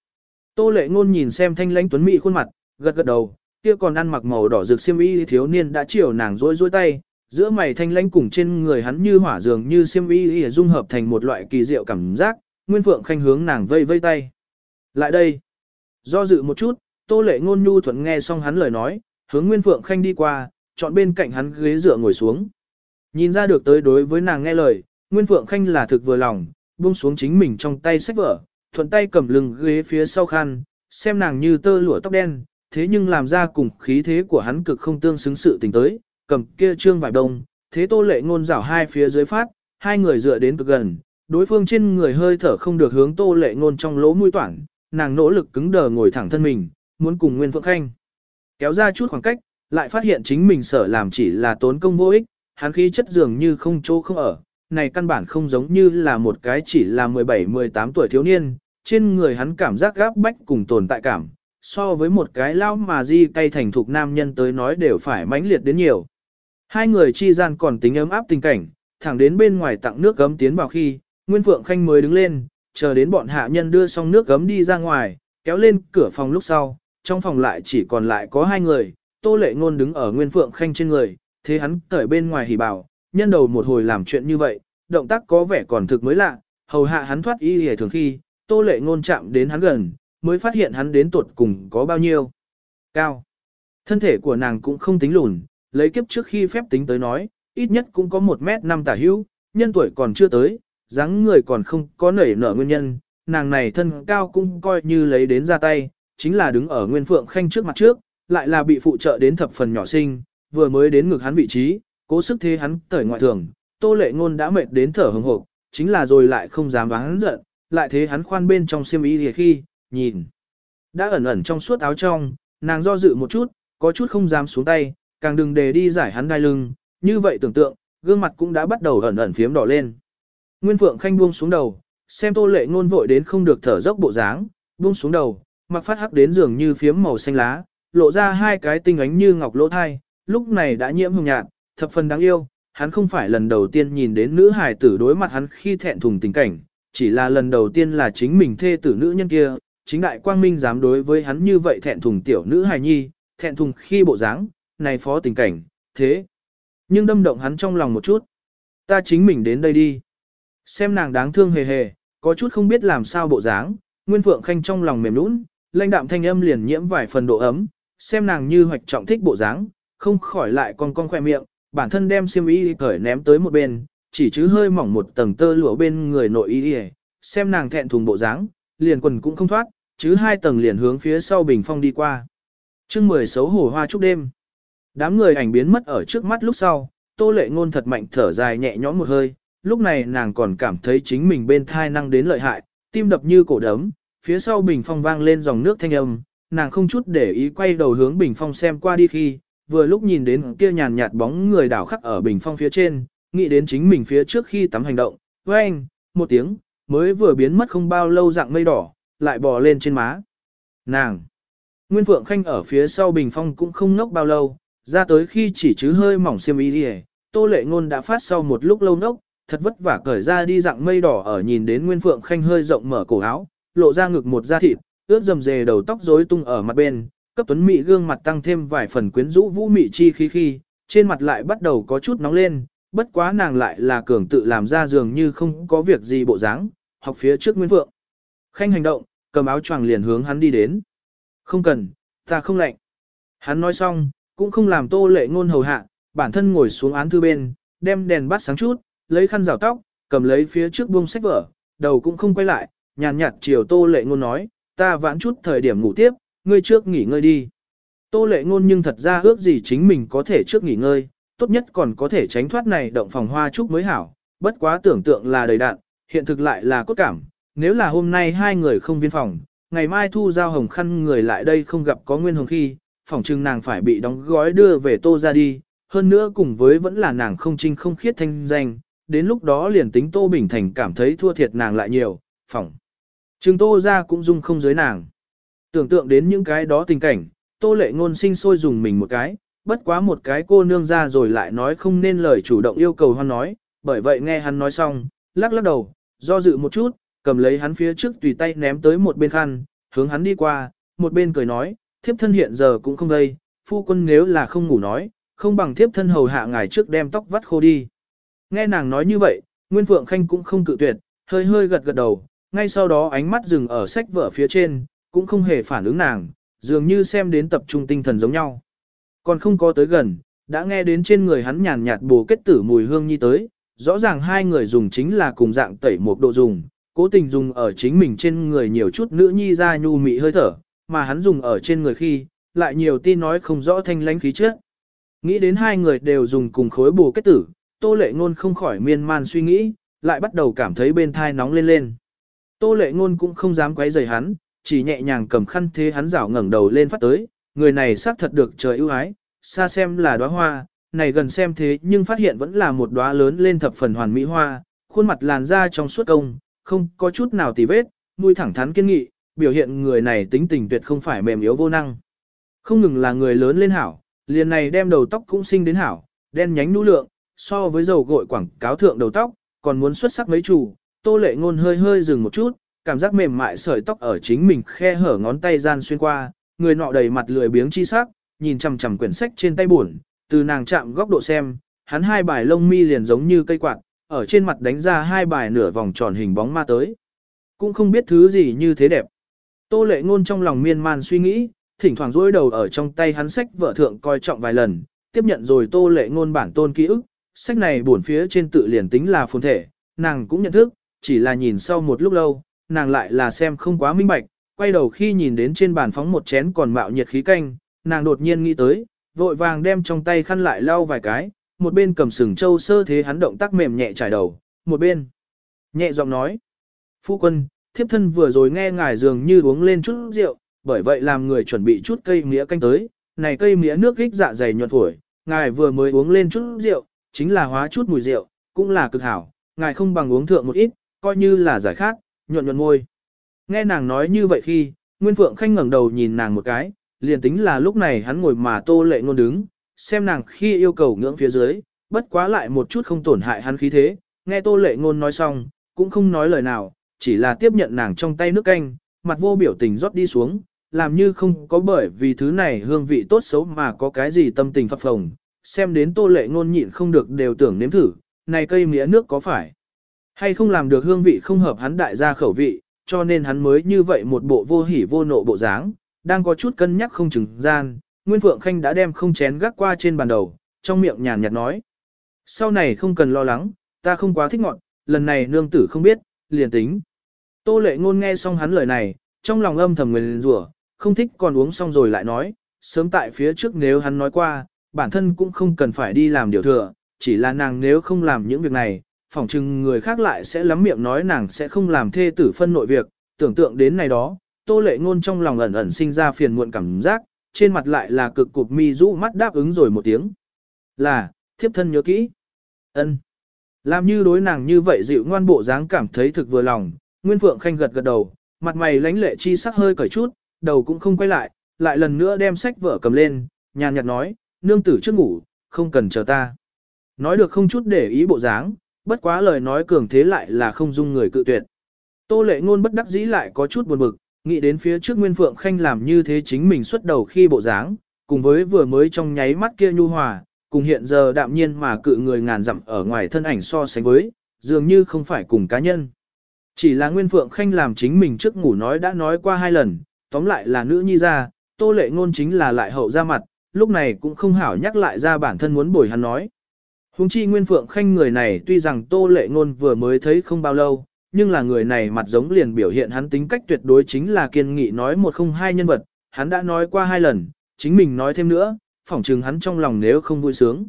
Tô lệ ngôn nhìn xem thanh lãnh tuấn mỹ khuôn mặt, gật gật đầu, kia còn ăn mặc màu đỏ rực xiêm y thiếu niên đã chiều nàng rối rối tay, giữa mày thanh lãnh cùng trên người hắn như hỏa dường như xiêm y dung hợp thành một loại kỳ diệu cảm giác, Nguyên Phượng khanh hướng nàng vây vây tay. Lại đây! Do dự một chút, Tô lệ ngôn nhu thuận nghe xong hắn lời nói, hướng Nguyên Phượng khanh đi qua, chọn bên cạnh hắn ghế dựa ngồi xuống. Nhìn ra được tới đối với nàng nghe lời, Nguyên Phượng Khanh là thực vừa lòng, buông xuống chính mình trong tay sách vở, thuận tay cầm lưng ghế phía sau khăn, xem nàng như tơ lụa tóc đen, thế nhưng làm ra cùng khí thế của hắn cực không tương xứng sự tình tới, cầm kia trương vải đông, thế tô lệ ngôn rảo hai phía dưới phát, hai người dựa đến cực gần, đối phương trên người hơi thở không được hướng tô lệ ngôn trong lỗ mũi toản, nàng nỗ lực cứng đờ ngồi thẳng thân mình, muốn cùng Nguyên Phượng Khanh kéo ra chút khoảng cách, lại phát hiện chính mình sở làm chỉ là tốn công vô ích, hắn khí chất dường như không chỗ không ở, này căn bản không giống như là một cái chỉ là 17-18 tuổi thiếu niên, trên người hắn cảm giác gáp bách cùng tồn tại cảm, so với một cái lao mà di cay thành thục nam nhân tới nói đều phải mãnh liệt đến nhiều. Hai người chi gian còn tính ấm áp tình cảnh, thẳng đến bên ngoài tặng nước gấm tiến vào khi, Nguyên Phượng Khanh mới đứng lên, chờ đến bọn hạ nhân đưa xong nước gấm đi ra ngoài, kéo lên cửa phòng lúc sau, trong phòng lại chỉ còn lại có hai người, Tô Lệ Ngôn đứng ở Nguyên Phượng Khanh trên người, thế hắn cởi bên ngoài hỉ bảo, nhân đầu một hồi làm chuyện như vậy, động tác có vẻ còn thực mới lạ, hầu hạ hắn thoát y hề thường khi, Tô Lệ Ngôn chạm đến hắn gần, mới phát hiện hắn đến tuột cùng có bao nhiêu. Cao. Thân thể của nàng cũng không tính lùn, lấy kiếp trước khi phép tính tới nói, ít nhất cũng có 1 mét 5 tả hữu, nhân tuổi còn chưa tới, dáng người còn không có nảy nở nguyên nhân, nàng này thân cao cũng coi như lấy đến ra tay, chính là đứng ở Nguyên Phượng Khanh trước mặt trước, lại là bị phụ trợ đến thập phần nhỏ sinh, vừa mới đến ngực hắn vị trí, cố sức thế hắn cởi ngoại thường, tô lệ ngôn đã mệt đến thở hừng hộp, chính là rồi lại không dám hắn giận, lại thế hắn khoan bên trong xiêm y thì khi, nhìn. Đã ẩn ẩn trong suốt áo trong, nàng do dự một chút, có chút không dám xuống tay, càng đừng để đi giải hắn đai lưng, như vậy tưởng tượng, gương mặt cũng đã bắt đầu ẩn ẩn phiếm đỏ lên. Nguyên Phượng Khanh buông xuống đầu, xem tô lệ ngôn vội đến không được thở dốc bộ dáng, buông xuống đầu, mặc phát hắc đến giường như phiếm màu xanh lá, lộ ra hai cái tinh ánh như ngọc lỗ thai, lúc này đã nhiễm hồng nhạt, thập phần đáng yêu, hắn không phải lần đầu tiên nhìn đến nữ hài tử đối mặt hắn khi thẹn thùng tình cảnh, chỉ là lần đầu tiên là chính mình thê tử nữ nhân kia, chính đại quang minh dám đối với hắn như vậy thẹn thùng tiểu nữ hài nhi, thẹn thùng khi bộ dáng, này phó tình cảnh, thế. Nhưng đâm động hắn trong lòng một chút. Ta chính mình đến đây đi. Xem nàng đáng thương hề hề, có chút không biết làm sao bộ dáng, Nguyên Phượng Khanh trong lòng mềm nũng, lãnh đạm thanh âm liền nhiễm vài phần độ ấm, xem nàng như hoạch trọng thích bộ dáng, không khỏi lại con con khoe miệng, bản thân đem xiêm y cởi ném tới một bên, chỉ chứ hơi mỏng một tầng tơ lụa bên người nội y xem nàng thẹn thùng bộ dáng, liền quần cũng không thoát, chứ hai tầng liền hướng phía sau bình phong đi qua. chương mười xấu hổ hoa chúc đêm. Đám người ảnh biến mất ở trước mắt lúc sau, tô lệ ngôn thật mạnh thở dài nhẹ nhõm một hơi, lúc này nàng còn cảm thấy chính mình bên thai năng đến lợi hại, tim đập như cổ đấm, phía sau bình phong vang lên dòng nước thanh âm, nàng không chút để ý quay đầu hướng bình phong xem qua đi khi, vừa lúc nhìn đến kia nhàn nhạt bóng người đảo khắc ở bình phong phía trên, nghĩ đến chính mình phía trước khi tắm hành động, với anh, một tiếng, mới vừa biến mất không bao lâu dạng mây đỏ, lại bò lên trên má. Nàng! Nguyên Phượng Khanh ở phía sau bình phong cũng không nốc bao lâu, ra tới khi chỉ chứ hơi mỏng xiêm y đi tô lệ ngôn đã phát sau một lúc lâu nốc, thật vất vả cởi ra đi dạng mây đỏ ở nhìn đến Nguyên Phượng Khanh hơi rộng mở cổ áo, lộ ra ngực một da thịt, ướt dầm dề đầu tóc rối tung ở mặt bên, cấp tuấn mỹ gương mặt tăng thêm vài phần quyến rũ vũ mị chi khí khi, trên mặt lại bắt đầu có chút nóng lên, bất quá nàng lại là cường tự làm ra dường như không có việc gì bộ dáng, học phía trước Nguyên Phượng. Khanh hành động, cầm áo choàng liền hướng hắn đi đến. Không cần, ta không lạnh. Hắn nói xong, cũng không làm tô lệ ngôn hầu hạ, bản thân ngồi xuống án thư bên, đem đèn bắt sáng chút, lấy khăn rào tóc, cầm lấy phía trước buông sách vở, đầu cũng không quay lại, nhàn nhạt chiều tô lệ ngôn nói, ta vãn chút thời điểm ngủ tiếp, ngươi trước nghỉ ngơi đi. Tô lệ ngôn nhưng thật ra ước gì chính mình có thể trước nghỉ ngơi, tốt nhất còn có thể tránh thoát này động phòng hoa trúc mới hảo, bất quá tưởng tượng là đầy đạn, hiện thực lại là cốt cảm, nếu là hôm nay hai người không viên phòng, ngày mai thu giao hồng khăn người lại đây không gặp có nguyên hồng khi, phòng trưng nàng phải bị đóng gói đưa về tô ra đi, hơn nữa cùng với vẫn là nàng không trinh không khiết thanh danh, đến lúc đó liền tính tô bình thành cảm thấy thua thiệt nàng lại nhiều, phòng. trưng tô ra cũng dung không giới nàng. Tưởng tượng đến những cái đó tình cảnh, tô lệ ngôn sinh sôi dùng mình một cái, bất quá một cái cô nương ra rồi lại nói không nên lời chủ động yêu cầu hoan nói, bởi vậy nghe hắn nói xong, lắc lắc đầu, do dự một chút, cầm lấy hắn phía trước tùy tay ném tới một bên khăn, hướng hắn đi qua, một bên cười nói, thiếp thân hiện giờ cũng không đây, phu quân nếu là không ngủ nói, không bằng thiếp thân hầu hạ ngài trước đem tóc vắt khô đi. Nghe nàng nói như vậy, Nguyên Phượng Khanh cũng không cự tuyệt, hơi hơi gật gật đầu, ngay sau đó ánh mắt dừng ở sách vở phía trên, cũng không hề phản ứng nàng, dường như xem đến tập trung tinh thần giống nhau. Còn không có tới gần, đã nghe đến trên người hắn nhàn nhạt bồ kết tử mùi hương nhi tới, rõ ràng hai người dùng chính là cùng dạng tẩy một độ dùng, cố tình dùng ở chính mình trên người nhiều chút nữ nhi ra nhu mị hơi thở, mà hắn dùng ở trên người khi, lại nhiều tin nói không rõ thanh lãnh khí trước. Nghĩ đến hai người đều dùng cùng khối bù kết tử, tô lệ ngôn không khỏi miên man suy nghĩ, lại bắt đầu cảm thấy bên thai nóng lên lên. Tô lệ ngôn cũng không dám quấy rầy hắn, chỉ nhẹ nhàng cầm khăn thế hắn rảo ngẩng đầu lên phát tới, người này xác thật được trời ưu ái, xa xem là đóa hoa, này gần xem thế nhưng phát hiện vẫn là một đóa lớn lên thập phần hoàn mỹ hoa, khuôn mặt làn da trong suốt công, không có chút nào tì vết, mũi thẳng thắn kiên nghị, biểu hiện người này tính tình tuyệt không phải mềm yếu vô năng. Không ngừng là người lớn lên hảo, liền này đem đầu tóc cũng sinh đến hảo, đen nhánh nũ lượng, so với dầu gội quảng cáo thượng đầu tóc, còn muốn xuất sắc mấy chủ, tô lệ ngôn hơi hơi dừng một chút, cảm giác mềm mại sợi tóc ở chính mình khe hở ngón tay gian xuyên qua, người nọ đầy mặt lười biếng chi sắc, nhìn chằm chằm quyển sách trên tay buồn, từ nàng chạm góc độ xem, hắn hai bài lông mi liền giống như cây quạt, ở trên mặt đánh ra hai bài nửa vòng tròn hình bóng ma tới. Cũng không biết thứ gì như thế đẹp. Tô lệ ngôn trong lòng miên man suy nghĩ, thỉnh thoảng rối đầu ở trong tay hắn sách vợ thượng coi trọng vài lần, tiếp nhận rồi tô lệ ngôn bản tôn ký ức, sách này buồn phía trên tự liền tính là phồn thể, nàng cũng nhận thức, chỉ là nhìn sau một lúc lâu, nàng lại là xem không quá minh bạch, quay đầu khi nhìn đến trên bàn phóng một chén còn mạo nhiệt khí canh, nàng đột nhiên nghĩ tới, vội vàng đem trong tay khăn lại lau vài cái, một bên cầm sừng châu sơ thế hắn động tác mềm nhẹ trải đầu, một bên nhẹ giọng nói, phu quân, thiếp thân vừa rồi nghe ngài dường như uống lên chút rượu, bởi vậy làm người chuẩn bị chút cây mía canh tới, này cây mía nước kích dạ dày nhuận phổi, ngài vừa mới uống lên chút rượu, chính là hóa chút mùi rượu, cũng là cực hảo, ngài không bằng uống thượng một ít, coi như là giải khát, nhuận nhuận môi. Nghe nàng nói như vậy khi, Nguyên Phượng Khanh ngẩng đầu nhìn nàng một cái, liền tính là lúc này hắn ngồi mà tô lệ ngôn đứng, xem nàng khi yêu cầu ngưỡng phía dưới, bất quá lại một chút không tổn hại hắn khí thế, nghe tô lệ ngôn nói xong, cũng không nói lời nào, chỉ là tiếp nhận nàng trong tay nước canh, mặt vô biểu tình rót đi xuống, làm như không có bởi vì thứ này hương vị tốt xấu mà có cái gì tâm tình phập phồng, xem đến tô lệ ngôn nhịn không được đều tưởng nếm thử, này cây mía nước có phải hay không làm được hương vị không hợp hắn đại gia khẩu vị, cho nên hắn mới như vậy một bộ vô hỉ vô nộ bộ dáng, đang có chút cân nhắc không chừng gian, Nguyên Phượng Khanh đã đem không chén gác qua trên bàn đầu, trong miệng nhàn nhạt nói. Sau này không cần lo lắng, ta không quá thích ngọn, lần này nương tử không biết, liền tính. Tô lệ ngôn nghe xong hắn lời này, trong lòng âm thầm nguyền rủa, không thích còn uống xong rồi lại nói, sớm tại phía trước nếu hắn nói qua, bản thân cũng không cần phải đi làm điều thừa, chỉ là nàng nếu không làm những việc này, phỏng chừng người khác lại sẽ lắm miệng nói nàng sẽ không làm thê tử phân nội việc, tưởng tượng đến này đó, tô lệ ngôn trong lòng ẩn ẩn sinh ra phiền muộn cảm giác, trên mặt lại là cực cục mi rũ mắt đáp ứng rồi một tiếng. Là, thiếp thân nhớ kỹ. ân Làm như đối nàng như vậy dịu ngoan bộ dáng cảm thấy thực vừa lòng, Nguyên Phượng Khanh gật gật đầu, mặt mày lánh lệ chi sắc hơi cởi chút, đầu cũng không quay lại, lại lần nữa đem sách vở cầm lên, nhàn nhạt nói, nương tử trước ngủ, không cần chờ ta. Nói được không chút để ý bộ dáng, bất quá lời nói cường thế lại là không dung người cự tuyệt. Tô lệ ngôn bất đắc dĩ lại có chút buồn bực, nghĩ đến phía trước Nguyên Phượng Khanh làm như thế chính mình xuất đầu khi bộ dáng, cùng với vừa mới trong nháy mắt kia nhu hòa, cùng hiện giờ đạm nhiên mà cự người ngàn dặm ở ngoài thân ảnh so sánh với, dường như không phải cùng cá nhân. Chỉ là Nguyên Phượng Khanh làm chính mình trước ngủ nói đã nói qua hai lần, tóm lại là nữ nhi ra, tô lệ ngôn chính là lại hậu ra mặt, lúc này cũng không hảo nhắc lại ra bản thân muốn bồi hắn nói. Hùng chi Nguyên Phượng Khanh người này tuy rằng tô lệ ngôn vừa mới thấy không bao lâu, nhưng là người này mặt giống liền biểu hiện hắn tính cách tuyệt đối chính là kiên nghị nói một không hai nhân vật, hắn đã nói qua hai lần, chính mình nói thêm nữa, phỏng chừng hắn trong lòng nếu không vui sướng.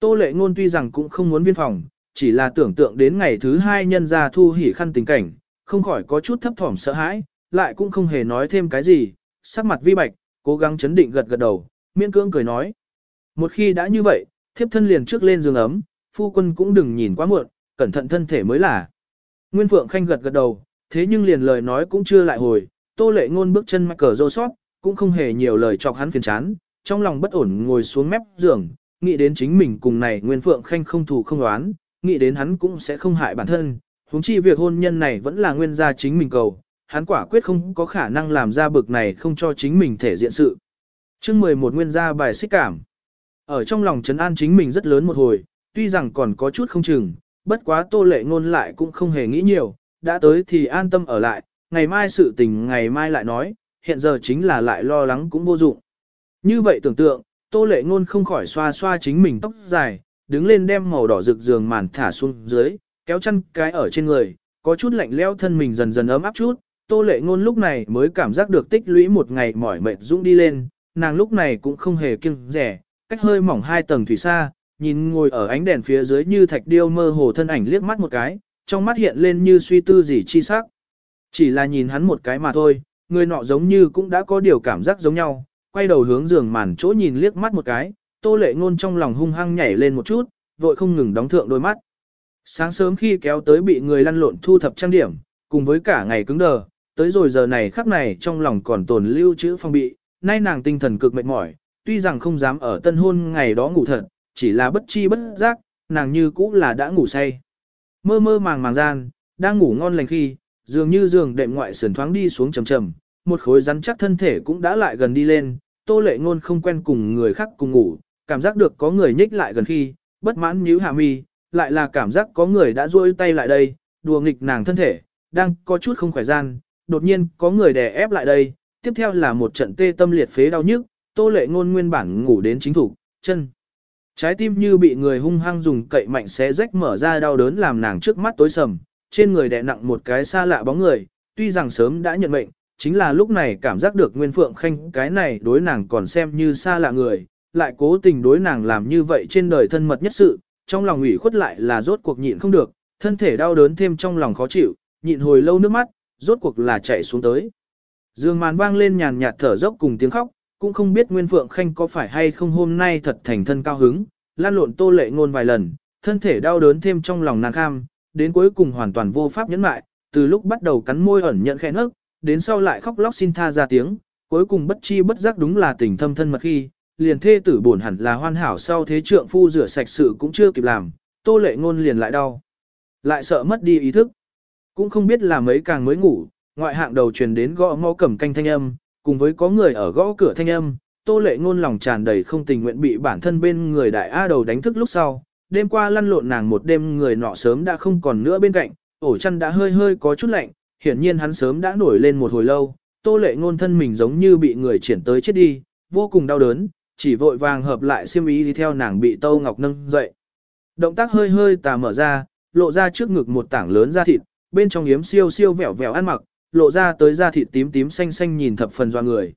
Tô lệ ngôn tuy rằng cũng không muốn viên phòng, chỉ là tưởng tượng đến ngày thứ hai nhân ra thu hỉ khăn tình cảnh, không khỏi có chút thấp thỏm sợ hãi, lại cũng không hề nói thêm cái gì, sắc mặt vi bạch, cố gắng chấn định gật gật đầu, miễn cưỡng cười nói. Một khi đã như vậy, thiếp thân liền trước lên giường ấm, phu quân cũng đừng nhìn quá muộn, cẩn thận thân thể mới là. Nguyên Phượng Khanh gật gật đầu, thế nhưng liền lời nói cũng chưa lại hồi, tô lệ ngôn bước chân mắc cờ rô sót, cũng không hề nhiều lời chọc hắn phiền chán, trong lòng bất ổn ngồi xuống mép giường, nghĩ đến chính mình cùng này Nguyên Phượng Khanh không thù không đoán, nghĩ đến hắn cũng sẽ không hại bản thân, huống chi việc hôn nhân này vẫn là nguyên gia chính mình cầu, hắn quả quyết không có khả năng làm ra bực này không cho chính mình thể diện sự. Chương 11 nguyên gia bài xích cảm. Ở trong lòng trấn an chính mình rất lớn một hồi, tuy rằng còn có chút không chừng, bất quá tô lệ ngôn lại cũng không hề nghĩ nhiều, đã tới thì an tâm ở lại, ngày mai sự tình ngày mai lại nói, hiện giờ chính là lại lo lắng cũng vô dụng. Như vậy tưởng tượng, tô lệ ngôn không khỏi xoa xoa chính mình tóc dài, đứng lên đem màu đỏ rực giường màn thả xuống dưới, kéo chân cái ở trên người, có chút lạnh lẽo thân mình dần dần ấm áp chút, tô lệ ngôn lúc này mới cảm giác được tích lũy một ngày mỏi mệt dũng đi lên, nàng lúc này cũng không hề kiêng rẻ, cách hơi mỏng hai tầng thủy xa, nhìn ngồi ở ánh đèn phía dưới như thạch điêu mơ hồ thân ảnh liếc mắt một cái, trong mắt hiện lên như suy tư gì chi sắc. Chỉ là nhìn hắn một cái mà thôi, người nọ giống như cũng đã có điều cảm giác giống nhau, quay đầu hướng giường màn chỗ nhìn liếc mắt một cái, tô lệ ngôn trong lòng hung hăng nhảy lên một chút, vội không ngừng đóng thượng đôi mắt. Sáng sớm khi kéo tới bị người lăn lộn thu thập trang điểm, cùng với cả ngày cứng đờ, tới rồi giờ này khắc này trong lòng còn tồn lưu chữ phong bị, nay nàng tinh thần cực mệt mỏi, tuy rằng không dám ở tân hôn ngày đó ngủ thật, chỉ là bất chi bất giác, nàng như cũ là đã ngủ say. Mơ mơ màng màng gian, đang ngủ ngon lành khi, dường như giường đệm ngoại sườn thoáng đi xuống trầm trầm, một khối rắn chắc thân thể cũng đã lại gần đi lên, tô lệ ngôn không quen cùng người khác cùng ngủ, cảm giác được có người nhích lại gần khi, bất mãn nhíu hạ mi, lại là cảm giác có người đã duỗi tay lại đây, đùa nghịch nàng thân thể, đang có chút không khỏe gian, đột nhiên có người đè ép lại đây, tiếp theo là một trận tê tâm liệt phế đau nhức, tô lệ ngôn nguyên bản ngủ đến chính thủ, chân. Trái tim như bị người hung hăng dùng cậy mạnh xé rách mở ra đau đớn làm nàng trước mắt tối sầm, trên người đè nặng một cái xa lạ bóng người, tuy rằng sớm đã nhận mệnh, chính là lúc này cảm giác được Nguyên Phượng Khanh cái này đối nàng còn xem như xa lạ người, lại cố tình đối nàng làm như vậy trên đời thân mật nhất sự, trong lòng ủy khuất lại là rốt cuộc nhịn không được, thân thể đau đớn thêm trong lòng khó chịu, nhịn hồi lâu nước mắt, rốt cuộc là chạy xuống tới. Dương màn vang lên nhàn nhạt thở dốc cùng tiếng khóc, cũng không biết Nguyên Phượng Khanh có phải hay không hôm nay thật thành thân cao hứng, lan lộn tô lệ ngôn vài lần, thân thể đau đớn thêm trong lòng nàng kham, đến cuối cùng hoàn toàn vô pháp nhẫn lại từ lúc bắt đầu cắn môi ẩn nhận khẽ nấc, đến sau lại khóc lóc xin tha ra tiếng, cuối cùng bất chi bất giác đúng là tình thâm thân mật khi, liền thê tử buồn hẳn là hoàn hảo sau thế trượng phu rửa sạch sự cũng chưa kịp làm, tô lệ ngôn liền lại đau. Lại sợ mất đi ý thức. Cũng không biết là mấy càng mới ngủ, ngoại hạng đầu truyền đến gõ mõ cầm canh thanh âm, cùng với có người ở gõ cửa thanh âm, tô lệ ngôn lòng tràn đầy không tình nguyện bị bản thân bên người đại A đầu đánh thức lúc sau. Đêm qua lăn lộn nàng một đêm người nọ sớm đã không còn nữa bên cạnh, ổ chăn đã hơi hơi có chút lạnh, hiển nhiên hắn sớm đã nổi lên một hồi lâu, tô lệ ngôn thân mình giống như bị người triển tới chết đi, vô cùng đau đớn, chỉ vội vàng hợp lại xiêm y đi theo nàng bị tô Ngọc nâng dậy. Động tác hơi hơi tà mở ra, lộ ra trước ngực một tảng lớn da thịt, bên trong yếm siêu siêu vẹo vẹo ăn mặc, lộ ra tới da thịt tím tím xanh xanh nhìn thập phần doa người.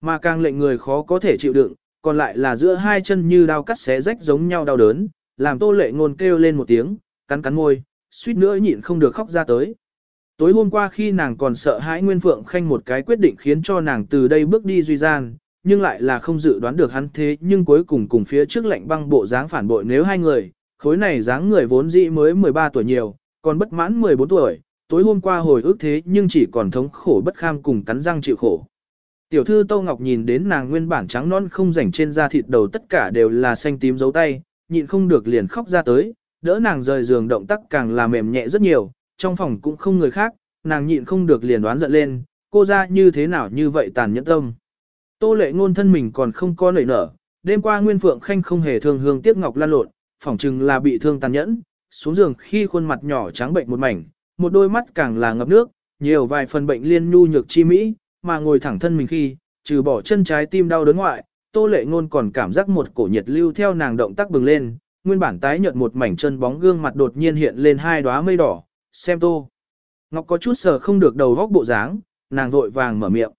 Mà càng lệnh người khó có thể chịu đựng, còn lại là giữa hai chân như đao cắt xé rách giống nhau đau đớn, làm tô lệ ngôn kêu lên một tiếng, cắn cắn môi, suýt nữa nhịn không được khóc ra tới. Tối hôm qua khi nàng còn sợ hãi Nguyên Phượng Khanh một cái quyết định khiến cho nàng từ đây bước đi duy gian, nhưng lại là không dự đoán được hắn thế nhưng cuối cùng cùng phía trước lệnh băng bộ dáng phản bội nếu hai người, khối này dáng người vốn dĩ mới 13 tuổi nhiều, còn bất mãn 14 tuổi, tối hôm qua hồi ức thế nhưng chỉ còn thống khổ bất kham cùng cắn răng chịu khổ. Tiểu thư Tô Ngọc nhìn đến nàng nguyên bản trắng non không rảnh trên da thịt đầu tất cả đều là xanh tím dấu tay, nhịn không được liền khóc ra tới, đỡ nàng rời giường động tác càng là mềm nhẹ rất nhiều, trong phòng cũng không người khác, nàng nhịn không được liền đoán giận lên, cô ra như thế nào như vậy tàn nhẫn tâm. Tô lệ ngôn thân mình còn không có nảy nở, đêm qua Nguyên Phượng Khanh không hề thương hương tiếc ngọc lan lộn, phỏng chừng là bị thương tàn nhẫn, xuống giường khi khuôn mặt nhỏ trắng bệnh một mảnh, một đôi mắt càng là ngập nước, nhiều vài phần bệnh liên nhu nhược chi mỹ, mà ngồi thẳng thân mình khi, trừ bỏ chân trái tim đau đớn ngoại, Tô Lệ Ngôn còn cảm giác một cổ nhiệt lưu theo nàng động tác bừng lên, nguyên bản tái nhợt một mảnh chân bóng gương mặt đột nhiên hiện lên hai đóa mây đỏ, xem Tô. Ngọc có chút sờ không được đầu góc bộ dáng, nàng vội vàng mở miệng.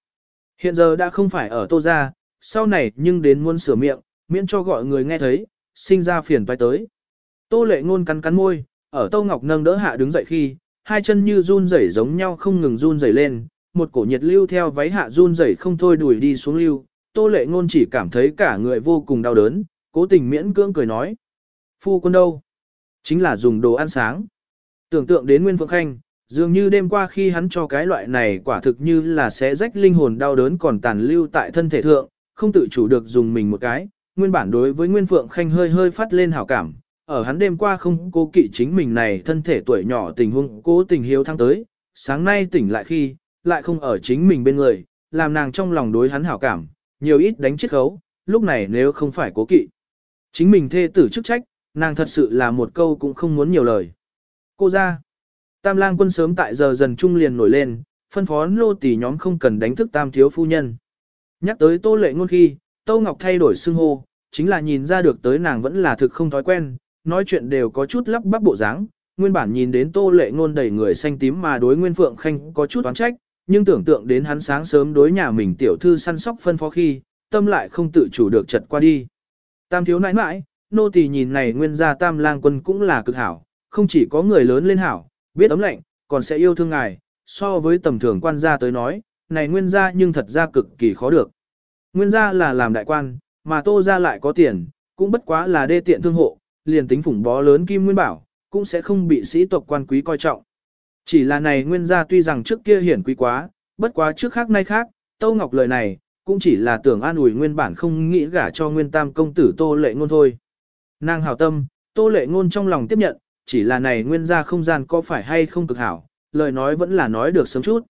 Hiện giờ đã không phải ở Tô gia, sau này nhưng đến muốn sửa miệng, miễn cho gọi người nghe thấy, sinh ra phiền toái tới. Tô Lệ Ngôn cắn cắn môi, ở Tô Ngọc nâng đỡ hạ đứng dậy khi, hai chân như run rẩy giống nhau không ngừng run rẩy lên, một cổ nhiệt lưu theo váy hạ run rẩy không thôi đuổi đi xuống lưu, tô lệ ngôn chỉ cảm thấy cả người vô cùng đau đớn, cố tình miễn cưỡng cười nói. Phu quân đâu? Chính là dùng đồ ăn sáng. Tưởng tượng đến Nguyên Phượng Khanh, dường như đêm qua khi hắn cho cái loại này quả thực như là sẽ rách linh hồn đau đớn còn tàn lưu tại thân thể thượng, không tự chủ được dùng mình một cái, nguyên bản đối với Nguyên Phượng Khanh hơi hơi phát lên hảo cảm, ở hắn đêm qua không cố kỵ chính mình này thân thể tuổi nhỏ tình huống cố tình hiếu thăng tới, sáng nay tỉnh lại khi, lại không ở chính mình bên người, làm nàng trong lòng đối hắn hảo cảm, nhiều ít đánh chết khấu, lúc này nếu không phải cố kỵ. Chính mình thê tử chức trách, nàng thật sự là một câu cũng không muốn nhiều lời. Cô ra, tam lang quân sớm tại giờ dần trung liền nổi lên, phân phó nô tỷ nhóm không cần đánh thức tam thiếu phu nhân. Nhắc tới tô lệ ngôn khi, Tô Ngọc thay đổi xưng hô, chính là nhìn ra được tới nàng vẫn là thực không thói quen, nói chuyện đều có chút lắp bắp bộ dáng. Nguyên bản nhìn đến tô lệ ngôn đầy người xanh tím mà đối Nguyên Phượng Khanh có chút oán trách, nhưng tưởng tượng đến hắn sáng sớm đối nhà mình tiểu thư săn sóc phân phó khi, tâm lại không tự chủ được chật qua đi. Tam thiếu nãi nãi, nô tỳ nhìn này nguyên gia tam lang quân cũng là cực hảo, không chỉ có người lớn lên hảo, biết ấm lạnh, còn sẽ yêu thương ngài, so với tầm thường quan gia tới nói, này nguyên gia nhưng thật ra cực kỳ khó được. Nguyên gia là làm đại quan, mà tô gia lại có tiền, cũng bất quá là đê tiện thương hộ, liền tính phủng bó lớn kim nguyên bảo, cũng sẽ không bị sĩ tộc quan quý coi trọng. Chỉ là này nguyên gia tuy rằng trước kia hiển quý quá, bất quá trước khác nay khác, Tâu Ngọc lời này, cũng chỉ là tưởng an ủi nguyên bản không nghĩ gả cho nguyên tam công tử Tô Lệ Ngôn thôi. Nàng hảo tâm, Tô Lệ Ngôn trong lòng tiếp nhận, chỉ là này nguyên gia không gian có phải hay không cực hảo, lời nói vẫn là nói được sớm chút.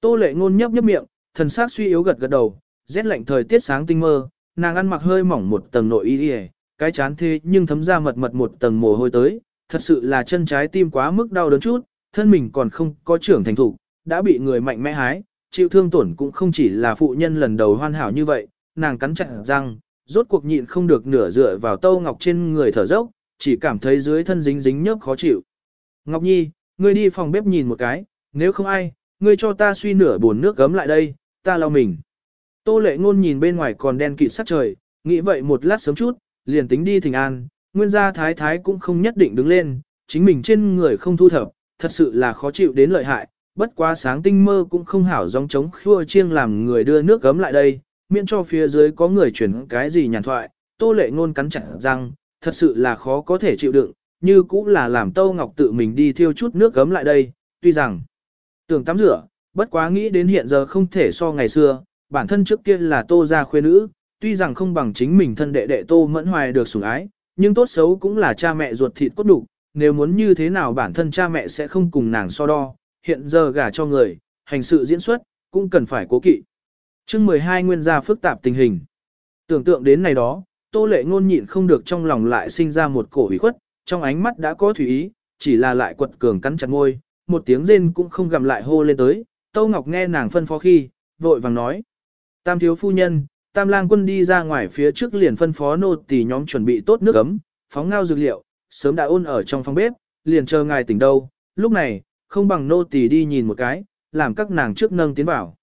Tô Lệ Ngôn nhấp nhấp miệng, thần sắc suy yếu gật gật đầu, rét lạnh thời tiết sáng tinh mơ, nàng ăn mặc hơi mỏng một tầng nội y y, cái chán thế nhưng thấm ra mật mật một tầng mồ hôi tới, thật sự là chân trái tim quá mức đau đớn chút, thân mình còn không có trưởng thành thủ, đã bị người mạnh mẽ hái, chịu thương tổn cũng không chỉ là phụ nhân lần đầu hoàn hảo như vậy, nàng cắn chặt răng, rốt cuộc nhịn không được nửa dựa vào tâu ngọc trên người thở dốc, chỉ cảm thấy dưới thân dính dính nhớp khó chịu. Ngọc Nhi, ngươi đi phòng bếp nhìn một cái, nếu không ai, ngươi cho ta suy nửa bồn nước gấm lại đây, ta lau mình. Tô lệ ngôn nhìn bên ngoài còn đen kịt sắc trời, nghĩ vậy một lát sớm chút, liền tính đi thỉnh an, nguyên gia thái thái cũng không nhất định đứng lên, chính mình trên người không thu thập, thật sự là khó chịu đến lợi hại, bất quá sáng tinh mơ cũng không hảo giống chống khua chiêng làm người đưa nước gấm lại đây, miễn cho phía dưới có người chuyển cái gì nhàn thoại, tô lệ ngôn cắn chặt răng, thật sự là khó có thể chịu đựng, như cũng là làm Tâu Ngọc tự mình đi thiêu chút nước gấm lại đây, tuy rằng tưởng tắm rửa, bất quá nghĩ đến hiện giờ không thể so ngày xưa, bản thân trước kia là tô gia khuê nữ, tuy rằng không bằng chính mình thân đệ đệ tô mẫn hoài được sủng ái, nhưng tốt xấu cũng là cha mẹ ruột thịt cốt đủ, nếu muốn như thế nào bản thân cha mẹ sẽ không cùng nàng so đo, hiện giờ gả cho người, hành sự diễn xuất, cũng cần phải cố kỵ. chương 12 nguyên gia phức tạp tình hình. Tưởng tượng đến này đó, tô lệ ngôn nhịn không được trong lòng lại sinh ra một cổ ủy khuất, trong ánh mắt đã có thủy ý, chỉ là lại quật cường cắn chặt môi, một tiếng rên cũng không gầm lại hô lên tới, Tô Ngọc nghe nàng phân phó khi, vội vàng nói. Tam thiếu phu nhân, tam lang quân đi ra ngoài phía trước liền phân phó nô tỳ nhóm chuẩn bị tốt nước ấm, phóng ngao dược liệu, sớm đã ôn ở trong phòng bếp, liền chờ ngài tỉnh đâu, lúc này, không bằng nô tỳ đi nhìn một cái, làm các nàng trước nâng tiến vào.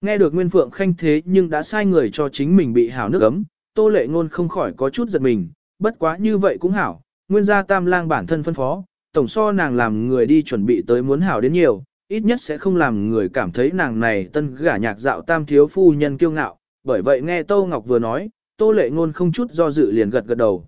Nghe được Nguyên Phượng Khanh thế nhưng đã sai người cho chính mình bị hảo nước ấm, Tô Lệ Ngôn không khỏi có chút giật mình, bất quá như vậy cũng hảo, Nguyên gia Tam Lang bản thân phân phó, tổng so nàng làm người đi chuẩn bị tới muốn hảo đến nhiều, ít nhất sẽ không làm người cảm thấy nàng này tân gả nhạc dạo tam thiếu phu nhân kiêu ngạo, bởi vậy nghe Tô Ngọc vừa nói, Tô Lệ Ngôn không chút do dự liền gật gật đầu.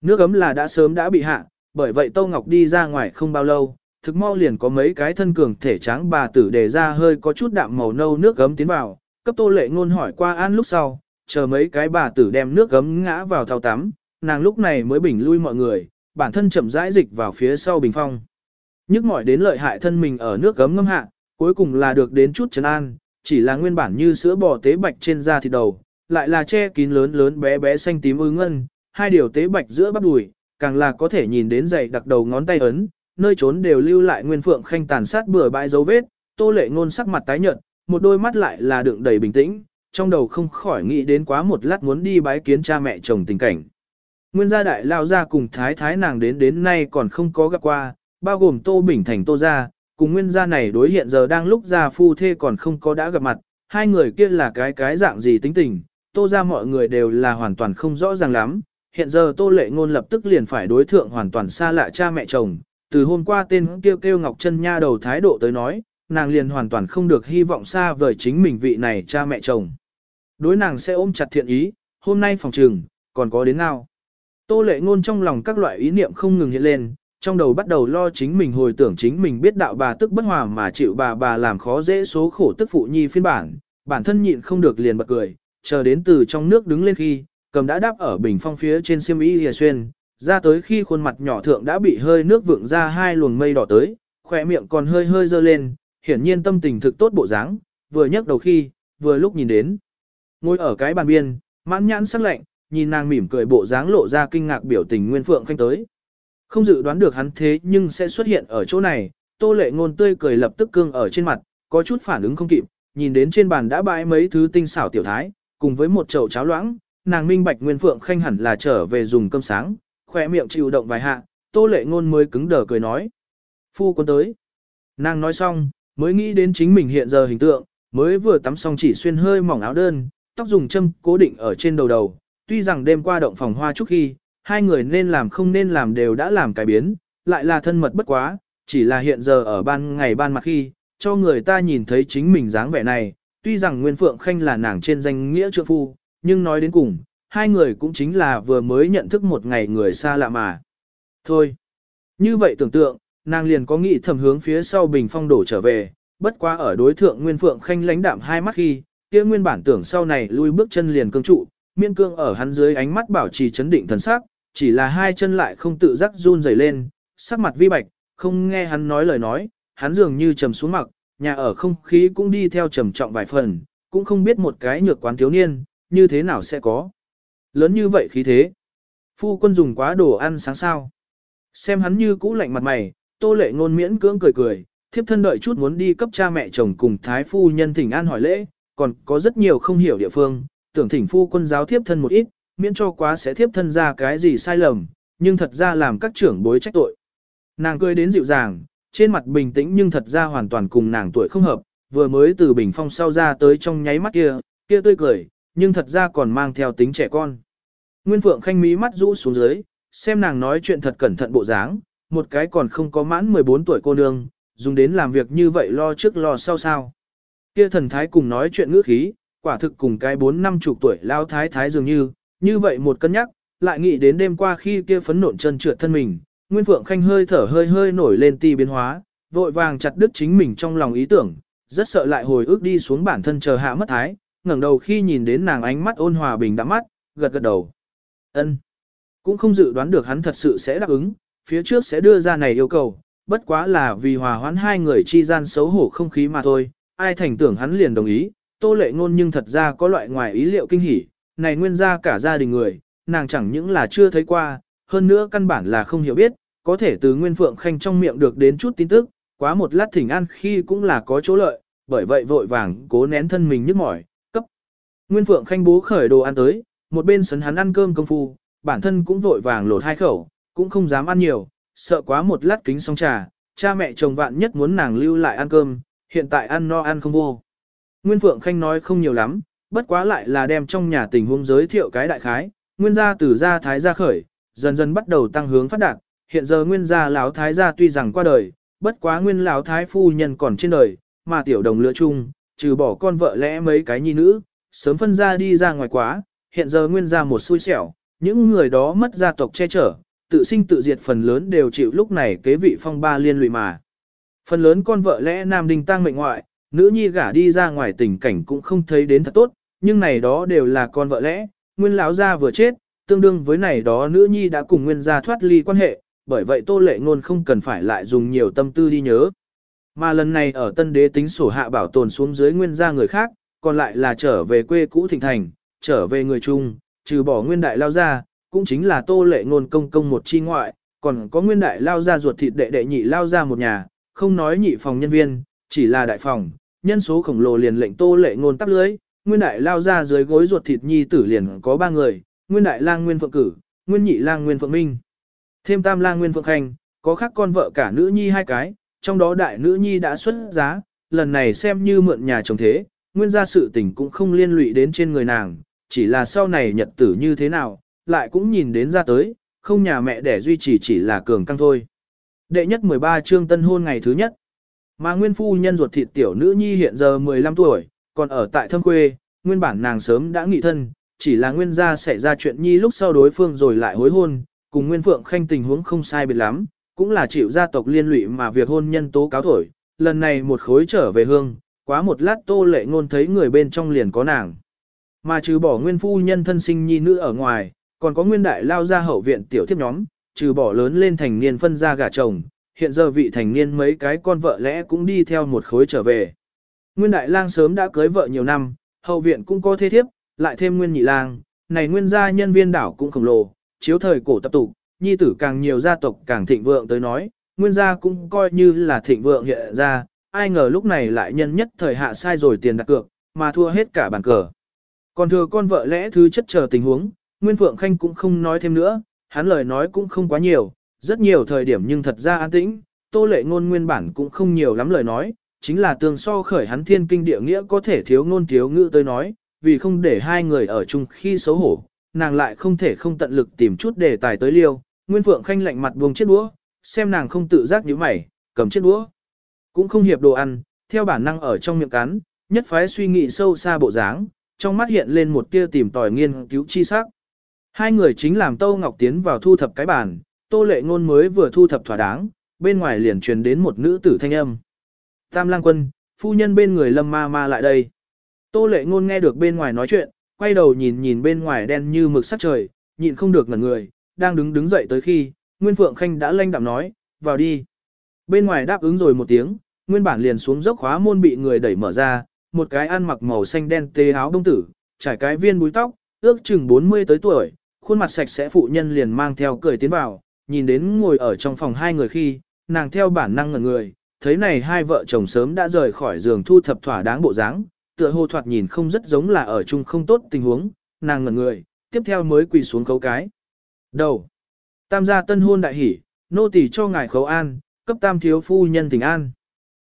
Nước ấm là đã sớm đã bị hạ, bởi vậy Tô Ngọc đi ra ngoài không bao lâu, thực mau liền có mấy cái thân cường thể tráng bà tử để ra hơi có chút đạm màu nâu nước gấm tiến vào, cấp Tô Lệ Ngôn hỏi qua an lúc sau, chờ mấy cái bà tử đem nước gấm ngã vào thao tắm, nàng lúc này mới bình lui mọi người, bản thân chậm rãi dịch vào phía sau bình phong. Nhức mỏi đến lợi hại thân mình ở nước gấm ngâm hạ, cuối cùng là được đến chút trấn an, chỉ là nguyên bản như sữa bò tế bạch trên da thịt đầu, lại là che kín lớn lớn bé bé xanh tím ư ngân, hai điều tế bạch giữa bắp đùi, càng là có thể nhìn đến dày đặc đầu ngón tay ấn, nơi trốn đều lưu lại nguyên phượng khanh tàn sát bừa bãi dấu vết, tô lệ ngôn sắc mặt tái nhợt, một đôi mắt lại là đựng đầy bình tĩnh, trong đầu không khỏi nghĩ đến quá một lát muốn đi bái kiến cha mẹ chồng tình cảnh. Nguyên gia đại lao ra cùng thái thái nàng đến đến nay còn không có gặp qua, bao gồm Tô Bình Thành Tô Gia, cùng nguyên gia này đối hiện giờ đang lúc gia phu thê còn không có đã gặp mặt, hai người kia là cái cái dạng gì tính tình, Tô Gia mọi người đều là hoàn toàn không rõ ràng lắm, hiện giờ Tô Lệ Ngôn lập tức liền phải đối thượng hoàn toàn xa lạ cha mẹ chồng, từ hôm qua tên kêu kêu Ngọc Trân Nha đầu thái độ tới nói, nàng liền hoàn toàn không được hy vọng xa vời chính mình vị này cha mẹ chồng. Đối nàng sẽ ôm chặt thiện ý, hôm nay phòng trường, còn có đến nào. Tô lệ ngôn trong lòng các loại ý niệm không ngừng hiện lên, trong đầu bắt đầu lo chính mình hồi tưởng chính mình biết đạo bà tức bất hòa mà chịu bà bà làm khó dễ số khổ tức phụ nhi phiên bản, bản thân nhịn không được liền bật cười, chờ đến từ trong nước đứng lên khi, cầm đã đáp ở bình phong phía trên xiêm y hìa xuyên, ra tới khi khuôn mặt nhỏ thượng đã bị hơi nước vượng ra hai luồng mây đỏ tới, khỏe miệng còn hơi hơi dơ lên, hiển nhiên tâm tình thực tốt bộ dáng, vừa nhấc đầu khi, vừa lúc nhìn đến. Ngồi ở cái bàn biên, mãn nhãn sắc lạnh, nhìn nàng mỉm cười bộ dáng lộ ra kinh ngạc biểu tình Nguyên Phượng Khanh tới. Không dự đoán được hắn thế nhưng sẽ xuất hiện ở chỗ này, tô lệ ngôn tươi cười lập tức cương ở trên mặt, có chút phản ứng không kịp, nhìn đến trên bàn đã bãi mấy thứ tinh xảo tiểu thái, cùng với một chậu cháo loãng, nàng minh bạch Nguyên Phượng Khanh hẳn là trở về dùng cơm sáng, khỏe miệng chịu động vài hạ, tô lệ ngôn mới cứng đờ cười nói. Phu quân tới. Nàng nói xong, mới nghĩ đến chính mình hiện giờ hình tượng, mới vừa tắm xong chỉ xuyên hơi mỏng áo đơn, tóc dùng châm cố định ở trên đầu đầu, tuy rằng đêm qua động phòng hoa chút khi, hai người nên làm không nên làm đều đã làm cái biến, lại là thân mật bất quá, chỉ là hiện giờ ở ban ngày ban mặt khi, cho người ta nhìn thấy chính mình dáng vẻ này, tuy rằng Nguyên Phượng Khanh là nàng trên danh nghĩa trượng phu, nhưng nói đến cùng, hai người cũng chính là vừa mới nhận thức một ngày người xa lạ mà. Thôi, như vậy tưởng tượng, nàng liền có nghĩ thầm hướng phía sau bình phong đổ trở về, bất quá ở đối thượng Nguyên Phượng Khanh lãnh đạm hai mắt khi, kia nguyên bản tưởng sau này lui bước chân liền cương trụ, miên cương ở hắn dưới ánh mắt bảo trì chấn định thần sắc, chỉ là hai chân lại không tự giác run rẩy lên, sắc mặt vi bạch, không nghe hắn nói lời nói, hắn dường như trầm xuống mặc, nhà ở không khí cũng đi theo trầm trọng vài phần, cũng không biết một cái nhược quán thiếu niên, như thế nào sẽ có. Lớn như vậy khí thế. Phu quân dùng quá đồ ăn sáng sao. Xem hắn như cũ lạnh mặt mày, tô lệ ngôn miễn cưỡng cười cười, thiếp thân đợi chút muốn đi cấp cha mẹ chồng cùng thái phu nhân thỉnh an hỏi lễ, còn có rất nhiều không hiểu địa phương, tưởng thỉnh phu quân giáo thiếp thân một ít, miễn cho quá sẽ thiếp thân ra cái gì sai lầm, nhưng thật ra làm các trưởng bối trách tội. Nàng cười đến dịu dàng, trên mặt bình tĩnh nhưng thật ra hoàn toàn cùng nàng tuổi không hợp, vừa mới từ bình phong sau ra tới trong nháy mắt kia, kia tươi cười, nhưng thật ra còn mang theo tính trẻ con. Nguyên Phượng Khanh mí mắt rũ xuống dưới, xem nàng nói chuyện thật cẩn thận bộ dáng, một cái còn không có mãn 14 tuổi cô nương, dùng đến làm việc như vậy lo trước lo sau sao. Kia thần thái cùng nói chuyện ngữ khí, quả thực cùng cái bốn năm chục tuổi lao thái thái dường như, như vậy một cân nhắc, lại nghĩ đến đêm qua khi kia phấn nộn chân trượt thân mình, Nguyên Phượng Khanh hơi thở hơi hơi nổi lên ti biến hóa, vội vàng chặt đứt chính mình trong lòng ý tưởng, rất sợ lại hồi ức đi xuống bản thân chờ hạ mất thái, ngẩng đầu khi nhìn đến nàng ánh mắt ôn hòa bình đã mắt, gật gật đầu. Ân, Cũng không dự đoán được hắn thật sự sẽ đáp ứng, phía trước sẽ đưa ra này yêu cầu, bất quá là vì hòa hoãn hai người chi gian xấu hổ không khí mà thôi, ai thành tưởng hắn liền đồng ý, tô lệ ngôn nhưng thật ra có loại ngoài ý liệu kinh hỉ, này nguyên ra cả gia đình người, nàng chẳng những là chưa thấy qua, hơn nữa căn bản là không hiểu biết, có thể từ Nguyên Phượng Khanh trong miệng được đến chút tin tức, quá một lát thỉnh an khi cũng là có chỗ lợi, bởi vậy vội vàng cố nén thân mình nhức mỏi, cấp. Nguyên Phượng Khanh bố khởi đồ ăn tới, một bên sấn hắn ăn cơm công phu, bản thân cũng vội vàng lột hai khẩu, cũng không dám ăn nhiều, sợ quá một lát kính xong trà, cha mẹ chồng vạn nhất muốn nàng lưu lại ăn cơm, hiện tại ăn no ăn không vô. Nguyên Phượng Khanh nói không nhiều lắm, bất quá lại là đem trong nhà tình huống giới thiệu cái đại khái, nguyên gia từ gia thái gia khởi, dần dần bắt đầu tăng hướng phát đạt, hiện giờ nguyên gia lão thái gia tuy rằng qua đời, bất quá nguyên lão thái phu nhân còn trên đời, mà tiểu đồng lựa chung, trừ bỏ con vợ lẽ mấy cái nhi nữ, sớm phân ra đi ra ngoài quá, hiện giờ nguyên gia một xui xẻo, những người đó mất gia tộc che chở, tự sinh tự diệt phần lớn đều chịu lúc này kế vị phong ba liên lụy mà. Phần lớn con vợ lẽ nam đình tăng mệnh ngoại, nữ nhi gả đi ra ngoài tình cảnh cũng không thấy đến thật tốt, nhưng này đó đều là con vợ lẽ, nguyên lão gia vừa chết, tương đương với này đó nữ nhi đã cùng nguyên gia thoát ly quan hệ, bởi vậy tô lệ ngôn không cần phải lại dùng nhiều tâm tư đi nhớ. Mà lần này ở tân đế tính sổ hạ bảo tồn xuống dưới nguyên gia người khác, còn lại là trở về quê cũ thịnh thành, trở về người chung, trừ bỏ nguyên đại lao gia, cũng chính là tô lệ ngôn công công một chi ngoại, còn có nguyên đại lao gia ruột thịt đệ đệ nhị lao gia một nhà, không nói nhị phòng nhân viên, chỉ là đại phòng, nhân số khổng lồ liền lệnh tô lệ ngôn tắp lưới, nguyên đại lao ra dưới gối ruột thịt nhi tử liền có ba người, nguyên đại lang nguyên phượng cử, nguyên nhị lang nguyên phượng minh. Thêm tam lang nguyên phượng khanh, có khác con vợ cả nữ nhi hai cái, trong đó đại nữ nhi đã xuất giá, lần này xem như mượn nhà chồng thế, nguyên gia sự tình cũng không liên lụy đến trên người nàng, chỉ là sau này nhật tử như thế nào, lại cũng nhìn đến ra tới, không nhà mẹ để duy trì chỉ là cường căng thôi. Đệ nhất 13 chương tân hôn ngày thứ nhất. Mà nguyên phu nhân ruột thịt tiểu nữ nhi hiện giờ 15 tuổi, còn ở tại thâm quê, nguyên bản nàng sớm đã nghị thân, chỉ là nguyên gia xảy ra chuyện nhi lúc sau đối phương rồi lại hối hôn, cùng nguyên phượng khanh tình huống không sai biệt lắm, cũng là chịu gia tộc liên lụy mà việc hôn nhân tố cáo thổi, lần này một khối trở về hương, quá một lát tô lệ ngôn thấy người bên trong liền có nàng. Mà trừ bỏ nguyên phu nhân thân sinh nhi nữ ở ngoài, còn có nguyên đại lao ra hậu viện tiểu thiếp nhóm, trừ bỏ lớn lên thành niên phân ra gả chồng, hiện giờ vị thành niên mấy cái con vợ lẽ cũng đi theo một khối trở về. Nguyên đại lang sớm đã cưới vợ nhiều năm, hậu viện cũng có thế thiếp, lại thêm nguyên nhị lang, này nguyên gia nhân viên đảo cũng khổng lồ, chiếu thời cổ tập tụ, nhi tử càng nhiều gia tộc càng thịnh vượng tới nói, nguyên gia cũng coi như là thịnh vượng hiện ra, ai ngờ lúc này lại nhân nhất thời hạ sai rồi tiền đặt cược, mà thua hết cả bàn cờ. Còn thừa con vợ lẽ thứ chất chờ tình huống, Nguyên Phượng Khanh cũng không nói thêm nữa, hắn lời nói cũng không quá nhiều, rất nhiều thời điểm nhưng thật ra an tĩnh, tô lệ ngôn nguyên bản cũng không nhiều lắm lời nói, chính là tương so khởi hắn thiên kinh địa nghĩa có thể thiếu ngôn thiếu ngữ tới nói, vì không để hai người ở chung khi xấu hổ, nàng lại không thể không tận lực tìm chút đề tài tới liêu, Nguyên Phượng Khanh lạnh mặt buông chiếc đũa, xem nàng không tự giác nhíu mày, cầm chiếc đũa. Cũng không hiệp đồ ăn, theo bản năng ở trong miệng cắn, nhất phái suy nghĩ sâu xa bộ dáng, trong mắt hiện lên một tia tìm tòi nghiên cứu chi sắc. Hai người chính làm Tô Ngọc tiến vào thu thập cái bàn, Tô Lệ Ngôn mới vừa thu thập thỏa đáng, bên ngoài liền truyền đến một nữ tử thanh âm. Tam Lang Quân, phu nhân bên người Lâm Ma Ma lại đây. Tô Lệ Ngôn nghe được bên ngoài nói chuyện, quay đầu nhìn nhìn bên ngoài đen như mực sắc trời, nhịn không được ngẩn người, đang đứng đứng dậy tới khi, Nguyên Phượng Khanh đã lanh đạm nói, vào đi. Bên ngoài đáp ứng rồi một tiếng, nguyên bản liền xuống dốc khóa môn bị người đẩy mở ra, một cái ăn mặc màu xanh đen tê áo đông tử, trải cái viên búi tóc, ước chừng 40 tới tuổi, khuôn mặt sạch sẽ phụ nhân liền mang theo cười tiến vào, nhìn đến ngồi ở trong phòng hai người khi, nàng theo bản năng ngẩn người, thấy này hai vợ chồng sớm đã rời khỏi giường thu thập thỏa đáng bộ dáng, tựa hồ thoạt nhìn không rất giống là ở chung không tốt tình huống, nàng ngẩn người, tiếp theo mới quỳ xuống khấu cái. Đầu. Tam gia tân hôn đại hỷ, nô tỳ cho ngài khấu an, cấp tam thiếu phu nhân tình an.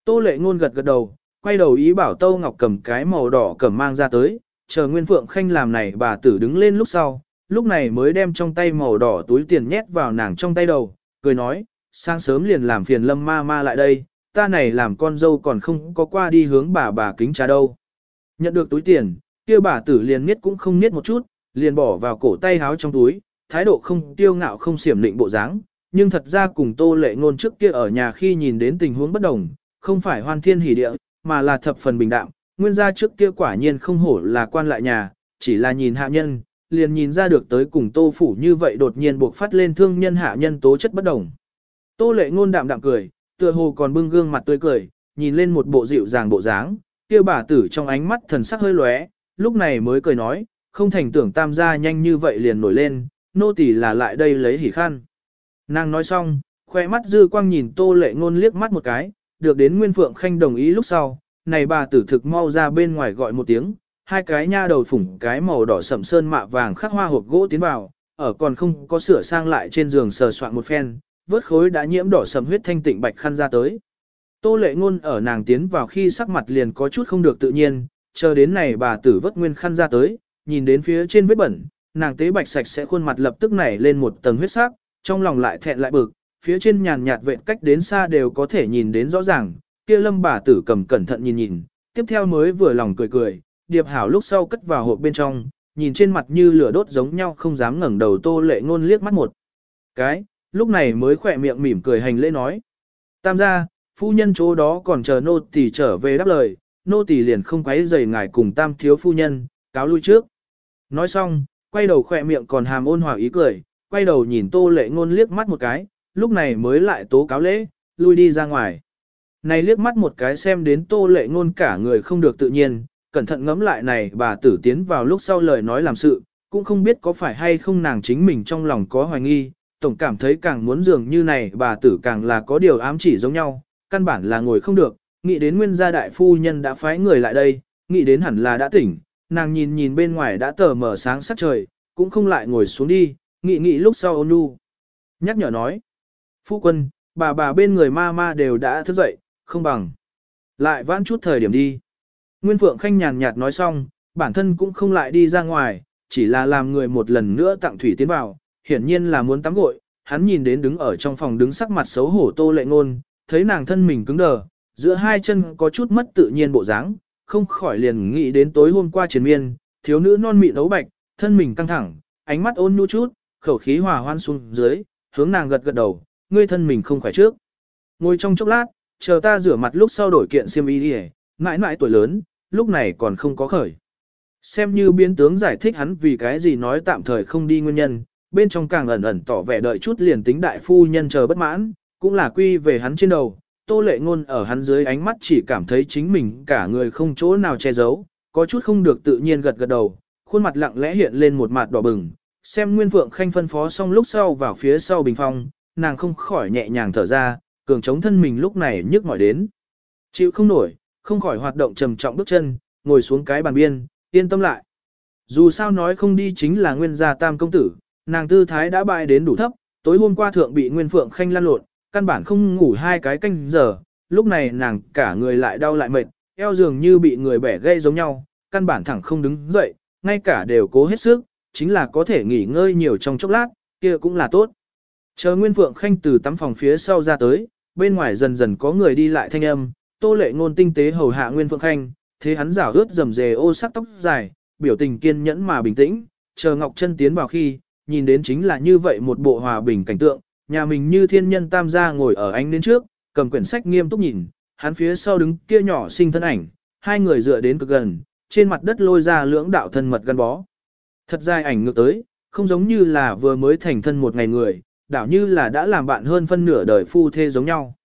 Tô lệ ngôn gật gật đầu, quay đầu ý bảo tô Ngọc cầm cái màu đỏ cầm mang ra tới, chờ Nguyên Phượng Khanh làm này bà tử đứng lên lúc sau, lúc này mới đem trong tay màu đỏ túi tiền nhét vào nàng trong tay đầu, cười nói, sáng sớm liền làm phiền lâm ma ma lại đây, ta này làm con dâu còn không có qua đi hướng bà bà kính trà đâu. Nhận được túi tiền, kia bà tử liền niết cũng không niết một chút, liền bỏ vào cổ tay háo trong túi, thái độ không tiêu ngạo không xiểm định bộ dáng, nhưng thật ra cùng tô lệ ngôn trước kia ở nhà khi nhìn đến tình huống bất đồng, không phải hoan thiên hỉ địa, mà là thập phần bình đạm, nguyên gia trước kia quả nhiên không hổ là quan lại nhà, chỉ là nhìn hạ nhân, liền nhìn ra được tới cùng tô phủ như vậy đột nhiên buộc phát lên thương nhân hạ nhân tố chất bất đồng. Tô lệ ngôn đạm đạm cười, tựa hồ còn bưng gương mặt tươi cười, nhìn lên một bộ dịu dàng bộ dáng, kia bà tử trong ánh mắt thần sắc hơi lóe, lúc này mới cười nói, không thành tưởng tam gia nhanh như vậy liền nổi lên, nô tỳ là lại đây lấy hỉ khăn. Nàng nói xong, khoe mắt dư quang nhìn tô lệ ngôn liếc mắt một cái, được đến Nguyên Phượng Khanh đồng ý lúc sau, này bà tử thực mau ra bên ngoài gọi một tiếng, hai cái nha đầu phủng cái màu đỏ sậm sơn mạ vàng khắc hoa hộp gỗ tiến vào, ở còn không có sửa sang lại trên giường sờ soạn một phen, vớt khối đã nhiễm đỏ sầm huyết thanh tịnh bạch khăn ra tới. Tô lệ ngôn ở nàng tiến vào khi sắc mặt liền có chút không được tự nhiên, chờ đến này bà tử vớt nguyên khăn ra tới, nhìn đến phía trên vết bẩn, nàng tế bạch sạch sẽ khuôn mặt lập tức nảy lên một tầng huyết sắc, trong lòng lại thẹn lại bực, phía trên nhàn nhạt vệt cách đến xa đều có thể nhìn đến rõ ràng, kia lâm bà tử cầm cẩn thận nhìn nhìn, tiếp theo mới vừa lòng cười cười, điệp hảo lúc sau cất vào hộp bên trong, nhìn trên mặt như lửa đốt giống nhau không dám ngẩng đầu tô lệ ngôn liếc mắt một. Cái, lúc này mới khỏe miệng mỉm cười hành lễ nói. Tam gia, phu nhân chỗ đó còn chờ nô tỳ trở về đáp lời, nô tỳ liền không quấy rầy ngài cùng tam thiếu phu nhân, cáo lui trước. Nói xong, quay đầu khỏe miệng còn hàm ôn hòa ý cười, quay đầu nhìn tô lệ ngôn liếc mắt một cái, lúc này mới lại tố cáo lễ, lui đi ra ngoài. Này liếc mắt một cái xem đến tô lệ ngôn cả người không được tự nhiên, cẩn thận ngẫm lại này bà tử tiến vào lúc sau lời nói làm sự, cũng không biết có phải hay không nàng chính mình trong lòng có hoài nghi, tổng cảm thấy càng muốn dường như này bà tử càng là có điều ám chỉ giống nhau, căn bản là ngồi không được, nghĩ đến nguyên gia đại phu nhân đã phái người lại đây, nghĩ đến hẳn là đã tỉnh, nàng nhìn nhìn bên ngoài đã tờ mở sáng sắc trời, cũng không lại ngồi xuống đi, nghĩ nghĩ lúc sau ôn nhu. Nhắc nhở nói, phu quân, bà bà bên người ma ma đều đã thức dậy, không bằng. Lại vãn chút thời điểm đi. Nguyên Phượng Khanh nhàn nhạt nói xong, bản thân cũng không lại đi ra ngoài, chỉ là làm người một lần nữa tặng thủy tiến vào, hiển nhiên là muốn tắm gội, hắn nhìn đến đứng ở trong phòng đứng sắc mặt xấu hổ tô lệ ngôn, thấy nàng thân mình cứng đờ, giữa hai chân có chút mất tự nhiên bộ dáng, không khỏi liền nghĩ đến tối hôm qua chiến miên, thiếu nữ non mịn ấu bạch, thân mình căng thẳng, ánh mắt ôn nhu chút, khẩu khí hòa hoan xuống dưới, hướng nàng gật gật đầu, ngươi thân mình không khỏe trước. Ngồi trong chốc lát, chờ ta rửa mặt lúc sau đổi kiện xiêm y đi mãi mãi tuổi lớn, lúc này còn không có khởi. Xem như biến tướng giải thích hắn vì cái gì nói tạm thời không đi nguyên nhân, bên trong càng ẩn ẩn tỏ vẻ đợi chút liền tính đại phu nhân chờ bất mãn, cũng là quy về hắn trên đầu. Tô lệ ngôn ở hắn dưới ánh mắt chỉ cảm thấy chính mình cả người không chỗ nào che giấu, có chút không được tự nhiên gật gật đầu, khuôn mặt lặng lẽ hiện lên một mặt đỏ bừng. Xem Nguyên Phượng Khanh phân phó xong lúc sau vào phía sau bình phong, nàng không khỏi nhẹ nhàng thở ra, cường chống thân mình lúc này nhức mỏi đến. Chịu không nổi, không khỏi hoạt động trầm trọng bước chân, ngồi xuống cái bàn biên, yên tâm lại. Dù sao nói không đi chính là nguyên gia tam công tử, nàng tư thái đã bại đến đủ thấp, tối hôm qua thượng bị Nguyên Phượng Khanh lan lộn, căn bản không ngủ hai cái canh giờ, lúc này nàng cả người lại đau lại mệt, eo dường như bị người bẻ gây giống nhau, căn bản thẳng không đứng dậy, ngay cả đều cố hết sức, chính là có thể nghỉ ngơi nhiều trong chốc lát, kia cũng là tốt. Chờ Nguyên Phượng Khanh từ tắm phòng phía sau ra tới, bên ngoài dần dần có người đi lại thanh âm, tô lệ ngôn tinh tế hầu hạ Nguyên Phượng Khanh, thế hắn rảo ướt rầm rề ô sắc tóc dài, biểu tình kiên nhẫn mà bình tĩnh, chờ Ngọc Chân tiến vào khi, nhìn đến chính là như vậy một bộ hòa bình cảnh tượng, nhà mình như thiên nhân tam gia ngồi ở ánh đến trước, cầm quyển sách nghiêm túc nhìn, hắn phía sau đứng kia nhỏ sinh thân ảnh, hai người dựa đến cực gần, trên mặt đất lôi ra lưỡng đạo thân mật gắn bó. Thật dài ảnh ngược tới, không giống như là vừa mới thành thân một ngày người, đảo như là đã làm bạn hơn phân nửa đời phu thê giống nhau.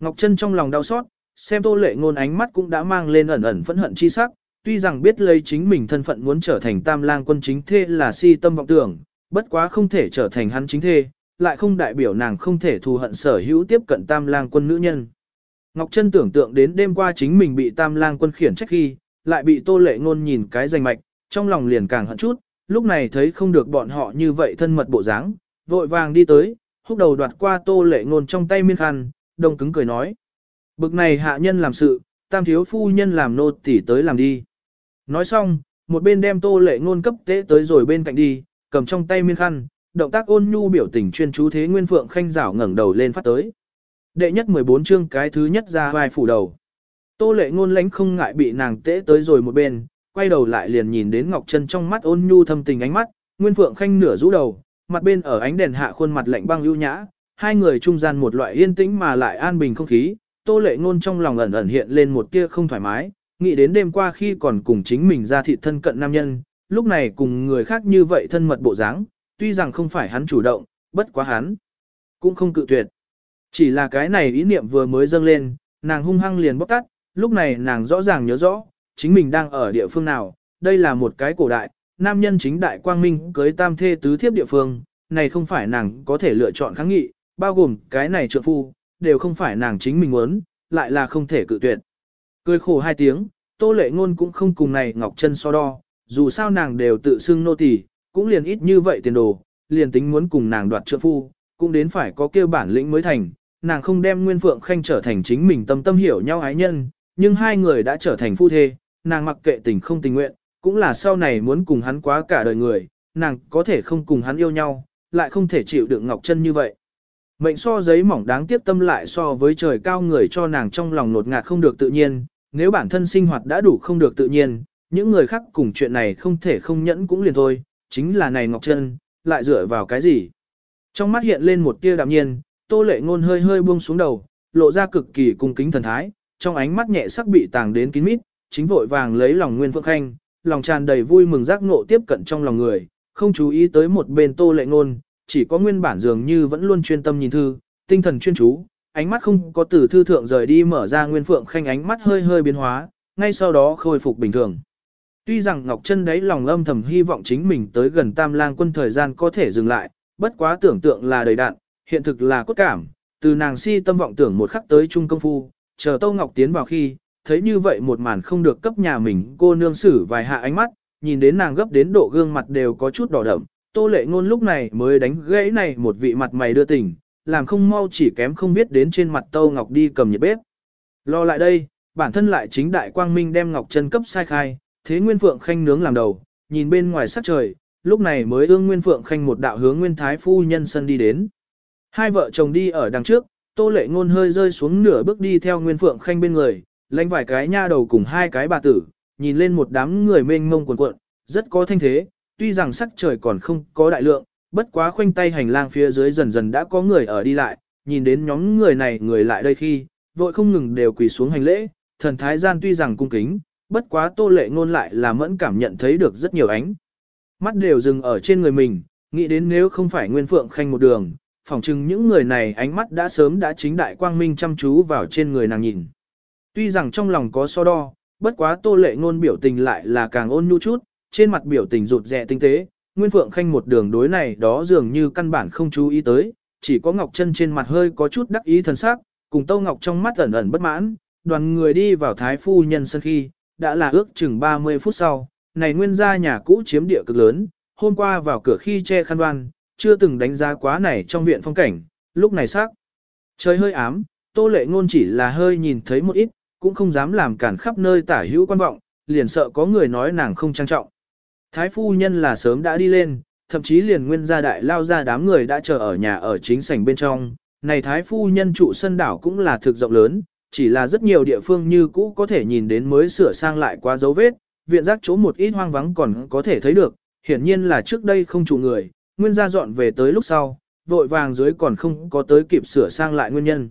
Ngọc Trân trong lòng đau xót, xem tô lệ ngôn ánh mắt cũng đã mang lên ẩn ẩn phẫn hận chi sắc, tuy rằng biết lấy chính mình thân phận muốn trở thành tam lang quân chính thê là si tâm vọng tưởng, bất quá không thể trở thành hắn chính thê, lại không đại biểu nàng không thể thù hận sở hữu tiếp cận tam lang quân nữ nhân. Ngọc Trân tưởng tượng đến đêm qua chính mình bị tam lang quân khiển trách khi, lại bị tô lệ ngôn nhìn cái danh mạch, trong lòng liền càng hận chút, lúc này thấy không được bọn họ như vậy thân mật bộ dáng, vội vàng đi tới, húc đầu đoạt qua tô lệ ngôn trong tay miên khăn, đông cứng cười nói. Bực này hạ nhân làm sự, tam thiếu phu nhân làm nô tỉ tới làm đi. Nói xong, một bên đem tô lệ ngôn cấp tế tới rồi bên cạnh đi, cầm trong tay miên khăn, động tác ôn nhu biểu tình chuyên chú thế Nguyên Phượng Khanh rảo ngẩng đầu lên phát tới. Đệ nhất 14 chương cái thứ nhất ra vai phủ đầu. Tô lệ ngôn lánh không ngại bị nàng tế tới rồi một bên, quay đầu lại liền nhìn đến Ngọc Trân trong mắt ôn nhu thâm tình ánh mắt, Nguyên Phượng Khanh nửa rũ đầu, mặt bên ở ánh đèn hạ khuôn mặt lạnh băng ưu nhã, hai người trung gian một loại yên tĩnh mà lại an bình không khí, Tô lệ ngôn trong lòng ẩn ẩn hiện lên một tia không thoải mái, nghĩ đến đêm qua khi còn cùng chính mình ra thị thân cận nam nhân, lúc này cùng người khác như vậy thân mật bộ dáng, tuy rằng không phải hắn chủ động, bất quá hắn cũng không cự tuyệt. Chỉ là cái này ý niệm vừa mới dâng lên, nàng hung hăng liền bóc tắt, lúc này nàng rõ ràng nhớ rõ, chính mình đang ở địa phương nào, đây là một cái cổ đại, nam nhân chính đại quang minh cưới tam thê tứ thiếp địa phương, này không phải nàng có thể lựa chọn kháng nghị, bao gồm cái này trượng phu, đều không phải nàng chính mình muốn, lại là không thể cự tuyệt. Cười khổ hai tiếng, tô lệ ngôn cũng không cùng này ngọc chân so đo, dù sao nàng đều tự xưng nô tỳ, cũng liền ít như vậy tiền đồ, liền tính muốn cùng nàng đoạt trượng phu, cũng đến phải có kêu bản lĩnh mới thành, nàng không đem Nguyên Phượng Khanh trở thành chính mình tâm tâm hiểu nhau ái nhân, nhưng hai người đã trở thành phu thê, nàng mặc kệ tình không tình nguyện, cũng là sau này muốn cùng hắn quá cả đời người, nàng có thể không cùng hắn yêu nhau, lại không thể chịu đựng Ngọc Chân như vậy. Mệnh so giấy mỏng đáng tiếc tâm lại so với trời cao người cho nàng trong lòng nột ngạt không được tự nhiên, nếu bản thân sinh hoạt đã đủ không được tự nhiên, những người khác cùng chuyện này không thể không nhẫn cũng liền thôi, chính là này Ngọc Trân, lại dựa vào cái gì? Trong mắt hiện lên một tia đạm nhiên, tô lệ ngôn hơi hơi buông xuống đầu, lộ ra cực kỳ cung kính thần thái, trong ánh mắt nhẹ sắc bị tàng đến kín mít, chính vội vàng lấy lòng Nguyên Phượng Khanh, lòng tràn đầy vui mừng giác ngộ tiếp cận trong lòng người, không chú ý tới một bên tô lệ ngôn, chỉ có nguyên bản dường như vẫn luôn chuyên tâm nhìn thư, tinh thần chuyên chú, ánh mắt không có từ thư thượng rời đi mở ra Nguyên Phượng Khanh ánh mắt hơi hơi biến hóa, ngay sau đó khôi phục bình thường. Tuy rằng Ngọc Trân đấy lòng âm thầm hy vọng chính mình tới gần Tam Lang quân thời gian có thể dừng lại, bất quá tưởng tượng là đầy đạn, hiện thực là cốt cảm, từ nàng si tâm vọng tưởng một khắc tới trung công phu, chờ Tô Ngọc tiến vào khi, thấy như vậy một màn không được cấp nhà mình cô nương xử vài hạ ánh mắt, nhìn đến nàng gấp đến độ gương mặt đều có chút đỏ đậm, Tô Lệ Ngôn lúc này mới đánh gãy này một vị mặt mày đưa tình, làm không mau chỉ kém không biết đến trên mặt Tô Ngọc đi cầm nhiệt bếp. Lo lại đây, bản thân lại chính đại quang minh đem Ngọc chân cấp sai khai, thế Nguyên Phượng Khanh nướng làm đầu, nhìn bên ngoài sắc trời, lúc này mới ương Nguyên Phượng Khanh một đạo hướng Nguyên Thái Phu nhân sân đi đến. Hai vợ chồng đi ở đằng trước, tô lệ ngôn hơi rơi xuống nửa bước đi theo Nguyên Phượng Khanh bên người, lãnh vài cái nha đầu cùng hai cái bà tử, nhìn lên một đám người mênh mông cuồn cuộn, rất có thanh thế, tuy rằng sắc trời còn không có đại lượng, bất quá khoanh tay hành lang phía dưới dần dần đã có người ở đi lại, nhìn đến nhóm người này người lại đây khi, vội không ngừng đều quỳ xuống hành lễ, thần thái gian tuy rằng cung kính, bất quá tô lệ ngôn lại là mẫn cảm nhận thấy được rất nhiều ánh. Mắt đều dừng ở trên người mình, nghĩ đến nếu không phải Nguyên Phượng Khanh một đường, phỏng chừng những người này ánh mắt đã sớm đã chính đại quang minh chăm chú vào trên người nàng nhìn. Tuy rằng trong lòng có so đo, bất quá tô lệ ngôn biểu tình lại là càng ôn nhu chút, trên mặt biểu tình rụt rè tinh tế, Nguyên Phượng Khanh một đường đối này đó dường như căn bản không chú ý tới, chỉ có Ngọc Chân trên mặt hơi có chút đắc ý thần sắc, cùng Tô Ngọc trong mắt ẩn ẩn bất mãn, đoàn người đi vào thái phu nhân sân khi, đã là ước chừng 30 phút sau, này nguyên gia nhà cũ chiếm địa cực lớn, hôm qua vào cửa khi che khăn đoan, chưa từng đánh giá quá này trong viện phong cảnh, lúc này sắc. Trời hơi ám, tô lệ ngôn chỉ là hơi nhìn thấy một ít, cũng không dám làm cản khắp nơi tả hữu quan vọng, liền sợ có người nói nàng không trang trọng. Thái phu nhân là sớm đã đi lên, thậm chí liền nguyên gia đại lao ra đám người đã chờ ở nhà ở chính sảnh bên trong. Này thái phu nhân trụ sân đảo cũng là thực rộng lớn, chỉ là rất nhiều địa phương như cũ có thể nhìn đến mới sửa sang lại qua dấu vết, viện giác chỗ một ít hoang vắng còn có thể thấy được, hiển nhiên là trước đây không chủ người, nguyên gia dọn về tới lúc sau, vội vàng dưới còn không có tới kịp sửa sang lại nguyên nhân.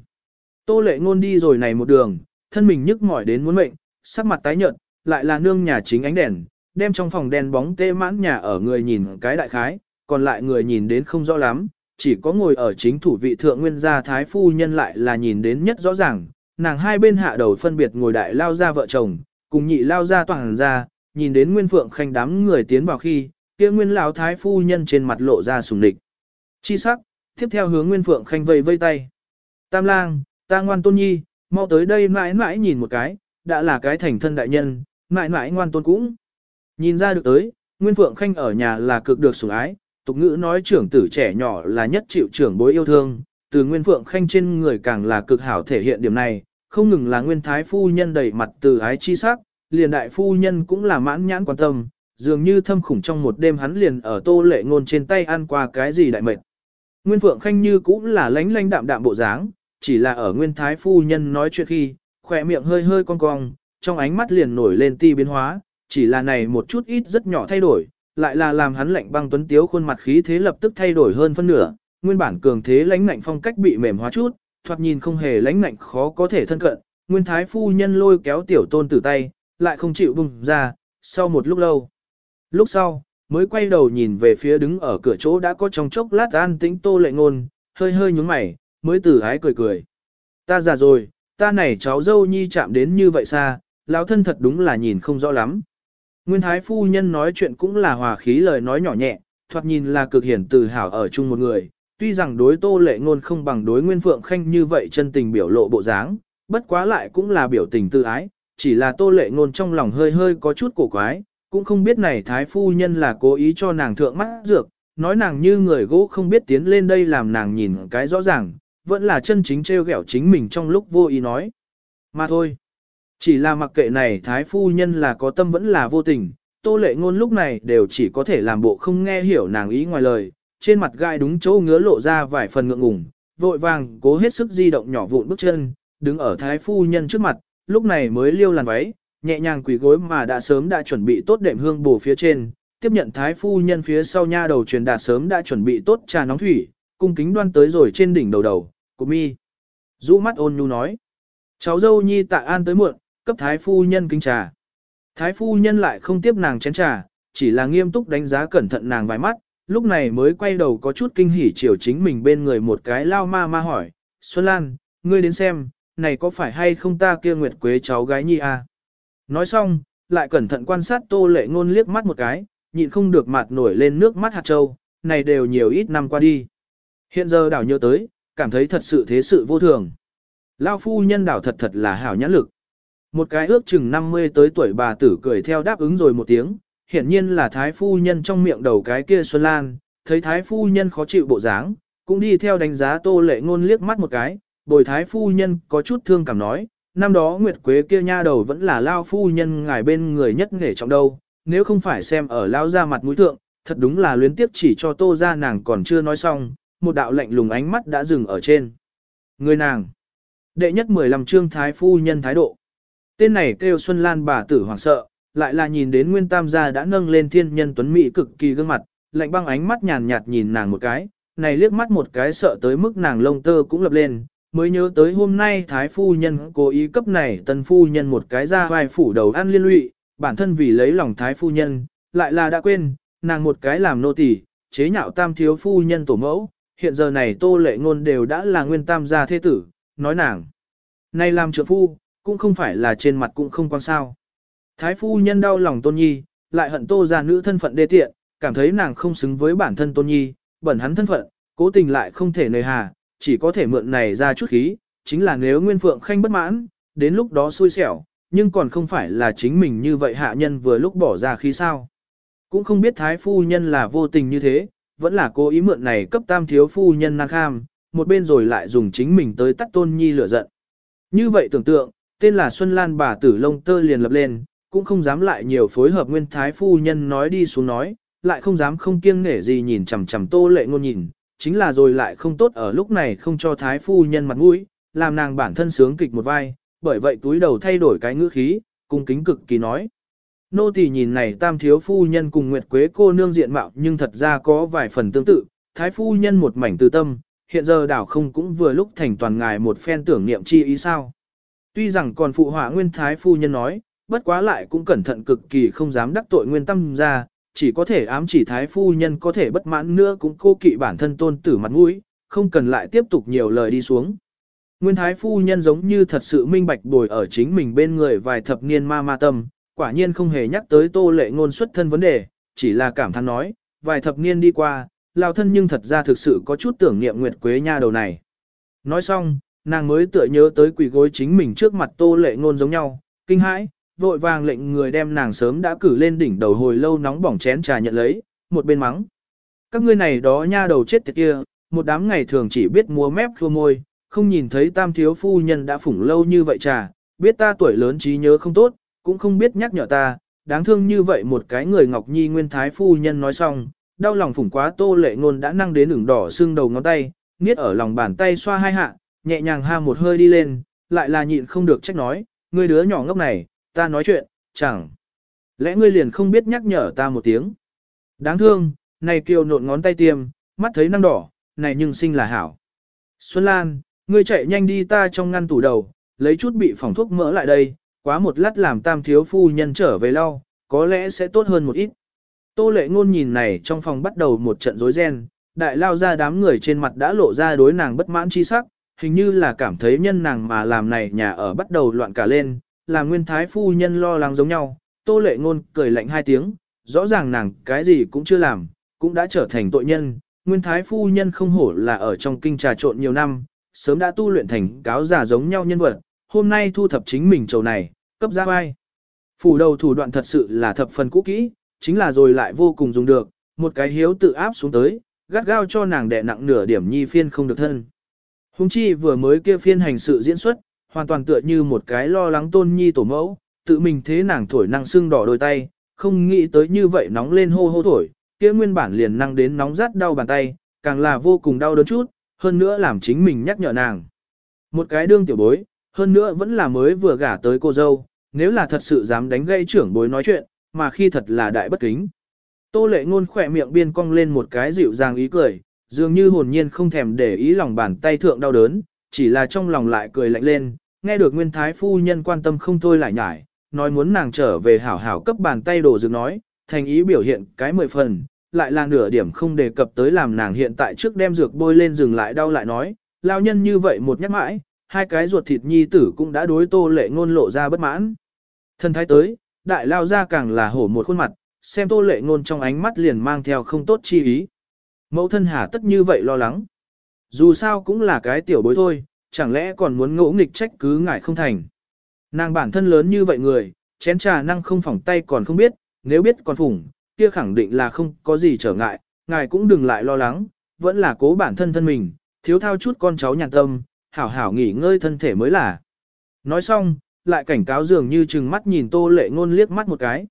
Tô lệ ngôn đi rồi này một đường, thân mình nhức mỏi đến muốn mệnh, sắc mặt tái nhợt, lại là nương nhà chính ánh đèn, đem trong phòng đèn bóng tê mãn nhà ở người nhìn cái đại khái, còn lại người nhìn đến không rõ lắm, chỉ có ngồi ở chính thủ vị thượng nguyên gia thái phu nhân lại là nhìn đến nhất rõ ràng, nàng hai bên hạ đầu phân biệt ngồi đại lao ra vợ chồng, cùng nhị lao ra toàn ra, nhìn đến nguyên phượng khanh đám người tiến vào khi, kia nguyên lão thái phu nhân trên mặt lộ ra sùng địch. Chi sắc, tiếp theo hướng nguyên phượng khanh vây vây tay. Tam lang, ta ngoan tôn nhi, mau tới đây mãi mãi nhìn một cái, đã là cái thành thân đại nhân, mãi mãi ngoan tôn cũng. Nhìn ra được tới, Nguyên Phượng Khanh ở nhà là cực được sủng ái, tục ngữ nói trưởng tử trẻ nhỏ là nhất chịu trưởng bối yêu thương, từ Nguyên Phượng Khanh trên người càng là cực hảo thể hiện điểm này, không ngừng là Nguyên Thái Phu Nhân đầy mặt từ ái chi sắc, liền đại phu nhân cũng là mãn nhãn quan tâm, dường như thâm khủng trong một đêm hắn liền ở tô lệ ngôn trên tay ăn qua cái gì đại mệt. Nguyên Phượng Khanh như cũng là lánh lánh đạm đạm bộ dáng, chỉ là ở Nguyên Thái Phu Nhân nói chuyện khi, khỏe miệng hơi hơi cong cong, trong ánh mắt liền nổi lên ti biến hóa, chỉ là này một chút ít rất nhỏ thay đổi, lại là làm hắn lạnh băng tuấn tiếu khuôn mặt khí thế lập tức thay đổi hơn phân nửa, nguyên bản cường thế lãnh ngạnh phong cách bị mềm hóa chút, thoạt nhìn không hề lãnh ngạnh khó có thể thân cận, nguyên thái phu nhân lôi kéo tiểu tôn tử tay, lại không chịu bùng ra, sau một lúc lâu. Lúc sau, mới quay đầu nhìn về phía đứng ở cửa chỗ đã có trong chốc lát an tĩnh tô lệ ngôn, hơi hơi nhúng mày, mới tử ái cười cười. Ta già rồi, ta này cháu dâu nhi chạm đến như vậy xa, lão thân thật đúng là nhìn không rõ lắm. Nguyên thái phu nhân nói chuyện cũng là hòa khí lời nói nhỏ nhẹ, thoạt nhìn là cực hiển tự hào ở chung một người, tuy rằng đối tô lệ ngôn không bằng đối nguyên phượng khanh như vậy chân tình biểu lộ bộ dáng, bất quá lại cũng là biểu tình tự ái, chỉ là tô lệ ngôn trong lòng hơi hơi có chút cổ quái, cũng không biết này thái phu nhân là cố ý cho nàng thượng mắt dược, nói nàng như người gỗ không biết tiến lên đây làm nàng nhìn cái rõ ràng, vẫn là chân chính treo gẹo chính mình trong lúc vô ý nói. Mà thôi. Chỉ là mặc kệ này thái phu nhân là có tâm vẫn là vô tình, tô lệ ngôn lúc này đều chỉ có thể làm bộ không nghe hiểu nàng ý ngoài lời, trên mặt gai đúng chỗ ngứa lộ ra vài phần ngượng ngùng, vội vàng cố hết sức di động nhỏ vụn bước chân, đứng ở thái phu nhân trước mặt, lúc này mới liêu làn váy, nhẹ nhàng quỳ gối mà đã sớm đã chuẩn bị tốt đệm hương bổ phía trên, tiếp nhận thái phu nhân phía sau nha đầu truyền đạt sớm đã chuẩn bị tốt trà nóng thủy, cung kính đoan tới rồi trên đỉnh đầu đầu, của mi. Dũ mắt ôn nhu nói, cháu dâu nhi tạ an tới muộn, cấp thái phu nhân kính trà. Thái phu nhân lại không tiếp nàng chén trà, chỉ là nghiêm túc đánh giá cẩn thận nàng vài mắt, lúc này mới quay đầu có chút kinh hỉ chiều chính mình bên người một cái lao ma ma hỏi, Xuân Lan, ngươi đến xem, này có phải hay không ta kia nguyệt quế cháu gái nhi à? Nói xong, lại cẩn thận quan sát tô lệ ngôn liếc mắt một cái, nhịn không được mặt nổi lên nước mắt hạt châu này đều nhiều ít năm qua đi. Hiện giờ đảo nhớ tới, cảm thấy thật sự thế sự vô thường. Lao phu nhân đảo thật thật là hảo nhãn lực. Một cái ước chừng 50 tới tuổi bà tử cười theo đáp ứng rồi một tiếng, hiển nhiên là thái phu nhân trong miệng đầu cái kia Xuân Lan, thấy thái phu nhân khó chịu bộ dáng, cũng đi theo đánh giá tô lệ ngôn liếc mắt một cái, bồi thái phu nhân có chút thương cảm nói, năm đó Nguyệt Quế kia nha đầu vẫn là lao phu nhân ngài bên người nhất nghề trọng đâu, nếu không phải xem ở lao ra mặt mũi thượng, thật đúng là luyến tiếp chỉ cho tô ra nàng còn chưa nói xong, một đạo lạnh lùng ánh mắt đã dừng ở trên. Người nàng. Đệ nhất 15 trương thái phu nhân thái độ. Tên này kêu Xuân Lan bà tử hoảng sợ, lại là nhìn đến Nguyên Tam gia đã nâng lên thiên nhân tuấn mỹ cực kỳ gương mặt, lạnh băng ánh mắt nhàn nhạt nhìn nàng một cái, này liếc mắt một cái sợ tới mức nàng lông tơ cũng lập lên, mới nhớ tới hôm nay thái phu nhân cố ý cấp này tân phu nhân một cái ra vai phủ đầu ăn liên lụy, bản thân vì lấy lòng thái phu nhân, lại là đã quên, nàng một cái làm nô tỳ, chế nhạo tam thiếu phu nhân tổ mẫu, hiện giờ này tô lệ ngôn đều đã là nguyên tam gia thế tử, nói nàng. Này làm trợ phu, cũng không phải là trên mặt cũng không quan sao. Thái phu nhân đau lòng tôn nhi, lại hận tô gia nữ thân phận đê tiện, cảm thấy nàng không xứng với bản thân tôn nhi, bẩn hắn thân phận, cố tình lại không thể nơi hà, chỉ có thể mượn này ra chút khí, chính là nếu Nguyên Phượng Khanh bất mãn, đến lúc đó xui xẻo, nhưng còn không phải là chính mình như vậy hạ nhân vừa lúc bỏ ra khí sao. Cũng không biết thái phu nhân là vô tình như thế, vẫn là cố ý mượn này cấp tam thiếu phu nhân năng kham, một bên rồi lại dùng chính mình tới tắt tôn nhi lửa giận. Như vậy tưởng tượng, tên là Xuân Lan bà tử lông tơ liền lập lên, cũng không dám lại nhiều phối hợp nguyên thái phu nhân nói đi xuống nói, lại không dám không kiêng nể gì nhìn chằm chằm tô lệ ngôn nhìn, chính là rồi lại không tốt ở lúc này không cho thái phu nhân mặt mũi, làm nàng bản thân sướng kịch một vai, bởi vậy túi đầu thay đổi cái ngữ khí, cung kính cực kỳ nói. Nô tỳ nhìn này tam thiếu phu nhân cùng Nguyệt Quế cô nương diện mạo nhưng thật ra có vài phần tương tự, thái phu nhân một mảnh từ tâm, hiện giờ đảo không cũng vừa lúc thành toàn ngài một phen tưởng niệm chi ý sao. Tuy rằng còn phụ họa nguyên thái phu nhân nói, bất quá lại cũng cẩn thận cực kỳ không dám đắc tội nguyên tâm ra, chỉ có thể ám chỉ thái phu nhân có thể bất mãn nữa cũng cô kỵ bản thân tôn tử mặt mũi, không cần lại tiếp tục nhiều lời đi xuống. Nguyên thái phu nhân giống như thật sự minh bạch bồi ở chính mình bên người vài thập niên ma ma tâm, quả nhiên không hề nhắc tới tô lệ ngôn xuất thân vấn đề, chỉ là cảm thán nói, vài thập niên đi qua, lao thân nhưng thật ra thực sự có chút tưởng niệm Nguyệt Quế Nha đầu này. Nói xong, nàng mới tựa nhớ tới quỷ gối chính mình trước mặt tô lệ ngôn giống nhau, kinh hãi, vội vàng lệnh người đem nàng sớm đã cử lên đỉnh đầu hồi lâu nóng bỏng chén trà nhận lấy, một bên mắng. Các ngươi này đó nha đầu chết tiệt kia, một đám ngày thường chỉ biết múa mép khô môi, không nhìn thấy tam thiếu phu nhân đã phủng lâu như vậy trà, biết ta tuổi lớn trí nhớ không tốt, cũng không biết nhắc nhở ta, đáng thương như vậy một cái người ngọc nhi nguyên thái phu nhân nói xong, đau lòng phủng quá tô lệ ngôn đã năng đến ửng đỏ xương đầu ngón tay, niết ở lòng bàn tay xoa hai hạ, nhẹ nhàng ha một hơi đi lên, lại là nhịn không được trách nói, ngươi đứa nhỏ ngốc này, ta nói chuyện, chẳng. Lẽ ngươi liền không biết nhắc nhở ta một tiếng. Đáng thương, này kiều nộn ngón tay tiêm, mắt thấy năng đỏ, này nhưng sinh là hảo. Xuân Lan, ngươi chạy nhanh đi ta trong ngăn tủ đầu, lấy chút bị phòng thuốc mỡ lại đây, quá một lát làm tam thiếu phu nhân trở về lau, có lẽ sẽ tốt hơn một ít. Tô lệ ngôn nhìn này trong phòng bắt đầu một trận rối ren, đại lao ra đám người trên mặt đã lộ ra đối nàng bất mãn chi sắc, hình như là cảm thấy nhân nàng mà làm này nhà ở bắt đầu loạn cả lên, là nguyên thái phu nhân lo lắng giống nhau, tô lệ ngôn cười lạnh hai tiếng, rõ ràng nàng cái gì cũng chưa làm, cũng đã trở thành tội nhân, nguyên thái phu nhân không hổ là ở trong kinh trà trộn nhiều năm, sớm đã tu luyện thành cáo giả giống nhau nhân vật, hôm nay thu thập chính mình trầu này, cấp ra vai. Phủ đầu thủ đoạn thật sự là thập phần cũ kỹ, chính là rồi lại vô cùng dùng được, một cái hiếu tự áp xuống tới, gắt gao cho nàng đè nặng nửa điểm nhi phiên không được thân. Hùng chi vừa mới kia phiên hành sự diễn xuất, hoàn toàn tựa như một cái lo lắng tôn nhi tổ mẫu, tự mình thế nàng thổi năng sưng đỏ đôi tay, không nghĩ tới như vậy nóng lên hô hô thổi, kia nguyên bản liền năng đến nóng rát đau bàn tay, càng là vô cùng đau đớn chút, hơn nữa làm chính mình nhắc nhở nàng. Một cái đương tiểu bối, hơn nữa vẫn là mới vừa gả tới cô dâu, nếu là thật sự dám đánh gây trưởng bối nói chuyện, mà khi thật là đại bất kính. Tô lệ ngôn khỏe miệng biên cong lên một cái dịu dàng ý cười, dường như hồn nhiên không thèm để ý lòng bàn tay thượng đau đớn, chỉ là trong lòng lại cười lạnh lên, nghe được nguyên thái phu nhân quan tâm không thôi lại nhải, nói muốn nàng trở về hảo hảo cấp bàn tay đồ dược nói, thành ý biểu hiện cái mười phần, lại là nửa điểm không đề cập tới làm nàng hiện tại trước đem dược bôi lên dừng lại đau lại nói, lao nhân như vậy một nhắc mãi, hai cái ruột thịt nhi tử cũng đã đối tô lệ ngôn lộ ra bất mãn. Thân thái tới, đại lao ra càng là hổ một khuôn mặt, xem tô lệ ngôn trong ánh mắt liền mang theo không tốt chi ý. Mẫu thân hà tất như vậy lo lắng. Dù sao cũng là cái tiểu bối thôi, chẳng lẽ còn muốn ngỗ nghịch trách cứ ngài không thành. Nàng bản thân lớn như vậy người, chén trà năng không phỏng tay còn không biết, nếu biết còn phủng, kia khẳng định là không có gì trở ngại, ngài cũng đừng lại lo lắng, vẫn là cố bản thân thân mình, thiếu thao chút con cháu nhàn tâm, hảo hảo nghỉ ngơi thân thể mới là. Nói xong, lại cảnh cáo dường như chừng mắt nhìn tô lệ ngôn liếc mắt một cái.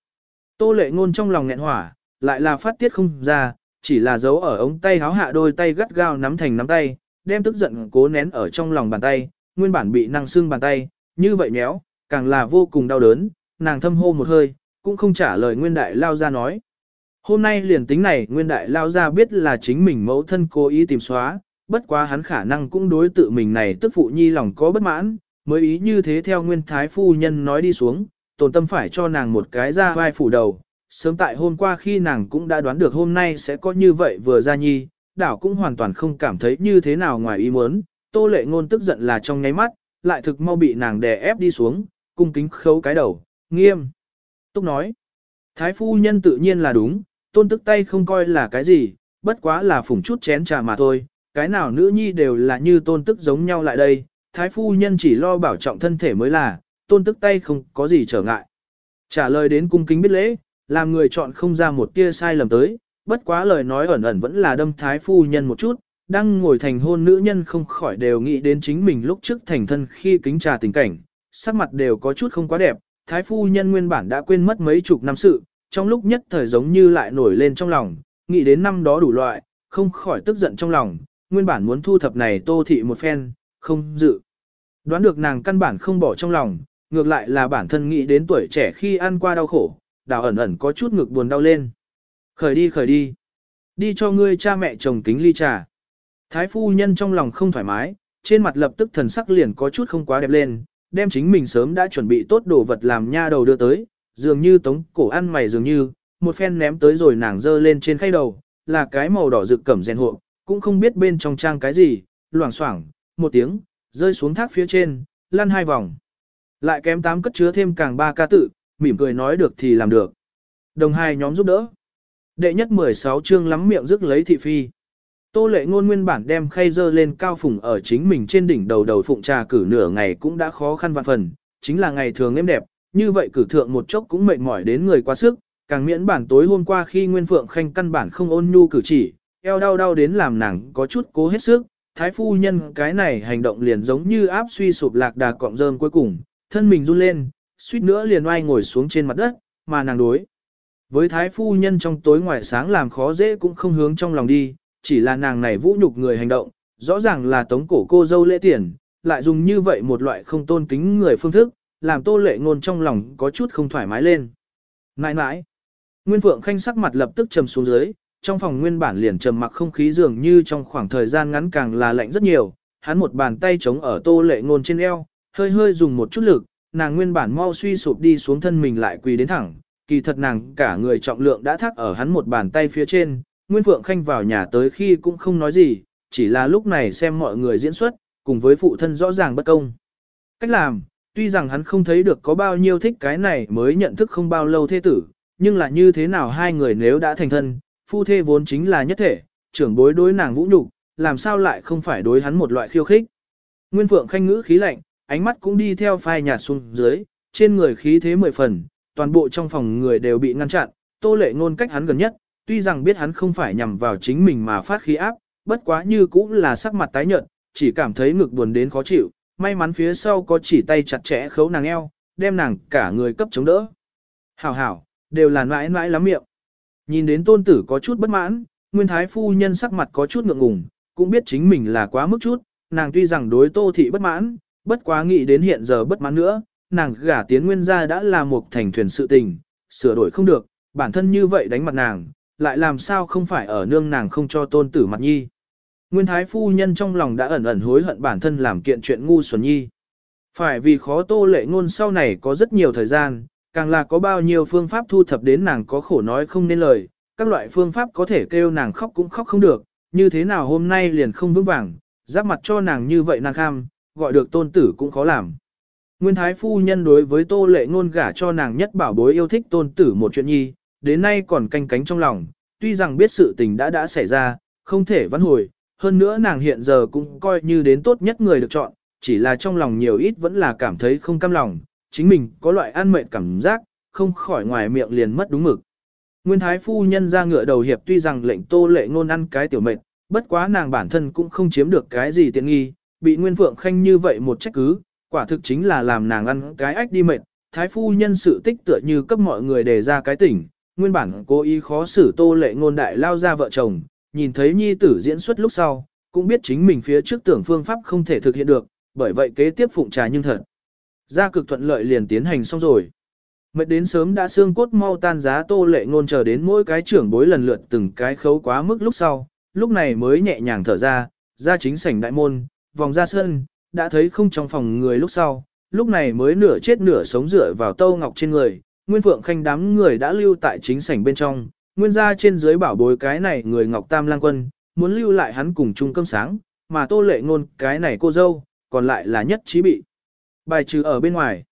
Tô lệ ngôn trong lòng nghẹn hỏa, lại là phát tiết không ra, chỉ là giấu ở ống tay háo hạ đôi tay gắt gao nắm thành nắm tay, đem tức giận cố nén ở trong lòng bàn tay, nguyên bản bị năng xương bàn tay, như vậy méo, càng là vô cùng đau đớn, nàng thâm hô một hơi, cũng không trả lời nguyên đại lao ra nói. Hôm nay liền tính này nguyên đại lao ra biết là chính mình mẫu thân cố ý tìm xóa, bất quá hắn khả năng cũng đối tự mình này tức phụ nhi lòng có bất mãn, mới ý như thế theo nguyên thái phu nhân nói đi xuống, tồn tâm phải cho nàng một cái ra vai phủ đầu. Sớm tại hôm qua khi nàng cũng đã đoán được hôm nay sẽ có như vậy vừa ra nhi, đảo cũng hoàn toàn không cảm thấy như thế nào ngoài ý muốn, tô lệ ngôn tức giận là trong nháy mắt, lại thực mau bị nàng đè ép đi xuống, cung kính khấu cái đầu, nghiêm. Túc nói, thái phu nhân tự nhiên là đúng, tôn tức tay không coi là cái gì, bất quá là phủng chút chén trà mà thôi, cái nào nữ nhi đều là như tôn tức giống nhau lại đây, thái phu nhân chỉ lo bảo trọng thân thể mới là, tôn tức tay không có gì trở ngại. Trả lời đến cung kính biết lễ, làm người chọn không ra một tia sai lầm tới, bất quá lời nói ẩn ẩn vẫn là đâm thái phu nhân một chút, đang ngồi thành hôn nữ nhân không khỏi đều nghĩ đến chính mình lúc trước thành thân khi kính trà tình cảnh, sắc mặt đều có chút không quá đẹp, thái phu nhân nguyên bản đã quên mất mấy chục năm sự, trong lúc nhất thời giống như lại nổi lên trong lòng, nghĩ đến năm đó đủ loại, không khỏi tức giận trong lòng, nguyên bản muốn thu thập này tô thị một phen, không dự. Đoán được nàng căn bản không bỏ trong lòng, ngược lại là bản thân nghĩ đến tuổi trẻ khi ăn qua đau khổ, đào ẩn ẩn có chút ngực buồn đau lên. Khởi đi khởi đi. Đi cho ngươi cha mẹ chồng kính ly trà. Thái phu nhân trong lòng không thoải mái, trên mặt lập tức thần sắc liền có chút không quá đẹp lên, đem chính mình sớm đã chuẩn bị tốt đồ vật làm nha đầu đưa tới, dường như tống cổ ăn mày dường như, một phen ném tới rồi nàng dơ lên trên khay đầu, là cái màu đỏ rực cẩm rèn hộ, cũng không biết bên trong trang cái gì, loảng xoảng, một tiếng, rơi xuống thác phía trên, lăn hai vòng. Lại kém tám cất chứa thêm càng ba ca tự, mỉm cười nói được thì làm được. Đồng hai nhóm giúp đỡ. Đệ nhất 16 chương lắm miệng rước lấy thị phi. Tô lệ ngôn nguyên bản đem khay dơ lên cao phùng ở chính mình trên đỉnh đầu đầu phụng trà cử nửa ngày cũng đã khó khăn vạn phần, chính là ngày thường êm đẹp, như vậy cử thượng một chốc cũng mệt mỏi đến người quá sức, càng miễn bản tối hôm qua khi Nguyên Phượng Khanh căn bản không ôn nhu cử chỉ, eo đau đau đến làm nàng có chút cố hết sức, thái phu nhân cái này hành động liền giống như áp suy sụp lạc đà cọng rơm cuối cùng, thân mình run lên, suýt nữa liền oai ngồi xuống trên mặt đất, mà nàng đối. Với thái phu nhân trong tối ngoài sáng làm khó dễ cũng không hướng trong lòng đi, chỉ là nàng này vũ nhục người hành động, rõ ràng là tống cổ cô dâu lễ tiền, lại dùng như vậy một loại không tôn kính người phương thức, làm tô lệ ngôn trong lòng có chút không thoải mái lên. Nãi nãi, Nguyên Phượng Khanh sắc mặt lập tức trầm xuống dưới, trong phòng nguyên bản liền trầm mặc không khí dường như trong khoảng thời gian ngắn càng là lạnh rất nhiều, hắn một bàn tay chống ở tô lệ ngôn trên eo, hơi hơi dùng một chút lực, nàng nguyên bản mau suy sụp đi xuống thân mình lại quỳ đến thẳng, kỳ thật nàng cả người trọng lượng đã thác ở hắn một bàn tay phía trên, Nguyên Phượng Khanh vào nhà tới khi cũng không nói gì, chỉ là lúc này xem mọi người diễn xuất, cùng với phụ thân rõ ràng bất công. Cách làm, tuy rằng hắn không thấy được có bao nhiêu thích cái này mới nhận thức không bao lâu thế tử, nhưng là như thế nào hai người nếu đã thành thân, phu thê vốn chính là nhất thể, trưởng bối đối nàng vũ nhục, làm sao lại không phải đối hắn một loại khiêu khích. Nguyên Phượng Khanh ngữ khí lạnh, ánh mắt cũng đi theo phai nhạt xuống dưới, trên người khí thế mười phần, toàn bộ trong phòng người đều bị ngăn chặn, tô lệ ngôn cách hắn gần nhất, tuy rằng biết hắn không phải nhằm vào chính mình mà phát khí áp, bất quá như cũng là sắc mặt tái nhợt, chỉ cảm thấy ngực buồn đến khó chịu, may mắn phía sau có chỉ tay chặt chẽ khấu nàng eo, đem nàng cả người cấp chống đỡ. Hảo hảo, đều là mãi mãi lắm miệng. Nhìn đến tôn tử có chút bất mãn, nguyên thái phu nhân sắc mặt có chút ngượng ngùng, cũng biết chính mình là quá mức chút, nàng tuy rằng đối tô thị bất mãn, bất quá nghĩ đến hiện giờ bất mãn nữa, nàng gả tiến nguyên gia đã là một thành thuyền sự tình, sửa đổi không được, bản thân như vậy đánh mặt nàng, lại làm sao không phải ở nương nàng không cho tôn tử mặt nhi. Nguyên thái phu nhân trong lòng đã ẩn ẩn hối hận bản thân làm kiện chuyện ngu xuẩn nhi. Phải vì khó tô lệ ngôn sau này có rất nhiều thời gian, càng là có bao nhiêu phương pháp thu thập đến nàng có khổ nói không nên lời, các loại phương pháp có thể kêu nàng khóc cũng khóc không được, như thế nào hôm nay liền không vững vàng, giáp mặt cho nàng như vậy nàng kham, gọi được tôn tử cũng khó làm. Nguyên thái phu nhân đối với tô lệ ngôn gả cho nàng nhất bảo bối yêu thích tôn tử một chuyện nhi, đến nay còn canh cánh trong lòng, tuy rằng biết sự tình đã đã xảy ra, không thể vãn hồi, hơn nữa nàng hiện giờ cũng coi như đến tốt nhất người được chọn, chỉ là trong lòng nhiều ít vẫn là cảm thấy không cam lòng, chính mình có loại an mệnh cảm giác, không khỏi ngoài miệng liền mất đúng mực. Nguyên thái phu nhân ra ngựa đầu hiệp tuy rằng lệnh tô lệ ngôn ăn cái tiểu mệnh, bất quá nàng bản thân cũng không chiếm được cái gì tiện nghi, bị Nguyên Phượng Khanh như vậy một trách cứ, quả thực chính là làm nàng ăn cái ách đi mệt. Thái phu nhân sự tích tựa như cấp mọi người đề ra cái tỉnh, nguyên bản cố ý khó xử tô lệ ngôn đại lao ra vợ chồng, nhìn thấy nhi tử diễn xuất lúc sau, cũng biết chính mình phía trước tưởng phương pháp không thể thực hiện được, bởi vậy kế tiếp phụng trà nhưng thật. Ra cực thuận lợi liền tiến hành xong rồi. Mệt đến sớm đã xương cốt mau tan giá tô lệ ngôn chờ đến mỗi cái trưởng bối lần lượt từng cái khấu quá mức lúc sau, lúc này mới nhẹ nhàng thở ra, ra chính sảnh đại môn, vòng ra sân, đã thấy không trong phòng người lúc sau, lúc này mới nửa chết nửa sống dựa vào tâu ngọc trên người, Nguyên Phượng Khanh đám người đã lưu tại chính sảnh bên trong, nguyên gia trên dưới bảo bối cái này người Ngọc Tam Lang Quân, muốn lưu lại hắn cùng chung cơm sáng, mà tô lệ ngôn cái này cô dâu, còn lại là nhất trí bị. Bài trừ ở bên ngoài.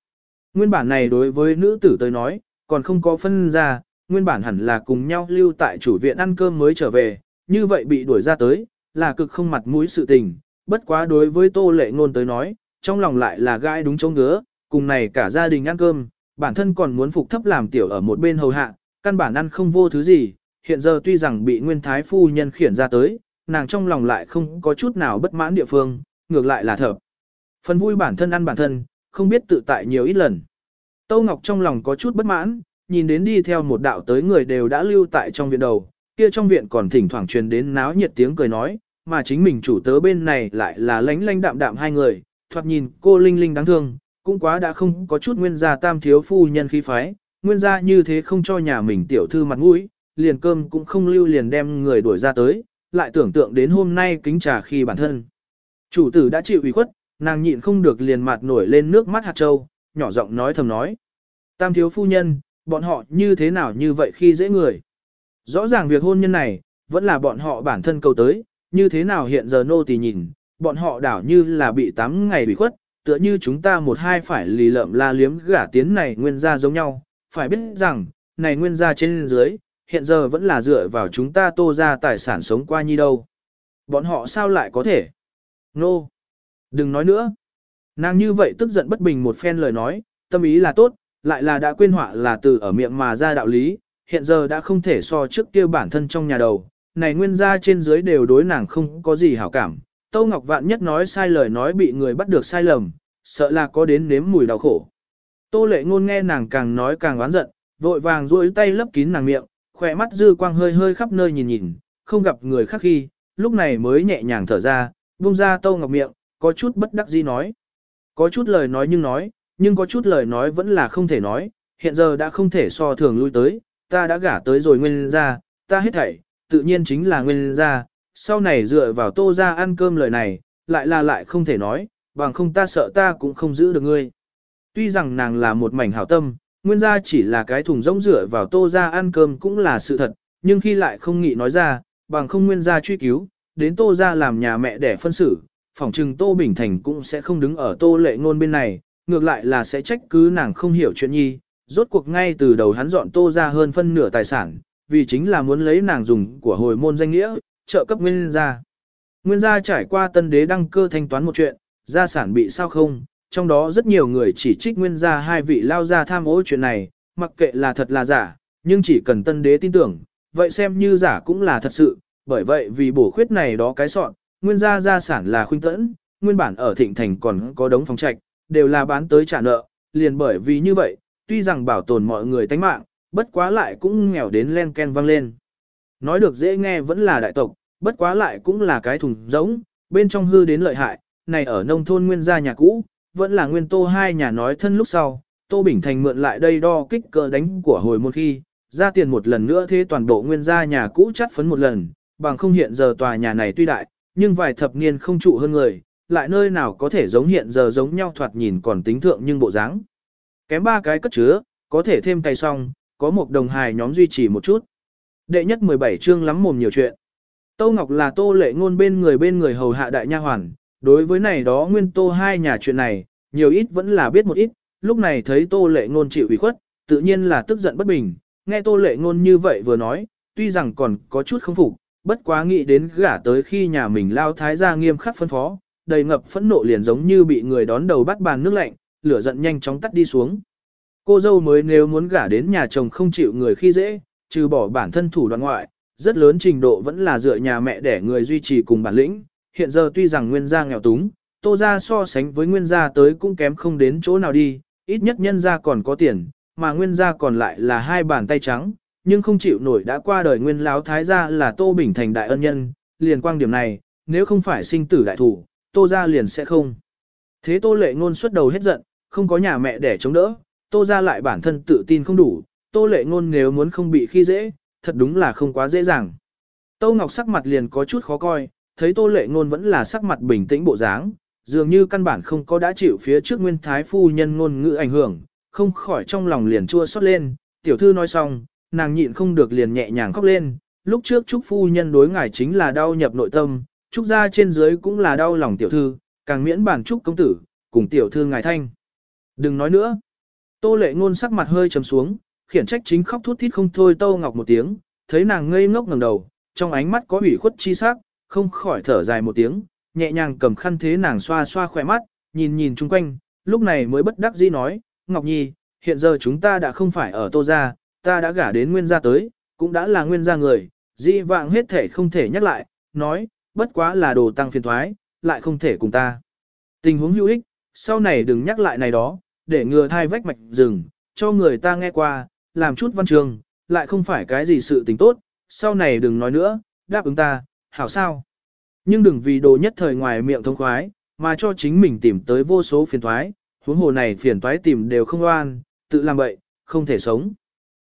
Nguyên bản này đối với nữ tử tới nói, còn không có phân ra, nguyên bản hẳn là cùng nhau lưu tại chủ viện ăn cơm mới trở về, như vậy bị đuổi ra tới, là cực không mặt mũi sự tình, bất quá đối với tô lệ ngôn tới nói, trong lòng lại là gai đúng chỗ ngứa, cùng này cả gia đình ăn cơm, bản thân còn muốn phục thấp làm tiểu ở một bên hầu hạ, căn bản ăn không vô thứ gì, hiện giờ tuy rằng bị nguyên thái phu nhân khiển ra tới, nàng trong lòng lại không có chút nào bất mãn địa phương, ngược lại là thở. Phần vui bản thân ăn bản thân, không biết tự tại nhiều ít lần. Tâu Ngọc trong lòng có chút bất mãn, nhìn đến đi theo một đạo tới người đều đã lưu tại trong viện đầu, kia trong viện còn thỉnh thoảng truyền đến náo nhiệt tiếng cười nói, mà chính mình chủ tớ bên này lại là lánh lánh đạm đạm hai người, thoạt nhìn cô Linh Linh đáng thương, cũng quá đã không có chút nguyên gia tam thiếu phu nhân khí phái, nguyên gia như thế không cho nhà mình tiểu thư mặt mũi, liền cơm cũng không lưu liền đem người đuổi ra tới, lại tưởng tượng đến hôm nay kính trà khi bản thân. Chủ tử đã chịu ủy khuất, nàng nhịn không được liền mặt nổi lên nước mắt hạt châu, nhỏ giọng nói thầm nói. Tam thiếu phu nhân, bọn họ như thế nào như vậy khi dễ người. Rõ ràng việc hôn nhân này, vẫn là bọn họ bản thân cầu tới, như thế nào hiện giờ nô tỳ nhìn, bọn họ đảo như là bị tắm ngày bị khuất, tựa như chúng ta một hai phải lì lợm la liếm gả tiến này nguyên gia giống nhau, phải biết rằng, này nguyên gia trên dưới, hiện giờ vẫn là dựa vào chúng ta tô ra tài sản sống qua như đâu. Bọn họ sao lại có thể? Nô! No. Đừng nói nữa. Nàng như vậy tức giận bất bình một phen lời nói, tâm ý là tốt, lại là đã quên họa là từ ở miệng mà ra đạo lý, hiện giờ đã không thể so trước kia bản thân trong nhà đầu. Này nguyên gia trên dưới đều đối nàng không có gì hảo cảm, Tâu Ngọc Vạn nhất nói sai lời nói bị người bắt được sai lầm, sợ là có đến nếm mùi đau khổ. Tô lệ ngôn nghe nàng càng nói càng oán giận, vội vàng duỗi tay lấp kín nàng miệng, khỏe mắt dư quang hơi hơi khắp nơi nhìn nhìn, không gặp người khác khi, lúc này mới nhẹ nhàng thở ra, buông ra Tâu Ngọc miệng, có chút bất đắc dĩ nói. Có chút lời nói nhưng nói, nhưng có chút lời nói vẫn là không thể nói, hiện giờ đã không thể so thường lui tới, ta đã gả tới rồi nguyên ra, ta hết thảy, tự nhiên chính là nguyên gia, sau này dựa vào tô ra ăn cơm lời này, lại là lại không thể nói, bằng không ta sợ ta cũng không giữ được ngươi. Tuy rằng nàng là một mảnh hảo tâm, nguyên gia chỉ là cái thùng rỗng dựa vào tô ra ăn cơm cũng là sự thật, nhưng khi lại không nghĩ nói ra, bằng không nguyên gia truy cứu, đến tô ra làm nhà mẹ để phân xử, phỏng chừng tô bình thành cũng sẽ không đứng ở tô lệ ngôn bên này, ngược lại là sẽ trách cứ nàng không hiểu chuyện nhi, rốt cuộc ngay từ đầu hắn dọn tô ra hơn phân nửa tài sản, vì chính là muốn lấy nàng dùng của hồi môn danh nghĩa, trợ cấp nguyên gia. Nguyên gia trải qua tân đế đăng cơ thanh toán một chuyện, gia sản bị sao không, trong đó rất nhiều người chỉ trích nguyên gia hai vị lao ra tham ô chuyện này, mặc kệ là thật là giả, nhưng chỉ cần tân đế tin tưởng, vậy xem như giả cũng là thật sự, bởi vậy vì bổ khuyết này đó cái sọn, nguyên gia gia sản là khuynh tẫn, nguyên bản ở thịnh thành còn có đống phòng trạch, đều là bán tới trả nợ, liền bởi vì như vậy, tuy rằng bảo tồn mọi người tánh mạng, bất quá lại cũng nghèo đến len ken vang lên. Nói được dễ nghe vẫn là đại tộc, bất quá lại cũng là cái thùng giống, bên trong hư đến lợi hại, này ở nông thôn nguyên gia nhà cũ, vẫn là nguyên tô hai nhà nói thân lúc sau, Tô Bình Thành mượn lại đây đo kích cỡ đánh của hồi một khi, ra tiền một lần nữa thế toàn bộ nguyên gia nhà cũ chắt phấn một lần, bằng không hiện giờ tòa nhà này tuy đại, nhưng vài thập niên không trụ hơn người, lại nơi nào có thể giống hiện giờ giống nhau thoạt nhìn còn tính thượng nhưng bộ dáng. Kém ba cái cất chứa, có thể thêm cày xong, có một đồng hài nhóm duy trì một chút. Đệ nhất 17 chương lắm mồm nhiều chuyện. Tô Ngọc là Tô Lệ Ngôn bên người bên người hầu hạ đại nha hoàn, đối với này đó nguyên Tô hai nhà chuyện này, nhiều ít vẫn là biết một ít, lúc này thấy Tô Lệ Ngôn chịu ủy khuất, tự nhiên là tức giận bất bình, nghe Tô Lệ Ngôn như vậy vừa nói, tuy rằng còn có chút không phục, bất quá nghĩ đến gả tới khi nhà mình lao thái gia nghiêm khắc phân phó, đầy ngập phẫn nộ liền giống như bị người đón đầu bắt bàn nước lạnh, lửa giận nhanh chóng tắt đi xuống. Cô dâu mới nếu muốn gả đến nhà chồng không chịu người khi dễ, trừ bỏ bản thân thủ đoạn ngoại, rất lớn trình độ vẫn là dựa nhà mẹ để người duy trì cùng bản lĩnh. Hiện giờ tuy rằng nguyên gia nghèo túng, tô gia so sánh với nguyên gia tới cũng kém không đến chỗ nào đi, ít nhất nhân gia còn có tiền, mà nguyên gia còn lại là hai bàn tay trắng, nhưng không chịu nổi đã qua đời nguyên láo thái gia là Tô Bình Thành đại ân nhân, liền quang điểm này, nếu không phải sinh tử đại thủ, Tô gia liền sẽ không. Thế Tô Lệ Ngôn xuất đầu hết giận, không có nhà mẹ để chống đỡ, Tô ra lại bản thân tự tin không đủ, Tô Lệ Ngôn nếu muốn không bị khi dễ, thật đúng là không quá dễ dàng. Tô Ngọc sắc mặt liền có chút khó coi, thấy Tô Lệ Ngôn vẫn là sắc mặt bình tĩnh bộ dáng, dường như căn bản không có đã chịu phía trước nguyên thái phu nhân ngôn ngữ ảnh hưởng, không khỏi trong lòng liền chua xót lên, tiểu thư nói xong, nàng nhịn không được liền nhẹ nhàng khóc lên, lúc trước Trúc phu nhân đối ngài chính là đau nhập nội tâm, Trúc gia trên dưới cũng là đau lòng tiểu thư, càng miễn bản Trúc công tử, cùng tiểu thư ngài thanh. Đừng nói nữa. Tô lệ ngôn sắc mặt hơi trầm xuống, khiển trách chính khóc thút thít không thôi Tô Ngọc một tiếng, thấy nàng ngây ngốc ngẩng đầu, trong ánh mắt có ủy khuất chi sắc, không khỏi thở dài một tiếng, nhẹ nhàng cầm khăn thế nàng xoa xoa khỏe mắt, nhìn nhìn chung quanh, lúc này mới bất đắc dĩ nói, Ngọc Nhi, hiện giờ chúng ta đã không phải ở Tô Gia, ta đã gả đến nguyên gia tới, cũng đã là nguyên gia người, di vãng hết thể không thể nhắc lại, nói, bất quá là đồ tăng phiền thoái, lại không thể cùng ta. Tình huống hữu ích, sau này đừng nhắc lại này đó, để ngừa thai vách mạch rừng, cho người ta nghe qua, làm chút văn trường, lại không phải cái gì sự tình tốt, sau này đừng nói nữa, đáp ứng ta, hảo sao. Nhưng đừng vì đồ nhất thời ngoài miệng thông khoái, mà cho chính mình tìm tới vô số phiền thoái, huống hồ này phiền toái tìm đều không oan, tự làm bậy, không thể sống.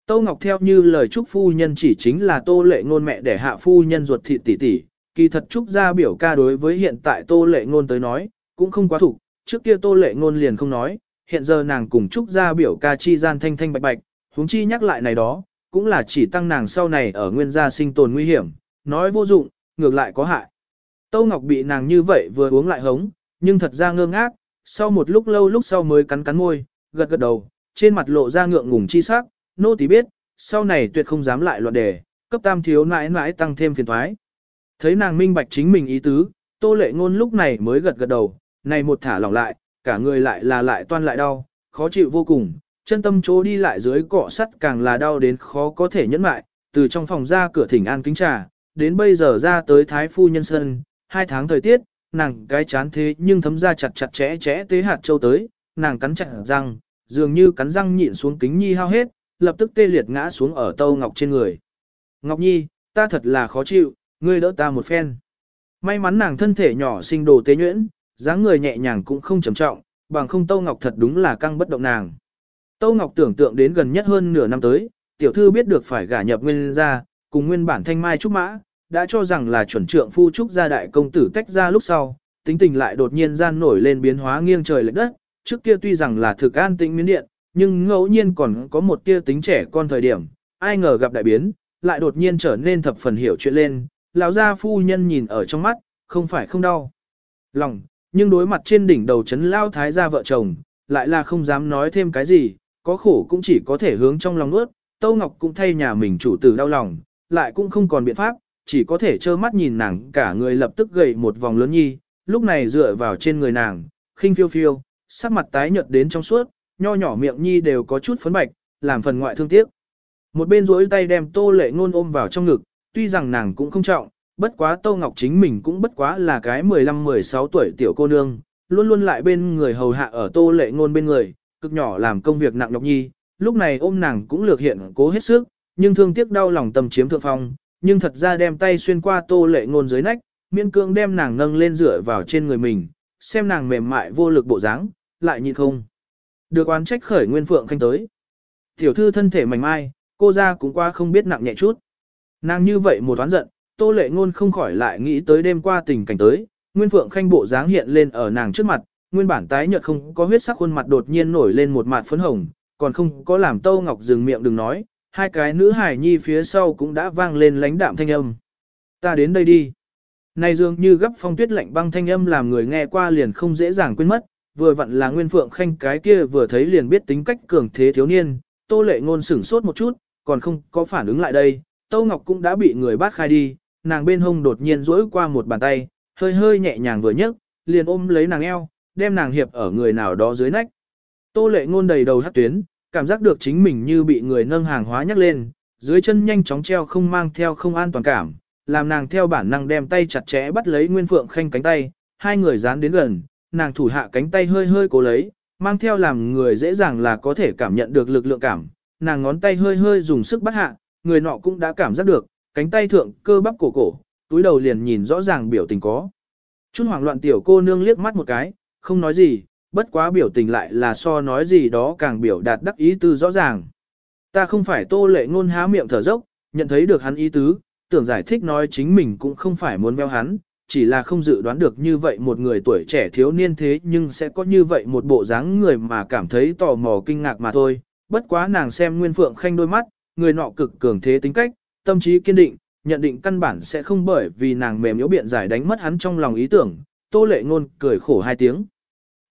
Tô Ngọc theo như lời Trúc Phu Nhân chỉ chính là Tô Lệ Ngôn mẹ để hạ Phu Nhân ruột thịt tỷ tỷ, kỳ thật Trúc gia biểu ca đối với hiện tại Tô Lệ Ngôn tới nói, cũng không quá thủ, trước kia Tô Lệ Ngôn liền không nói, hiện giờ nàng cùng Trúc gia biểu ca chi gian thanh thanh bạch bạch, huống chi nhắc lại này đó, cũng là chỉ tăng nàng sau này ở nguyên gia sinh tồn nguy hiểm, nói vô dụng, ngược lại có hại. Tô Ngọc bị nàng như vậy vừa uống lại hống, nhưng thật ra ngơ ngác, sau một lúc lâu lúc sau mới cắn cắn môi, gật gật đầu, trên mặt lộ ra ngượng ngùng chi sắc, nô tỳ biết, sau này tuyệt không dám lại loạn đề, cấp tam thiếu nãi nãi tăng thêm phiền toái. Thấy nàng minh bạch chính mình ý tứ, tô lệ ngôn lúc này mới gật gật đầu, này một thả lỏng lại, cả người lại là lại toan lại đau, khó chịu vô cùng, chân tâm chỗ đi lại dưới cọ sắt càng là đau đến khó có thể nhẫn mại, từ trong phòng ra cửa thỉnh an kính trà, đến bây giờ ra tới thái phu nhân sân, hai tháng thời tiết, nàng cái chán thế nhưng thấm ra chặt chặt chẽ chẽ tế hạt châu tới, nàng cắn chặt răng, dường như cắn răng nhịn xuống kính nhi hao hết, lập tức tê liệt ngã xuống ở Tâu Ngọc trên người. Ngọc Nhi, ta thật là khó chịu, ngươi đỡ ta một phen. May mắn nàng thân thể nhỏ sinh đồ tế nhuyễn, dáng người nhẹ nhàng cũng không trầm trọng, bằng không Tâu Ngọc thật đúng là căng bất động nàng. Tâu Ngọc tưởng tượng đến gần nhất hơn nửa năm tới, tiểu thư biết được phải gả nhập nguyên gia, cùng nguyên bản thanh mai trúc mã, đã cho rằng là chuẩn trượng phu trúc gia đại công tử tách ra lúc sau, tính tình lại đột nhiên gian nổi lên biến hóa nghiêng trời lệch đất, trước kia tuy rằng là thực an tĩnh miến điện, nhưng ngẫu nhiên còn có một tia tính trẻ con thời điểm, ai ngờ gặp đại biến, lại đột nhiên trở nên thập phần hiểu chuyện lên, lão gia phu nhân nhìn ở trong mắt, không phải không đau. Lòng, nhưng đối mặt trên đỉnh đầu chấn lao thái gia vợ chồng, lại là không dám nói thêm cái gì, có khổ cũng chỉ có thể hướng trong lòng nuốt, Tâu Ngọc cũng thay nhà mình chủ tử đau lòng, lại cũng không còn biện pháp, chỉ có thể trơ mắt nhìn nàng cả người lập tức gầy một vòng lớn nhi, lúc này dựa vào trên người nàng, khinh phiêu phiêu, sắc mặt tái nhợt đến trong suốt, nho nhỏ miệng nhi đều có chút phấn bạch, làm phần ngoại thương tiếc. Một bên duỗi tay đem Tô Lệ Ngôn ôm vào trong ngực, tuy rằng nàng cũng không trọng, bất quá Tô Ngọc chính mình cũng bất quá là cái 15-16 tuổi tiểu cô nương, luôn luôn lại bên người hầu hạ ở Tô Lệ Ngôn bên người, cực nhỏ làm công việc nặng nhọc nhi, lúc này ôm nàng cũng lược hiện cố hết sức, nhưng thương tiếc đau lòng tâm chiếm thượng phong, nhưng thật ra đem tay xuyên qua tô lệ ngôn dưới nách, miên cương đem nàng nâng lên dựa vào trên người mình, xem nàng mềm mại vô lực bộ dáng, lại nhịn không. Được oán trách khởi Nguyên Phượng Khanh tới. Tiểu thư thân thể mảnh mai, cô ra cũng qua không biết nặng nhẹ chút. Nàng như vậy một oán giận, tô lệ ngôn không khỏi lại nghĩ tới đêm qua tình cảnh tới, Nguyên Phượng Khanh bộ dáng hiện lên ở nàng trước mặt, nguyên bản tái nhợt không có huyết sắc khuôn mặt đột nhiên nổi lên một mặt phấn hồng, còn không có làm Tô Ngọc dừng miệng đừng nói, hai cái nữ hải nhi phía sau cũng đã vang lên lãnh đạm thanh âm. Ta đến đây đi. Này dường như gấp phong tuyết lạnh băng thanh âm làm người nghe qua liền không dễ dàng quên mất, vừa vặn là Nguyên Phượng Khanh cái kia vừa thấy liền biết tính cách cường thế thiếu niên, Tô Lệ ngôn sửng sốt một chút, còn không có phản ứng lại đây, Tô Ngọc cũng đã bị người bắt khai đi, nàng bên hông đột nhiên duỗi qua một bàn tay, hơi hơi nhẹ nhàng vừa nhấc, liền ôm lấy nàng eo, đem nàng hiệp ở người nào đó dưới nách. Tô Lệ ngôn đầy đầu hát tuyến, cảm giác được chính mình như bị người nâng hàng hóa nhắc lên, dưới chân nhanh chóng treo không mang theo không an toàn cảm, làm nàng theo bản năng đem tay chặt chẽ bắt lấy Nguyên Phượng Khanh cánh tay, hai người dán đến gần, nàng thủ hạ cánh tay hơi hơi cố lấy, mang theo làm người dễ dàng là có thể cảm nhận được lực lượng cảm, nàng ngón tay hơi hơi dùng sức bắt hạ, người nọ cũng đã cảm giác được, cánh tay thượng cơ bắp cổ cổ, túi đầu liền nhìn rõ ràng biểu tình có. Chút hoảng loạn tiểu cô nương liếc mắt một cái, không nói gì, bất quá biểu tình lại là so nói gì đó càng biểu đạt đắc ý tư rõ ràng. Ta không phải tô lệ ngôn há miệng thở dốc, nhận thấy được hắn ý tứ, tưởng giải thích nói chính mình cũng không phải muốn veo hắn, chỉ là không dự đoán được như vậy một người tuổi trẻ thiếu niên thế nhưng sẽ có như vậy một bộ dáng người mà cảm thấy tò mò kinh ngạc mà thôi. Bất quá nàng xem Nguyên Phượng Khanh đôi mắt, người nọ cực cường thế tính cách, tâm trí kiên định, nhận định căn bản sẽ không bởi vì nàng mềm yếu biện giải đánh mất hắn trong lòng ý tưởng, tô lệ ngôn cười khổ hai tiếng.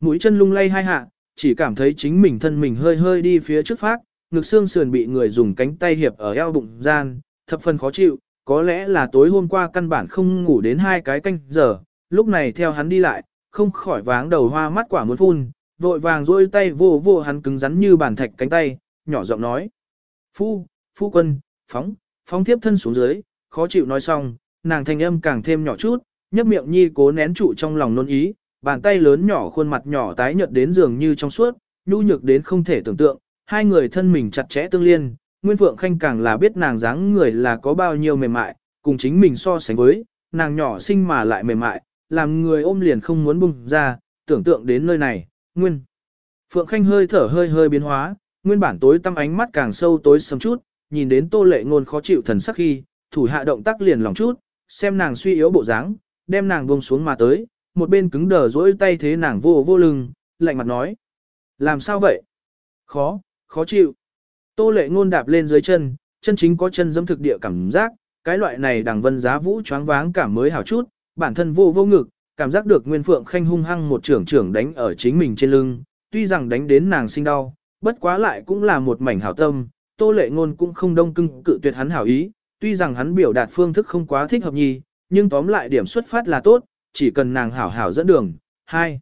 Mũi chân lung lay hai hạ, chỉ cảm thấy chính mình thân mình hơi hơi đi phía trước phát, ngực xương sườn bị người dùng cánh tay hiệp ở eo bụng gian, thập phần khó chịu, có lẽ là tối hôm qua căn bản không ngủ đến hai cái canh giờ, lúc này theo hắn đi lại, không khỏi váng đầu hoa mắt quả muốn phun, vội vàng rôi tay vô vô hắn cứng rắn như bàn thạch cánh tay, nhỏ giọng nói. Phu, phu quân, phóng, phóng tiếp thân xuống dưới, khó chịu nói xong, nàng thanh âm càng thêm nhỏ chút, nhấp miệng nhi cố nén trụ trong lòng nôn ý, bàn tay lớn nhỏ khuôn mặt nhỏ tái nhợt đến dường như trong suốt, nhu nhược đến không thể tưởng tượng, hai người thân mình chặt chẽ tương liên, Nguyên Phượng Khanh càng là biết nàng dáng người là có bao nhiêu mềm mại, cùng chính mình so sánh với, nàng nhỏ xinh mà lại mềm mại, làm người ôm liền không muốn bung ra, tưởng tượng đến nơi này, Nguyên. Phượng Khanh hơi thở hơi hơi biến hóa, nguyên bản tối tăm ánh mắt càng sâu tối sầm chút, nhìn đến Tô Lệ Ngôn khó chịu thần sắc khi, thủ hạ động tác liền lòng chút, xem nàng suy yếu bộ dáng, đem nàng buông xuống mà tới, một bên cứng đờ duỗi tay thế nàng vô vô lưng, lạnh mặt nói: "Làm sao vậy?" "Khó, khó chịu." Tô lệ ngôn đạp lên dưới chân, chân chính có chân dẫm thực địa cảm giác, cái loại này đằng vân giá vũ choáng váng cảm mới hảo chút, bản thân vô vô ngực, cảm giác được Nguyên Phượng Khanh hung hăng một trưởng trưởng đánh ở chính mình trên lưng, tuy rằng đánh đến nàng sinh đau, bất quá lại cũng là một mảnh hảo tâm, Tô Lệ Ngôn cũng không đông cưng cự tuyệt hắn hảo ý, tuy rằng hắn biểu đạt phương thức không quá thích hợp nhì, nhưng tóm lại điểm xuất phát là tốt, chỉ cần nàng hảo hảo dẫn đường. Hai,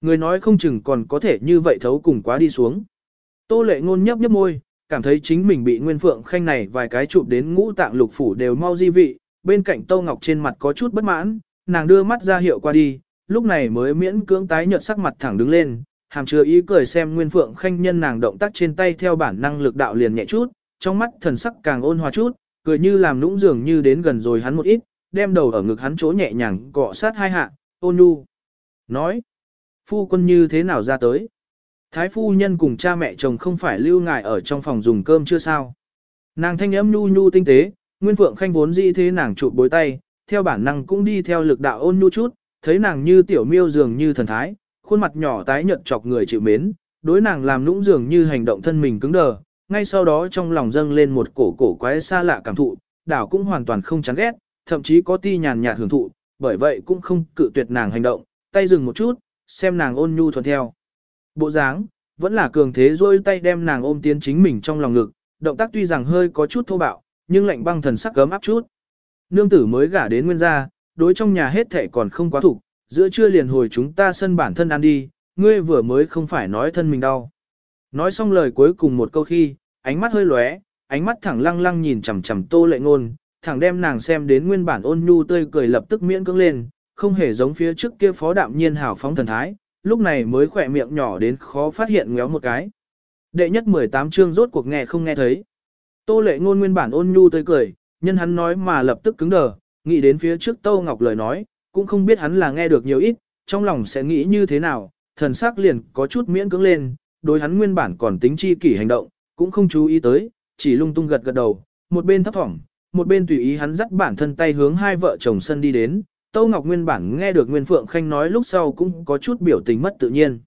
người nói không chừng còn có thể như vậy thấu cùng quá đi xuống. Tô Lệ Ngôn nhấp nhấp môi, cảm thấy chính mình bị Nguyên Phượng Khanh này vài cái chụp đến ngũ tạng lục phủ đều mau di vị, bên cạnh Tô Ngọc trên mặt có chút bất mãn, nàng đưa mắt ra hiệu qua đi, lúc này mới miễn cưỡng tái nhợt sắc mặt thẳng đứng lên, hàm chứa ý cười xem Nguyên Phượng Khanh nhân nàng động tác trên tay theo bản năng lực đạo liền nhẹ chút, trong mắt thần sắc càng ôn hòa chút, cười như làm nũng dường như đến gần rồi hắn một ít, đem đầu ở ngực hắn chỗ nhẹ nhàng cọ sát hai hạ, ôn nhu. Nói, phu quân như thế nào ra tới? Thái phu nhân cùng cha mẹ chồng không phải lưu ngài ở trong phòng dùng cơm chưa sao. Nàng thanh âm nhu nhu tinh tế, Nguyên Phượng Khanh vốn dĩ thế nàng chụp bối tay, theo bản năng cũng đi theo lực đạo ôn nhu chút, thấy nàng như tiểu miêu dường như thần thái, khuôn mặt nhỏ tái nhợt chọc người chịu mến, đối nàng làm nũng dường như hành động thân mình cứng đờ, ngay sau đó trong lòng dâng lên một cổ cổ quái xa lạ cảm thụ, đảo cũng hoàn toàn không chán ghét, thậm chí có ti nhàn nhạt hưởng thụ, bởi vậy cũng không cự tuyệt nàng hành động, tay dừng một chút, xem nàng ôn nhu thuận theo. Bộ dáng, vẫn là cường thế rôi tay đem nàng ôm tiến chính mình trong lòng ngực, động tác tuy rằng hơi có chút thô bạo, nhưng lạnh băng thần sắc gấm áp chút. Nương tử mới gả đến nguyên gia, đối trong nhà hết thể còn không quá thủ, giữa trưa liền hồi chúng ta sân bản thân ăn đi, ngươi vừa mới không phải nói thân mình đau. Nói xong lời cuối cùng một câu khi, ánh mắt hơi lóe, ánh mắt thẳng lăng lăng nhìn chằm chằm tô lệ ngôn, thẳng đem nàng xem đến nguyên bản ôn nhu tươi cười lập tức miễn cưỡng lên, không hề giống phía trước kia phó đạm nhiên hào phóng thần thái, lúc này mới khỏe miệng nhỏ đến khó phát hiện ngéo một cái. Đệ nhất 18 chương rốt cuộc nghe không nghe thấy. Tô lệ ngôn nguyên bản ôn nhu tươi cười, nhân hắn nói mà lập tức cứng đờ, nghĩ đến phía trước Tô Ngọc lời nói, cũng không biết hắn là nghe được nhiều ít, trong lòng sẽ nghĩ như thế nào, thần sắc liền có chút miễn cưỡng lên, đối hắn nguyên bản còn tính chi kỷ hành động, cũng không chú ý tới, chỉ lung tung gật gật đầu, một bên thấp thỏm, một bên tùy ý hắn dắt bản thân tay hướng hai vợ chồng sân đi đến, Tâu Ngọc nguyên bản nghe được Nguyên Phượng Khanh nói lúc sau cũng có chút biểu tình mất tự nhiên.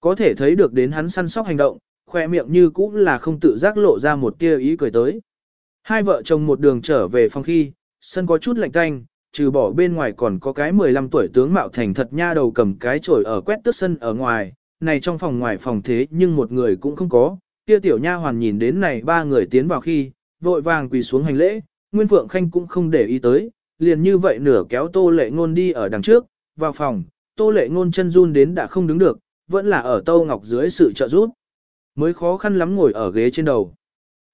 Có thể thấy được đến hắn săn sóc hành động, khoe miệng như cũng là không tự giác lộ ra một tia ý cười tới. Hai vợ chồng một đường trở về phòng khi, sân có chút lạnh tanh, trừ bỏ bên ngoài còn có cái 15 tuổi tướng mạo thành thật nha đầu cầm cái chổi ở quét tước sân ở ngoài, này trong phòng ngoài phòng thế nhưng một người cũng không có, kia tiểu nha hoàn nhìn đến này ba người tiến vào khi, vội vàng quỳ xuống hành lễ, Nguyên Phượng Khanh cũng không để ý tới, liền như vậy nửa kéo tô lệ ngôn đi ở đằng trước, vào phòng, tô lệ ngôn chân run đến đã không đứng được, vẫn là ở tô ngọc dưới sự trợ giúp. Mới khó khăn lắm ngồi ở ghế trên đầu.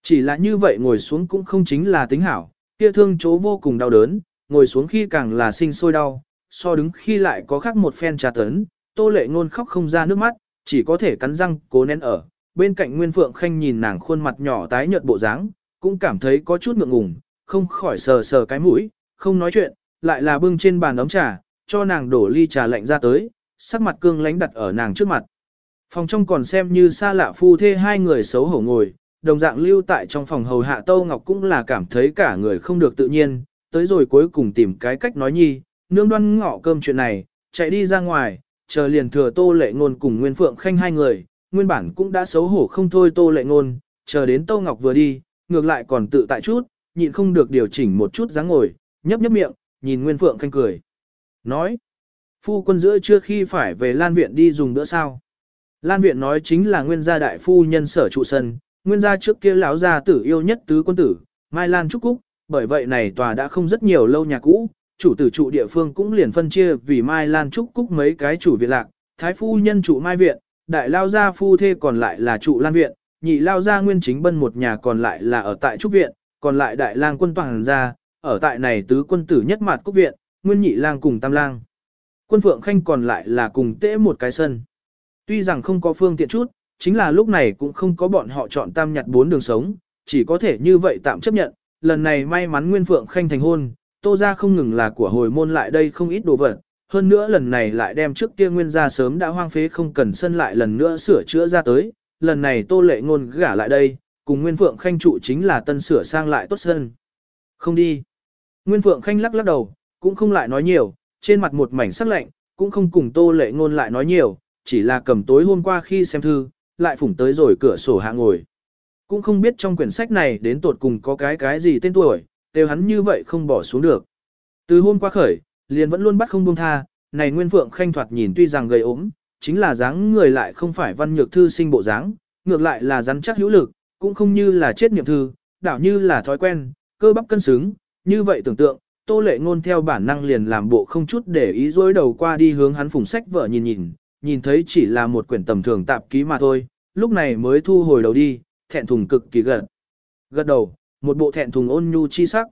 Chỉ là như vậy ngồi xuống cũng không chính là tính hảo, kia thương chỗ vô cùng đau đớn, ngồi xuống khi càng là sinh sôi đau, so đứng khi lại có khác một phen trà tấn, tô lệ ngôn khóc không ra nước mắt, chỉ có thể cắn răng cố nén ở. Bên cạnh Nguyên Phượng Khanh nhìn nàng khuôn mặt nhỏ tái nhợt bộ dáng, cũng cảm thấy có chút ngượng ngùng, không khỏi sờ sờ cái mũi, không nói chuyện, lại là bưng trên bàn ấm trà, cho nàng đổ ly trà lạnh ra tới, sắc mặt cương lánh đặt ở nàng trước mặt. Phòng trong còn xem như xa lạ phu thê hai người xấu hổ ngồi, đồng dạng lưu tại trong phòng hầu hạ Tâu Ngọc cũng là cảm thấy cả người không được tự nhiên, tới rồi cuối cùng tìm cái cách nói nhi, nương đoan ngọ cơm chuyện này, chạy đi ra ngoài, chờ liền thừa Tô Lệ Ngôn cùng Nguyên Phượng Khanh hai người, nguyên bản cũng đã xấu hổ không thôi Tô Lệ Ngôn, chờ đến tô Ngọc vừa đi, ngược lại còn tự tại chút, nhịn không được điều chỉnh một chút dáng ngồi, nhấp nhấp miệng, nhìn Nguyên Phượng Khanh cười. Nói, phu quân giữa chưa khi phải về Lan Viện đi dùng bữa sao. Lan Viện nói chính là nguyên gia đại phu nhân sở trụ sân, nguyên gia trước kia lão gia tử yêu nhất tứ quân tử, Mai Lan Trúc Cúc, bởi vậy này tòa đã không rất nhiều lâu nhà cũ, chủ tử trụ địa phương cũng liền phân chia vì Mai Lan Trúc Cúc mấy cái chủ viện lạc, thái phu nhân trụ Mai Viện, đại lao gia phu thê còn lại là trụ Lan Viện, nhị lao gia nguyên chính bân một nhà còn lại là ở tại Trúc Viện, còn lại đại lang quân toàn gia, ở tại này tứ quân tử nhất mặt Cúc Viện, nguyên nhị lang cùng tam lang. Quân Phượng Khanh còn lại là cùng tễ một cái sân. Tuy rằng không có phương tiện chút, chính là lúc này cũng không có bọn họ chọn tam nhặt bốn đường sống, chỉ có thể như vậy tạm chấp nhận, lần này may mắn Nguyên Phượng Khanh thành hôn, tô gia không ngừng là của hồi môn lại đây không ít đồ vật, hơn nữa lần này lại đem trước kia Nguyên gia sớm đã hoang phế không cần sân lại lần nữa sửa chữa ra tới, lần này tô lệ ngôn gả lại đây, cùng Nguyên Phượng Khanh trụ chính là tân sửa sang lại tốt sân. Không đi. Nguyên Phượng Khanh lắc lắc đầu, cũng không lại nói nhiều, trên mặt một mảnh sắc lạnh, cũng không cùng tô lệ ngôn lại nói nhiều, chỉ là cầm tối hôm qua khi xem thư, lại phủng tới rồi cửa sổ hạ ngồi. Cũng không biết trong quyển sách này đến tột cùng có cái cái gì tên tuổi, đều hắn như vậy không bỏ xuống được. Từ hôm qua khởi, liền vẫn luôn bắt không buông tha, này Nguyên Phượng Khanh thoạt nhìn tuy rằng gầy ốm, chính là dáng người lại không phải văn nhược thư sinh bộ dáng, ngược lại là rắn chắc hữu lực, cũng không như là chết niệm thư, đảo như là thói quen, cơ bắp cân xứng, như vậy tưởng tượng, Tô Lệ Ngôn theo bản năng liền làm bộ không chút để ý dối đầu qua đi hướng hắn phùng sách vợ nhìn nhìn, nhìn thấy chỉ là một quyển tầm thường tạp ký mà thôi, lúc này mới thu hồi đầu đi, thẹn thùng cực kỳ gật. Gật đầu, một bộ thẹn thùng ôn nhu chi sắc.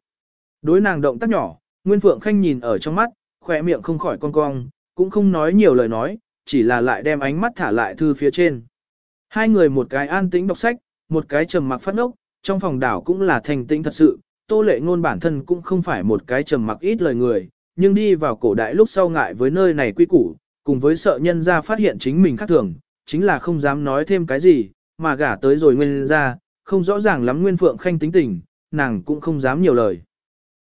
Đối nàng động tác nhỏ, Nguyên Phượng Khanh nhìn ở trong mắt, khỏe miệng không khỏi cong cong, cũng không nói nhiều lời nói, chỉ là lại đem ánh mắt thả lại thư phía trên. Hai người một cái an tĩnh đọc sách, một cái trầm mặc phát ốc, trong phòng đảo cũng là thành tĩnh thật sự, tô lệ ngôn bản thân cũng không phải một cái trầm mặc ít lời người, nhưng đi vào cổ đại lúc sau ngại với nơi này quy củ, cùng với sợ nhân gia phát hiện chính mình khác thường, chính là không dám nói thêm cái gì, mà gả tới rồi nguyên ra, không rõ ràng lắm Nguyên Phượng Khanh tính tình, nàng cũng không dám nhiều lời.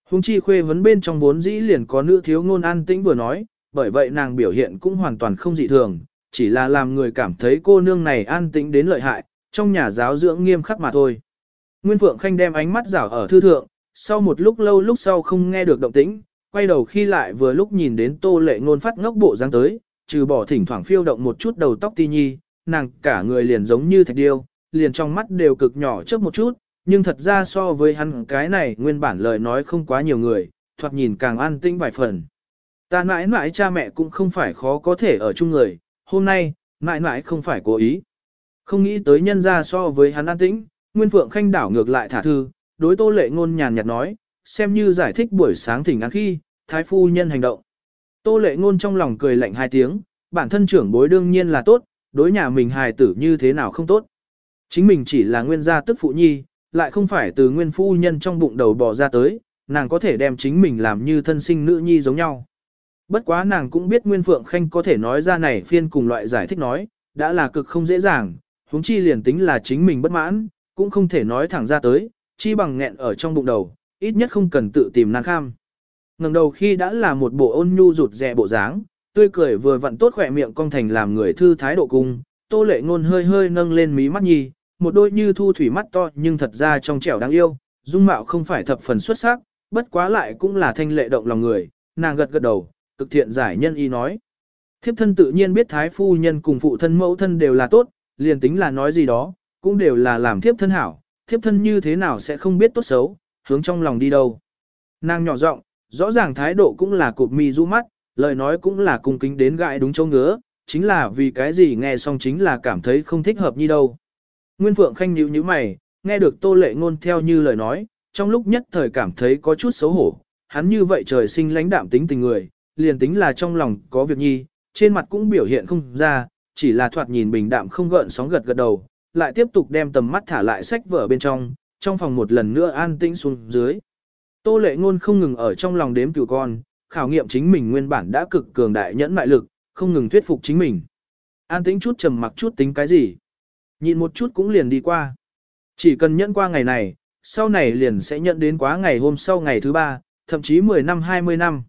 Hùng chi khuê vấn bên trong vốn dĩ liền có nữ thiếu ngôn an tĩnh vừa nói, bởi vậy nàng biểu hiện cũng hoàn toàn không dị thường, chỉ là làm người cảm thấy cô nương này an tĩnh đến lợi hại, trong nhà giáo dưỡng nghiêm khắc mà thôi. Nguyên Phượng Khanh đem ánh mắt rảo ở thư thượng, sau một lúc lâu lúc sau không nghe được động tĩnh, quay đầu khi lại vừa lúc nhìn đến tô lệ ngôn phát ngốc bộ dáng tới, trừ bỏ thỉnh thoảng phiêu động một chút đầu tóc ti nhi, nàng cả người liền giống như thạch điêu, liền trong mắt đều cực nhỏ trước một chút, nhưng thật ra so với hắn cái này nguyên bản lời nói không quá nhiều người, thoạt nhìn càng an tĩnh vài phần. Ta mãi mãi cha mẹ cũng không phải khó có thể ở chung người, hôm nay, mãi mãi không phải cố ý. Không nghĩ tới nhân ra so với hắn an tĩnh, Nguyên Phượng Khanh đảo ngược lại thả thư, đối tô lệ ngôn nhàn nhạt nói, xem như giải thích buổi sáng thỉnh ăn khi, thái phu nhân hành động. Tô lệ ngôn trong lòng cười lạnh hai tiếng, bản thân trưởng bối đương nhiên là tốt, đối nhà mình hài tử như thế nào không tốt. Chính mình chỉ là nguyên gia tức phụ nhi, lại không phải từ nguyên phu nhân trong bụng đầu bò ra tới, nàng có thể đem chính mình làm như thân sinh nữ nhi giống nhau. Bất quá nàng cũng biết Nguyên Phượng Khanh có thể nói ra này phiên cùng loại giải thích nói, đã là cực không dễ dàng, huống chi liền tính là chính mình bất mãn, cũng không thể nói thẳng ra tới, chi bằng nghẹn ở trong bụng đầu, ít nhất không cần tự tìm nàng kham. ngẩng đầu khi đã là một bộ ôn nhu rụt rè bộ dáng, tươi cười vừa vặn tốt khỏe miệng cong thành làm người thư thái độ cung, tô lệ ngôn hơi hơi nâng lên mí mắt nhi, một đôi như thu thủy mắt to nhưng thật ra trong trẻo đáng yêu, dung mạo không phải thập phần xuất sắc, bất quá lại cũng là thanh lệ động lòng người, nàng gật gật đầu, cực thiện giải nhân y nói. Thiếp thân tự nhiên biết thái phu nhân cùng phụ thân mẫu thân đều là tốt, liền tính là nói gì đó, cũng đều là làm thiếp thân hảo, thiếp thân như thế nào sẽ không biết tốt xấu, hướng trong lòng đi đâu. Nàng nhỏ giọng, rõ ràng thái độ cũng là cụp mi du mắt, lời nói cũng là cung kính đến gãi đúng chỗ ngứa, chính là vì cái gì nghe xong chính là cảm thấy không thích hợp như đâu. Nguyên Phượng Khanh nhíu nhíu mày, nghe được Tô Lệ Ngôn theo như lời nói, trong lúc nhất thời cảm thấy có chút xấu hổ, hắn như vậy trời sinh lãnh đạm tính tình người, liền tính là trong lòng có việc nhi, trên mặt cũng biểu hiện không ra, chỉ là thoạt nhìn bình đạm không gợn sóng gật gật đầu, lại tiếp tục đem tầm mắt thả lại sách vở bên trong, trong phòng một lần nữa an tĩnh xuống dưới. Tô lệ ngôn không ngừng ở trong lòng đếm cửu con, khảo nghiệm chính mình nguyên bản đã cực cường đại nhẫn mại lực, không ngừng thuyết phục chính mình. An tĩnh chút trầm mặc chút tính cái gì. Nhìn một chút cũng liền đi qua. Chỉ cần nhẫn qua ngày này, sau này liền sẽ nhận đến quá ngày hôm sau ngày thứ ba, thậm chí 10 năm 20 năm.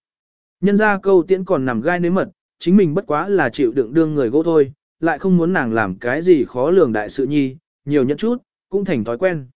Nhân ra câu tiễn còn nằm gai nếm mật, chính mình bất quá là chịu đựng đương người gỗ thôi, lại không muốn nàng làm cái gì khó lường đại sự nhi, nhiều nhẫn chút, cũng thành thói quen.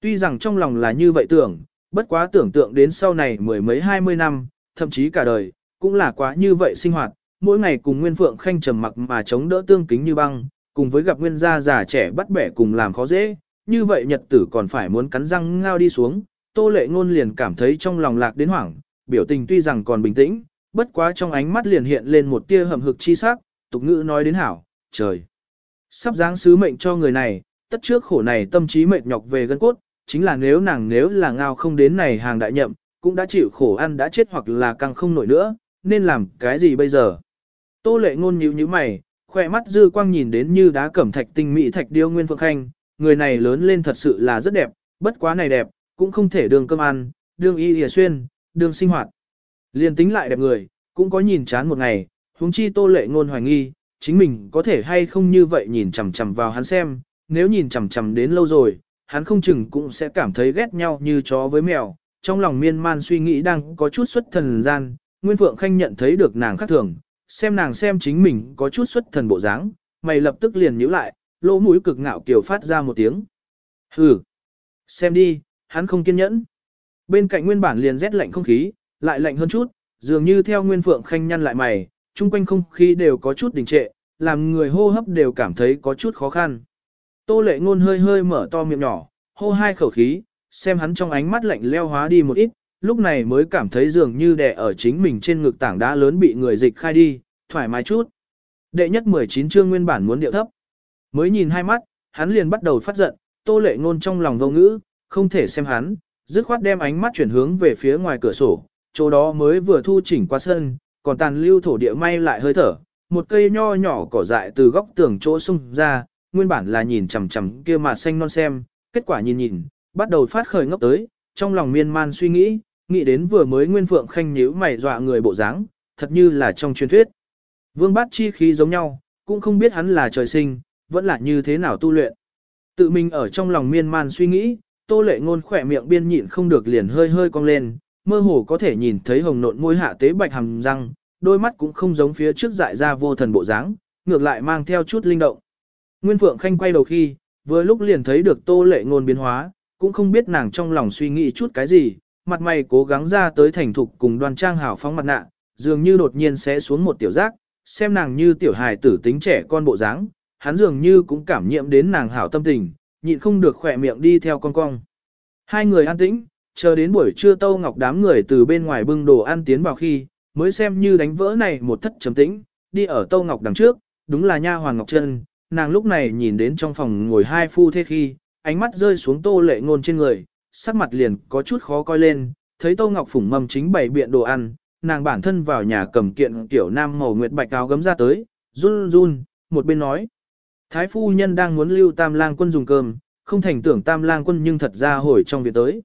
Tuy rằng trong lòng là như vậy tưởng, bất quá tưởng tượng đến sau này mười mấy hai mươi năm, thậm chí cả đời, cũng là quá như vậy sinh hoạt, mỗi ngày cùng Nguyên Phượng Khanh trầm mặc mà chống đỡ tương kính như băng, cùng với gặp Nguyên gia già trẻ bắt bẻ cùng làm khó dễ, như vậy nhật tử còn phải muốn cắn răng ngao đi xuống, Tô Lệ Ngôn liền cảm thấy trong lòng lạc đến hoảng, biểu tình tuy rằng còn bình tĩnh, bất quá trong ánh mắt liền hiện lên một tia hầm hực chi sắc, tục ngữ nói đến hảo, trời. Sắp giáng sứ mệnh cho người này, tất trước khổ này tâm trí mệt nhọc về gân cốt, chính là nếu nàng nếu là ngao không đến này hàng đại nhậm, cũng đã chịu khổ ăn đã chết hoặc là càng không nổi nữa, nên làm cái gì bây giờ? Tô lệ ngôn nhíu nhíu mày, khỏe mắt dư quang nhìn đến như đá cẩm thạch tinh mỹ thạch điêu nguyên phượng khanh, người này lớn lên thật sự là rất đẹp, bất quá này đẹp, cũng không thể đường cơm ăn, đường y hìa xuyên, đường sinh hoạt. Liên tính lại đẹp người, cũng có nhìn chán một ngày, huống chi tô lệ ngôn hoài nghi, chính mình có thể hay không như vậy nhìn chằm chằm vào hắn xem, nếu nhìn chằm chằm đến lâu rồi, hắn không chừng cũng sẽ cảm thấy ghét nhau như chó với mèo, trong lòng miên man suy nghĩ đang có chút xuất thần gian, Nguyên Phượng Khanh nhận thấy được nàng khác thường, xem nàng xem chính mình có chút xuất thần bộ dáng, mày lập tức liền nhíu lại, lỗ mũi cực ngạo kiều phát ra một tiếng. Hừ, xem đi, hắn không kiên nhẫn. Bên cạnh nguyên bản liền rét lạnh không khí, lại lạnh hơn chút, dường như theo Nguyên Phượng Khanh nhăn lại mày, chung quanh không khí đều có chút đình trệ, làm người hô hấp đều cảm thấy có chút khó khăn. Tô lệ ngôn hơi hơi mở to miệng nhỏ, hô hai khẩu khí, xem hắn trong ánh mắt lạnh leo hóa đi một ít, lúc này mới cảm thấy dường như đè ở chính mình trên ngực tảng đá lớn bị người dịch khai đi, thoải mái chút. Đệ nhất 19 chương nguyên bản muốn điệu thấp. Mới nhìn hai mắt, hắn liền bắt đầu phát giận, tô lệ ngôn trong lòng vô ngữ, không thể xem hắn, dứt khoát đem ánh mắt chuyển hướng về phía ngoài cửa sổ, chỗ đó mới vừa thu chỉnh qua sân, còn tàn lưu thổ địa may lại hơi thở, một cây nho nhỏ cỏ dại từ góc tường chỗ xung ra, nguyên bản là nhìn chằm chằm kia mà xanh non xem, kết quả nhìn nhìn, bắt đầu phát khởi ngốc tới, trong lòng miên man suy nghĩ, nghĩ đến vừa mới Nguyên Phượng Khanh nhíu mày dọa người bộ dáng, thật như là trong truyền thuyết. Vương bát chi khí giống nhau, cũng không biết hắn là trời sinh, vẫn là như thế nào tu luyện. Tự mình ở trong lòng miên man suy nghĩ, tô lệ ngôn khỏe miệng biên nhịn không được liền hơi hơi cong lên, mơ hồ có thể nhìn thấy hồng nộn môi hạ tế bạch hàm răng, đôi mắt cũng không giống phía trước dại ra vô thần bộ dáng, ngược lại mang theo chút linh động. Nguyên Phượng Khanh quay đầu khi, vừa lúc liền thấy được tô lệ ngôn biến hóa, cũng không biết nàng trong lòng suy nghĩ chút cái gì, mặt mày cố gắng ra tới thành thục cùng đoan trang hảo phóng mặt nạ, dường như đột nhiên sẽ xuống một tiểu giác, xem nàng như tiểu hài tử tính trẻ con bộ dáng, hắn dường như cũng cảm nhiễm đến nàng hảo tâm tình, nhịn không được khỏe miệng đi theo con cong. Hai người an tĩnh, chờ đến buổi trưa Tâu Ngọc đám người từ bên ngoài bưng đồ ăn tiến vào khi, mới xem như đánh vỡ này một thất trầm tĩnh, đi ở Tâu Ngọc đằng trước, đúng là nha hoàng Ngọc Trân, nàng lúc này nhìn đến trong phòng ngồi hai phu thế khi, ánh mắt rơi xuống tô lệ ngôn trên người, sắc mặt liền có chút khó coi lên, thấy tô ngọc phủng mầm chính bày biện đồ ăn, nàng bản thân vào nhà cầm kiện tiểu nam màu nguyệt bạch áo gấm ra tới, run run, một bên nói. Thái phu nhân đang muốn lưu tam lang quân dùng cơm, không thành tưởng tam lang quân nhưng thật ra hồi trong việc tới.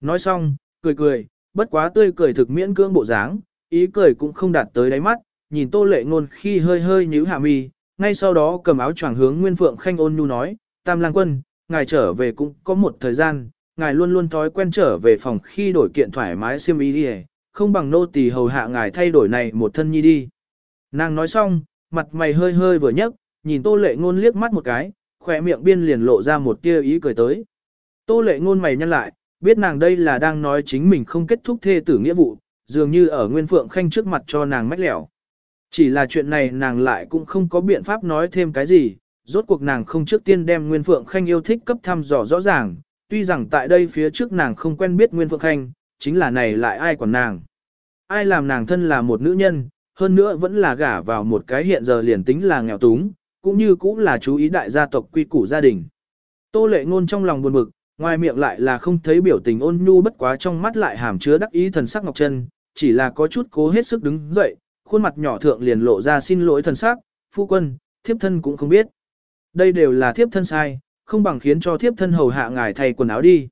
Nói xong, cười cười, bất quá tươi cười thực miễn cưỡng bộ dáng, ý cười cũng không đạt tới đáy mắt, nhìn tô lệ ngôn khi hơi hơi nhíu hạ mi, ngay sau đó cầm áo choàng hướng Nguyên Phượng Khanh ôn nhu nói, Tam Lang Quân, ngài trở về cũng có một thời gian, ngài luôn luôn thói quen trở về phòng khi đổi kiện thoải mái xiêm y đi không bằng nô tỳ hầu hạ ngài thay đổi này một thân nhi đi. Nàng nói xong, mặt mày hơi hơi vừa nhấc, nhìn Tô Lệ Ngôn liếc mắt một cái, khóe miệng biên liền lộ ra một tia ý cười tới. Tô Lệ Ngôn mày nhăn lại, biết nàng đây là đang nói chính mình không kết thúc thê tử nghĩa vụ, dường như ở Nguyên Phượng Khanh trước mặt cho nàng mách lẻo. Chỉ là chuyện này nàng lại cũng không có biện pháp nói thêm cái gì, rốt cuộc nàng không trước tiên đem Nguyên Phượng Khanh yêu thích cấp thăm dò rõ ràng, tuy rằng tại đây phía trước nàng không quen biết Nguyên Phượng Khanh, chính là này lại ai còn nàng. Ai làm nàng thân là một nữ nhân, hơn nữa vẫn là gả vào một cái hiện giờ liền tính là nghèo túng, cũng như cũng là chú ý đại gia tộc quy củ gia đình. Tô lệ ngôn trong lòng buồn bực, ngoài miệng lại là không thấy biểu tình ôn nhu bất quá trong mắt lại hàm chứa đắc ý thần sắc ngọc chân, chỉ là có chút cố hết sức đứng dậy, khuôn mặt nhỏ thượng liền lộ ra xin lỗi thần sắc, phu quân, thiếp thân cũng không biết. Đây đều là thiếp thân sai, không bằng khiến cho thiếp thân hầu hạ ngài thay quần áo đi.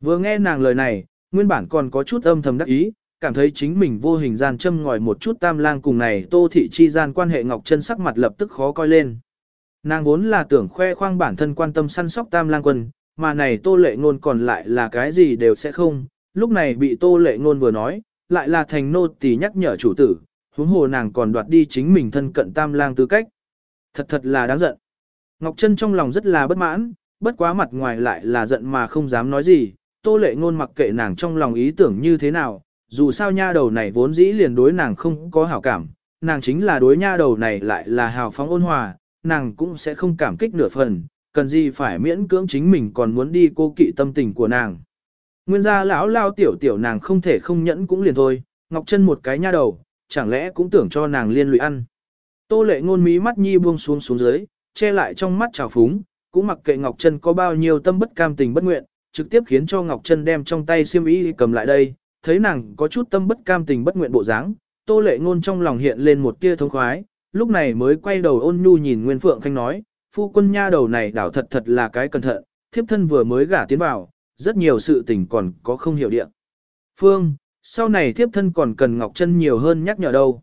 Vừa nghe nàng lời này, nguyên bản còn có chút âm thầm đắc ý, cảm thấy chính mình vô hình gian châm ngòi một chút tam lang cùng này tô thị chi gian quan hệ ngọc chân sắc mặt lập tức khó coi lên. Nàng vốn là tưởng khoe khoang bản thân quan tâm săn sóc tam lang quân, mà này tô lệ ngôn còn lại là cái gì đều sẽ không, lúc này bị tô lệ ngôn vừa nói, lại là thành nô tỳ nhắc nhở chủ tử, huống hồ nàng còn đoạt đi chính mình thân cận tam lang tư cách. Thật thật là đáng giận. Ngọc Trân trong lòng rất là bất mãn, bất quá mặt ngoài lại là giận mà không dám nói gì, tô lệ ngôn mặc kệ nàng trong lòng ý tưởng như thế nào, dù sao nha đầu này vốn dĩ liền đối nàng không có hảo cảm, nàng chính là đối nha đầu này lại là hào phóng ôn hòa, nàng cũng sẽ không cảm kích nửa phần, cần gì phải miễn cưỡng chính mình còn muốn đi cô kỵ tâm tình của nàng. Nguyên gia lão lao tiểu tiểu nàng không thể không nhẫn cũng liền thôi, Ngọc Trân một cái nha đầu, chẳng lẽ cũng tưởng cho nàng liên lụy ăn. Tô lệ ngôn mí mắt nhi buông xuống xuống dưới, che lại trong mắt trào phúng, cũng mặc kệ Ngọc Trân có bao nhiêu tâm bất cam tình bất nguyện, trực tiếp khiến cho Ngọc Trân đem trong tay xiêm y cầm lại đây, thấy nàng có chút tâm bất cam tình bất nguyện bộ dáng, Tô Lệ Ngôn trong lòng hiện lên một tia thống khoái, lúc này mới quay đầu ôn nhu nhìn Nguyên Phượng Khanh nói, phu quân nha đầu này đảo thật thật là cái cẩn thận, thiếp thân vừa mới gả tiến vào, rất nhiều sự tình còn có không hiểu địa. Phương, sau này thiếp thân còn cần Ngọc Trân nhiều hơn nhắc nhở đâu.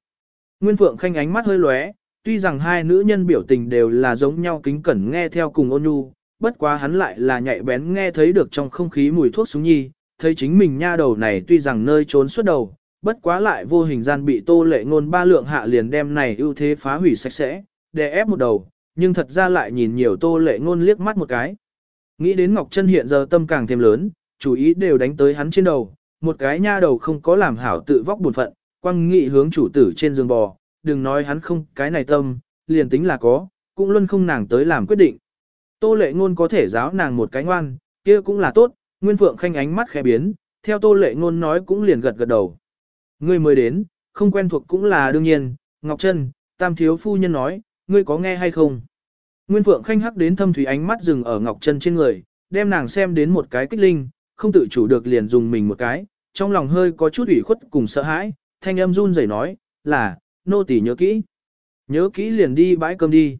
Nguyên Phượng Khanh ánh mắt hơi lóe, tuy rằng hai nữ nhân biểu tình đều là giống nhau kính cẩn nghe theo cùng ôn nhu, bất quá hắn lại là nhạy bén nghe thấy được trong không khí mùi thuốc súng nhi, thấy chính mình nha đầu này tuy rằng nơi trốn suốt đầu, bất quá lại vô hình gian bị tô lệ ngôn ba lượng hạ liền đem này ưu thế phá hủy sạch sẽ, để ép một đầu, nhưng thật ra lại nhìn nhiều tô lệ ngôn liếc mắt một cái. Nghĩ đến Ngọc Trân hiện giờ tâm càng thêm lớn, chủ ý đều đánh tới hắn trên đầu, một cái nha đầu không có làm hảo tự vóc buồn phận, quăng nghị hướng chủ tử trên giường bò, đừng nói hắn không cái này tâm, liền tính là có, cũng luôn không nàng tới làm quyết định. Tô lệ ngôn có thể giáo nàng một cái ngoan, kia cũng là tốt, Nguyên Phượng Khanh ánh mắt khẽ biến, theo tô lệ ngôn nói cũng liền gật gật đầu. Ngươi mới đến, không quen thuộc cũng là đương nhiên, Ngọc Trân, tam thiếu phu nhân nói, ngươi có nghe hay không? Nguyên Phượng Khanh hắc đến thâm thủy ánh mắt dừng ở Ngọc Trân trên người, đem nàng xem đến một cái kích linh, không tự chủ được liền dùng mình một cái, trong lòng hơi có chút ủy khuất cùng sợ hãi, thanh âm run rẩy nói, là, nô tỳ nhớ kỹ. Nhớ kỹ liền đi bãi cơm đi.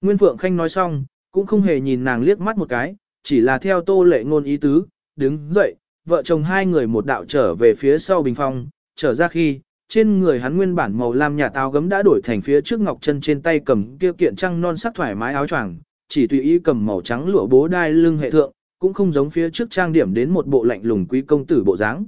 Nguyên Phượng Khanh nói xong, cũng không hề nhìn nàng liếc mắt một cái, chỉ là theo tô lệ ngôn ý tứ, đứng dậy, vợ chồng hai người một đạo trở về phía sau bình phong, trở ra khi, trên người hắn nguyên bản màu lam nhà táo gấm đã đổi thành phía trước ngọc chân trên tay cầm kia kiện trăng non sắc thoải mái áo choàng, chỉ tùy ý cầm màu trắng lụa bố đai lưng hệ thượng, cũng không giống phía trước trang điểm đến một bộ lạnh lùng quý công tử bộ dáng.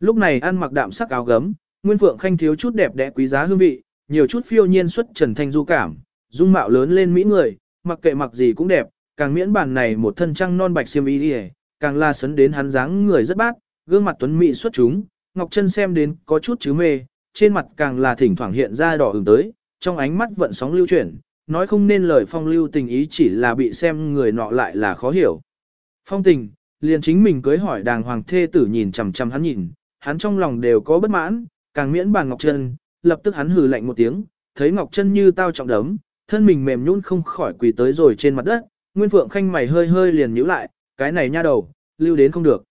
Lúc này ăn mặc đạm sắc áo gấm, Nguyên Phượng Khanh thiếu chút đẹp đẽ quý giá hương vị, nhiều chút phiêu nhiên xuất trần thanh du cảm, dung mạo lớn lên mỹ người, mặc kệ mặc gì cũng đẹp, càng miễn bản này một thân trăng non bạch xiêm y đi càng la sấn đến hắn dáng người rất bát, gương mặt tuấn mỹ xuất chúng, Ngọc Trân xem đến có chút chứ mê, trên mặt càng là thỉnh thoảng hiện ra đỏ ửng tới, trong ánh mắt vận sóng lưu chuyển, nói không nên lời phong lưu tình ý chỉ là bị xem người nọ lại là khó hiểu. Phong tình, liền chính mình cưới hỏi đàng hoàng thê tử nhìn chằm chằm hắn nhìn, hắn trong lòng đều có bất mãn, càng miễn bàn Ngọc Trân, lập tức hắn hừ lạnh một tiếng, thấy Ngọc Trân như tao trọng đấm, thân mình mềm nhũn không khỏi quỳ tới rồi trên mặt đất, Nguyên Phượng Khanh mày hơi hơi liền nhíu lại, cái này nha đầu, lưu đến không được.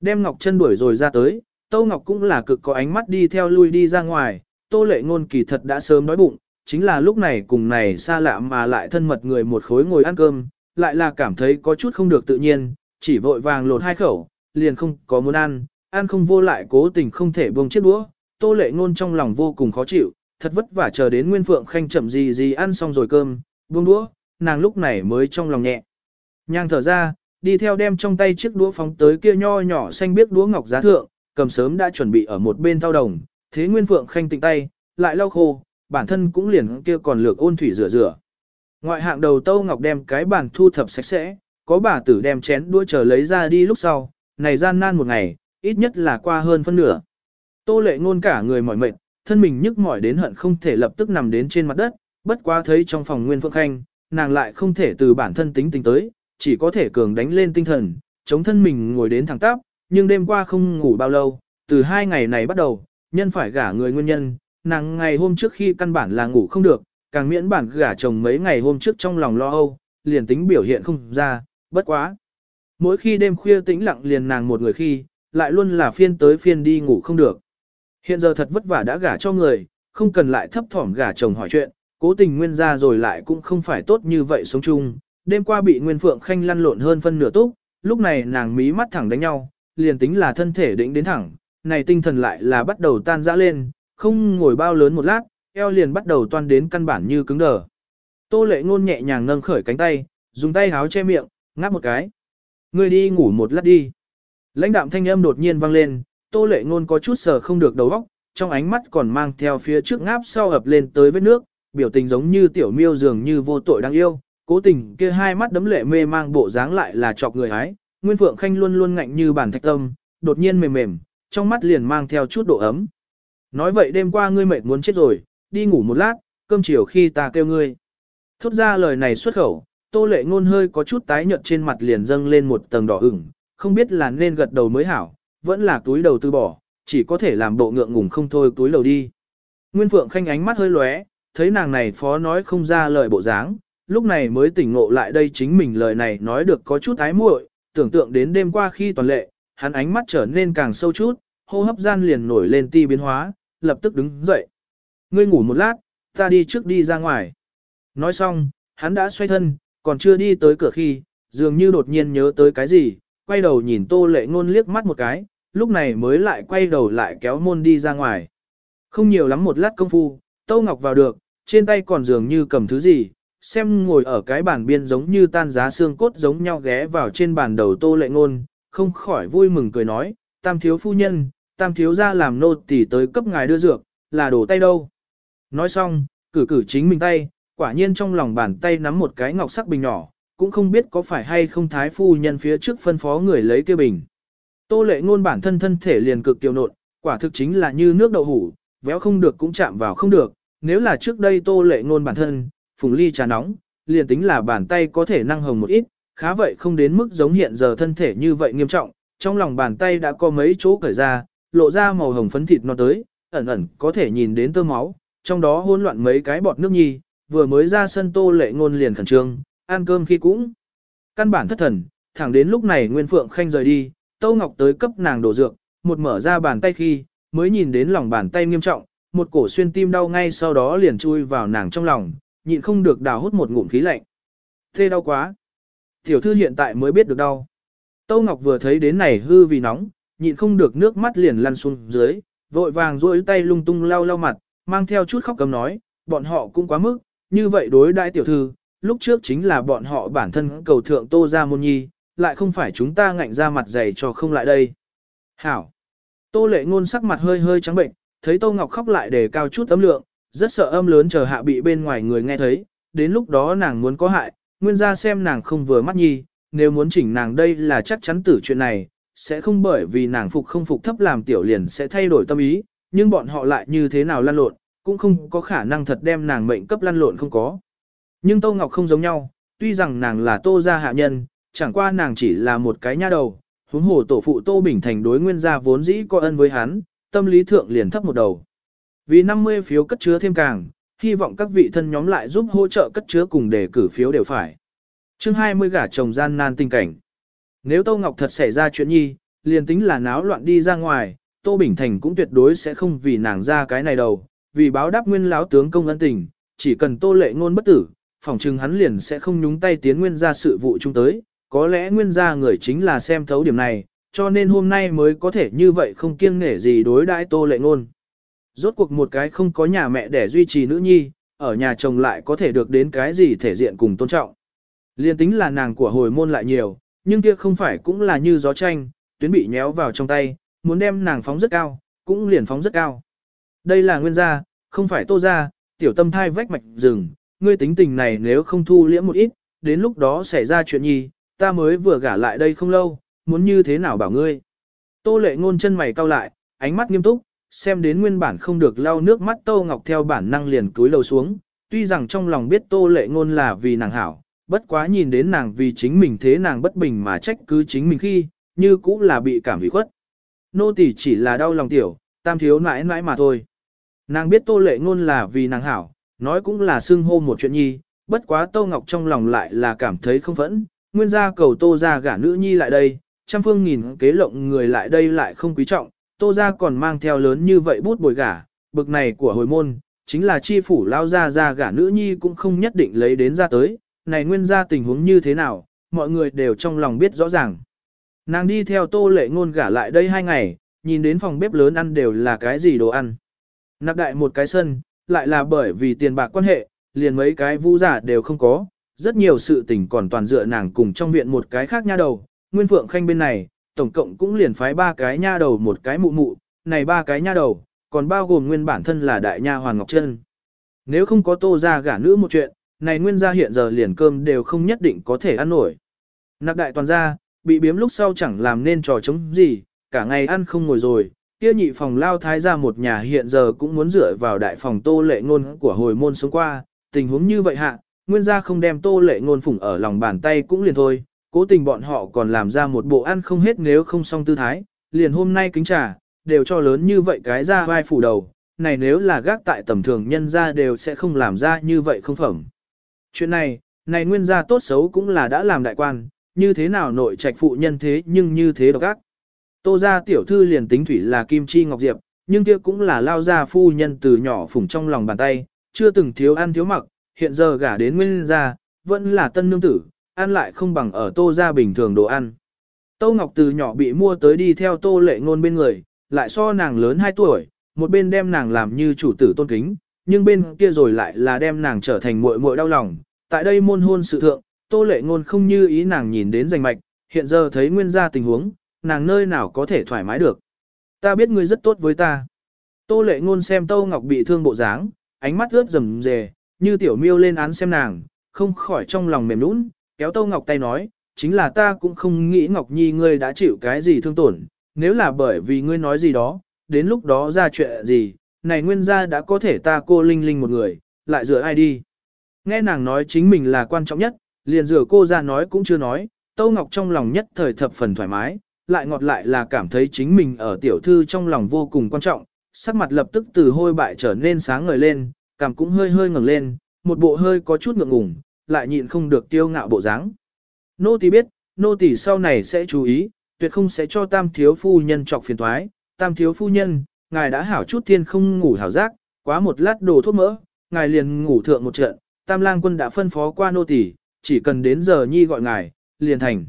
Đem Ngọc Trân đuổi rồi ra tới, Tô Ngọc cũng là cực có ánh mắt đi theo lui đi ra ngoài, Tô Lệ Ngôn kỳ thật đã sớm đói bụng, chính là lúc này cùng này xa lạ mà lại thân mật người một khối ngồi ăn cơm, lại là cảm thấy có chút không được tự nhiên, chỉ vội vàng lột hai khẩu, liền không có muốn ăn, ăn không vô lại cố tình không thể buông chiếc đũa, Tô Lệ Ngôn trong lòng vô cùng khó chịu, thật vất vả chờ đến Nguyên Phượng Khanh chậm gì gì ăn xong rồi cơm, buông đũa, nàng lúc này mới trong lòng nhẹ. Nhang thở ra, đi theo đem trong tay chiếc đũa phóng tới kia nho nhỏ xanh biếc đũa ngọc giá thượng, cầm sớm đã chuẩn bị ở một bên thao đồng, thế Nguyên Phượng Khanh tịnh tay, lại lau khô, bản thân cũng liền kia còn lược ôn thủy rửa rửa. Ngoại hạng đầu Tâu Ngọc đem cái bàn thu thập sạch sẽ, có bà tử đem chén đũa chờ lấy ra đi lúc sau, này gian nan một ngày, ít nhất là qua hơn phân nửa. Tô lệ ngôn cả người mỏi mệt, thân mình nhức mỏi đến hận không thể lập tức nằm đến trên mặt đất, bất quá thấy trong phòng Nguyên Phượng Khanh, nàng lại không thể từ bản thân tính tình tới, chỉ có thể cường đánh lên tinh thần, chống thân mình ngồi đến thẳng tắp, nhưng đêm qua không ngủ bao lâu, từ hai ngày này bắt đầu, nhân phải gả người nguyên nhân, nàng ngày hôm trước khi căn bản là ngủ không được, càng miễn bản gả chồng mấy ngày hôm trước trong lòng lo âu, liền tính biểu hiện không ra, bất quá. Mỗi khi đêm khuya tĩnh lặng liền nàng một người khi, lại luôn là phiên tới phiên đi ngủ không được. Hiện giờ thật vất vả đã gả cho người, không cần lại thấp thỏm gả chồng hỏi chuyện, cố tình nguyên ra rồi lại cũng không phải tốt như vậy sống chung, đêm qua bị Nguyên Phượng Khanh lăn lộn hơn phân nửa túc, lúc này nàng mí mắt thẳng đánh nhau, liền tính là thân thể định đến thẳng, này tinh thần lại là bắt đầu tan rã lên, không ngồi bao lớn một lát, eo liền bắt đầu toan đến căn bản như cứng đờ. Tô lệ ngôn nhẹ nhàng nâng khởi cánh tay, dùng tay háo che miệng, ngáp một cái. Ngươi đi ngủ một lát đi. Lãnh đạm thanh âm đột nhiên vang lên, tô lệ ngôn có chút sờ không được đầu óc, trong ánh mắt còn mang theo phía trước ngáp sau ập lên tới vết nước, biểu tình giống như tiểu miêu dường như vô tội đáng yêu, cố tình kia hai mắt đấm lệ mê mang bộ dáng lại là chọc người hái, Nguyên Phượng Khanh luôn luôn ngạnh như bản thạch tâm, đột nhiên mềm mềm, trong mắt liền mang theo chút độ ấm. Nói vậy đêm qua ngươi mệt muốn chết rồi, đi ngủ một lát, cơm chiều khi ta kêu ngươi. Thốt ra lời này xuất khẩu, tô lệ ngôn hơi có chút tái nhợt trên mặt liền dâng lên một tầng đỏ ửng, không biết là nên gật đầu mới hảo, vẫn là túi đầu từ bỏ, chỉ có thể làm bộ ngượng ngùng không thôi túi đầu đi. Nguyên Phượng Khanh ánh mắt hơi lóe, thấy nàng này phó nói không ra lời bộ dáng, lúc này mới tỉnh ngộ lại đây chính mình lời này nói được có chút ái muội, tưởng tượng đến đêm qua khi toàn lệ, hắn ánh mắt trở nên càng sâu chút, hô hấp gian liền nổi lên ti biến hóa, lập tức đứng dậy. Ngươi ngủ một lát, ta đi trước đi ra ngoài. Nói xong, hắn đã xoay thân, còn chưa đi tới cửa khi, dường như đột nhiên nhớ tới cái gì, quay đầu nhìn tô lệ ngôn liếc mắt một cái, lúc này mới lại quay đầu lại kéo môn đi ra ngoài. Không nhiều lắm một lát công phu, Tô Ngọc vào được, trên tay còn dường như cầm thứ gì, xem ngồi ở cái bàn biên giống như tan giá xương cốt giống nhau ghé vào trên bàn đầu tô lệ ngôn, không khỏi vui mừng cười nói, tam thiếu phu nhân, tam thiếu gia làm nô tỳ tới cấp ngài đưa dược, là đổ tay đâu. Nói xong, cử cử chính mình tay, quả nhiên trong lòng bàn tay nắm một cái ngọc sắc bình nhỏ, cũng không biết có phải hay không thái phu nhân phía trước phân phó người lấy kia bình. Tô lệ ngôn bản thân thân thể liền cực kiều nộn, quả thực chính là như nước đậu hủ, véo không được cũng chạm vào không được, nếu là trước đây tô lệ ngôn bản thân, phùng ly trà nóng, liền tính là bàn tay có thể năng hồng một ít, khá vậy không đến mức giống hiện giờ thân thể như vậy nghiêm trọng, trong lòng bàn tay đã có mấy chỗ cởi ra, lộ ra màu hồng phấn thịt nó tới, ẩn ẩn có thể nhìn đến tơ máu, trong đó hỗn loạn mấy cái bọt nước nhi, vừa mới ra sân tô lệ ngôn liền khẩn trương, ăn cơm khi cũng. Căn bản thất thần, thẳng đến lúc này Nguyên Phượng Khanh rời đi, Tâu Ngọc tới cấp nàng đổ dược, một mở ra bàn tay khi, mới nhìn đến lòng bàn tay nghiêm trọng, một cổ xuyên tim đau ngay sau đó liền chui vào nàng trong lòng, nhịn không được đào hút một ngụm khí lạnh. Thế đau quá. Tiểu thư hiện tại mới biết được đau. Tâu Ngọc vừa thấy đến này hư vì nóng, nhịn không được nước mắt liền lăn xuống dưới, vội vàng duỗi tay lung tung lau lau mặt, mang theo chút khóc cầm nói, bọn họ cũng quá mức, như vậy đối đãi tiểu thư, lúc trước chính là bọn họ bản thân cầu thượng Tô ra Môn Nhi, lại không phải chúng ta ngạnh ra mặt dày cho không lại đây. Hảo. Tô lệ ngôn sắc mặt hơi hơi trắng bệnh, thấy Tô Ngọc khóc lại để cao chút âm lượng, rất sợ âm lớn chờ hạ bị bên ngoài người nghe thấy, đến lúc đó nàng muốn có hại, nguyên ra xem nàng không vừa mắt nhi, nếu muốn chỉnh nàng đây là chắc chắn tử chuyện này, sẽ không bởi vì nàng phục không phục thấp làm tiểu liền sẽ thay đổi tâm ý, nhưng bọn họ lại như thế nào lăn lộn, cũng không có khả năng thật đem nàng mệnh cấp lăn lộn không có. Nhưng Tô Ngọc không giống nhau, tuy rằng nàng là Tô gia hạ nhân, chẳng qua nàng chỉ là một cái nha đầu, huống hồ tổ phụ Tô Bình Thành đối nguyên gia vốn dĩ có ân với hắn, tâm lý thượng liền thấp một đầu. Vì 50 phiếu cất chứa thêm càng, hy vọng các vị thân nhóm lại giúp hỗ trợ cất chứa cùng để cử phiếu đều phải. chương 20 gả chồng gian nan tình cảnh. Nếu Tô Ngọc thật xảy ra chuyện nhi, liền tính là náo loạn đi ra ngoài, Tô Bình Thành cũng tuyệt đối sẽ không vì nàng ra cái này đâu, vì báo đáp nguyên lão tướng công ân tình, chỉ cần Tô Lệ ngôn bất tử, phòng trừng hắn liền sẽ không nhúng tay tiến nguyên gia sự vụ chung tới, có lẽ nguyên gia người chính là xem thấu điểm này, cho nên hôm nay mới có thể như vậy không kiêng nể gì đối đãi Tô Lệ ngôn. Rốt cuộc một cái không có nhà mẹ để duy trì nữ nhi, ở nhà chồng lại có thể được đến cái gì thể diện cùng tôn trọng. Liên tính là nàng của hồi môn lại nhiều, nhưng kia không phải cũng là như gió tranh, tuyến bị nhéo vào trong tay, muốn đem nàng phóng rất cao, cũng liền phóng rất cao. Đây là nguyên gia, không phải tô gia, tiểu tâm thai vách mạch rừng, ngươi tính tình này nếu không thu liễm một ít, đến lúc đó xảy ra chuyện nhi, ta mới vừa gả lại đây không lâu, muốn như thế nào bảo ngươi. Tô lệ ngôn chân mày cau lại, ánh mắt nghiêm túc, xem đến nguyên bản không được lau nước mắt Tô Ngọc theo bản năng liền cúi lầu xuống, tuy rằng trong lòng biết Tô lệ ngôn là vì nàng hảo, bất quá nhìn đến nàng vì chính mình thế nàng bất bình mà trách cứ chính mình khi, như cũng là bị cảm ủy khuất. Nô tỳ chỉ là đau lòng tiểu, tam thiếu nãi nãi mà thôi. Nàng biết Tô lệ ngôn là vì nàng hảo, nói cũng là xưng hô một chuyện nhi, bất quá Tô Ngọc trong lòng lại là cảm thấy không phẫn, nguyên gia cầu Tô ra gả nữ nhi lại đây, trăm phương nghìn kế lộng người lại đây lại không quý trọng, Tô ra còn mang theo lớn như vậy bút bồi gả, bực này của hồi môn, chính là chi phủ lao ra ra gả nữ nhi cũng không nhất định lấy đến ra tới, này nguyên gia tình huống như thế nào, mọi người đều trong lòng biết rõ ràng. Nàng đi theo tô lệ ngôn gả lại đây hai ngày, nhìn đến phòng bếp lớn ăn đều là cái gì đồ ăn. Nạp đại một cái sân, lại là bởi vì tiền bạc quan hệ, liền mấy cái vũ giả đều không có, rất nhiều sự tình còn toàn dựa nàng cùng trong viện một cái khác nha đầu, Nguyên Phượng Khanh bên này, tổng cộng cũng liền phái ba cái nha đầu một cái mụ mụ, này ba cái nha đầu, còn bao gồm nguyên bản thân là đại nha Hoàng Ngọc Trân. Nếu không có tô ra gả nữ một chuyện, này nguyên gia hiện giờ liền cơm đều không nhất định có thể ăn nổi. Nạp đại toàn gia, bị biếm lúc sau chẳng làm nên trò chống gì, cả ngày ăn không ngồi rồi, kia nhị phòng lao thái ra một nhà hiện giờ cũng muốn dựa vào đại phòng tô lệ ngôn của hồi môn sống qua, tình huống như vậy hạ, nguyên gia không đem tô lệ ngôn phủng ở lòng bàn tay cũng liền thôi, cố tình bọn họ còn làm ra một bộ ăn không hết nếu không xong tư thái, liền hôm nay kính trà, đều cho lớn như vậy cái ra vai phủ đầu, này nếu là gác tại tầm thường nhân gia đều sẽ không làm ra như vậy không phẩm. Chuyện này, này nguyên gia tốt xấu cũng là đã làm đại quan, như thế nào nội trạch phụ nhân thế nhưng như thế độc ác. Tô gia tiểu thư liền tính thủy là kim chi ngọc diệp, nhưng kia cũng là lao gia phu nhân từ nhỏ phủng trong lòng bàn tay, chưa từng thiếu ăn thiếu mặc, hiện giờ gả đến nguyên gia, vẫn là tân nương tử, ăn lại không bằng ở tô gia bình thường đồ ăn. Tô Ngọc từ nhỏ bị mua tới đi theo tô lệ ngôn bên người, lại so nàng lớn 2 tuổi, một bên đem nàng làm như chủ tử tôn kính, nhưng bên kia rồi lại là đem nàng trở thành muội muội đau lòng. Tại đây môn hôn sự thượng, tô lệ ngôn không như ý nàng nhìn đến rành mạch, hiện giờ thấy nguyên gia tình huống, nàng nơi nào có thể thoải mái được. Ta biết ngươi rất tốt với ta. Tô lệ ngôn xem Tô Ngọc bị thương bộ dáng, ánh mắt ướt rầm rề, như tiểu miêu lên án xem nàng, không khỏi trong lòng mềm nũng, kéo Tâu Ngọc tay nói, chính là ta cũng không nghĩ Ngọc Nhi ngươi đã chịu cái gì thương tổn, nếu là bởi vì ngươi nói gì đó, đến lúc đó ra chuyện gì, này nguyên gia đã có thể ta cô linh linh một người, lại dựa ai đi. Nghe nàng nói chính mình là quan trọng nhất, liền dựa cô ra nói cũng chưa nói, Tâu Ngọc trong lòng nhất thời thập phần thoải mái, lại ngọt lại là cảm thấy chính mình ở tiểu thư trong lòng vô cùng quan trọng, sắc mặt lập tức từ hôi bại trở nên sáng ngời lên, cảm cũng hơi hơi ngẩng lên, một bộ hơi có chút ngượng ngùng, lại nhịn không được tiêu ngạo bộ dáng. Nô tỳ biết, nô tỳ sau này sẽ chú ý, tuyệt không sẽ cho tam thiếu phu nhân trọc phiền toái, tam thiếu phu nhân, ngài đã hảo chút thiên không ngủ hảo giác, quá một lát đồ thuốc mỡ, ngài liền ngủ thượng một trận, tam lang quân đã phân phó qua nô tỳ, chỉ cần đến giờ nhi gọi ngài, liền thành.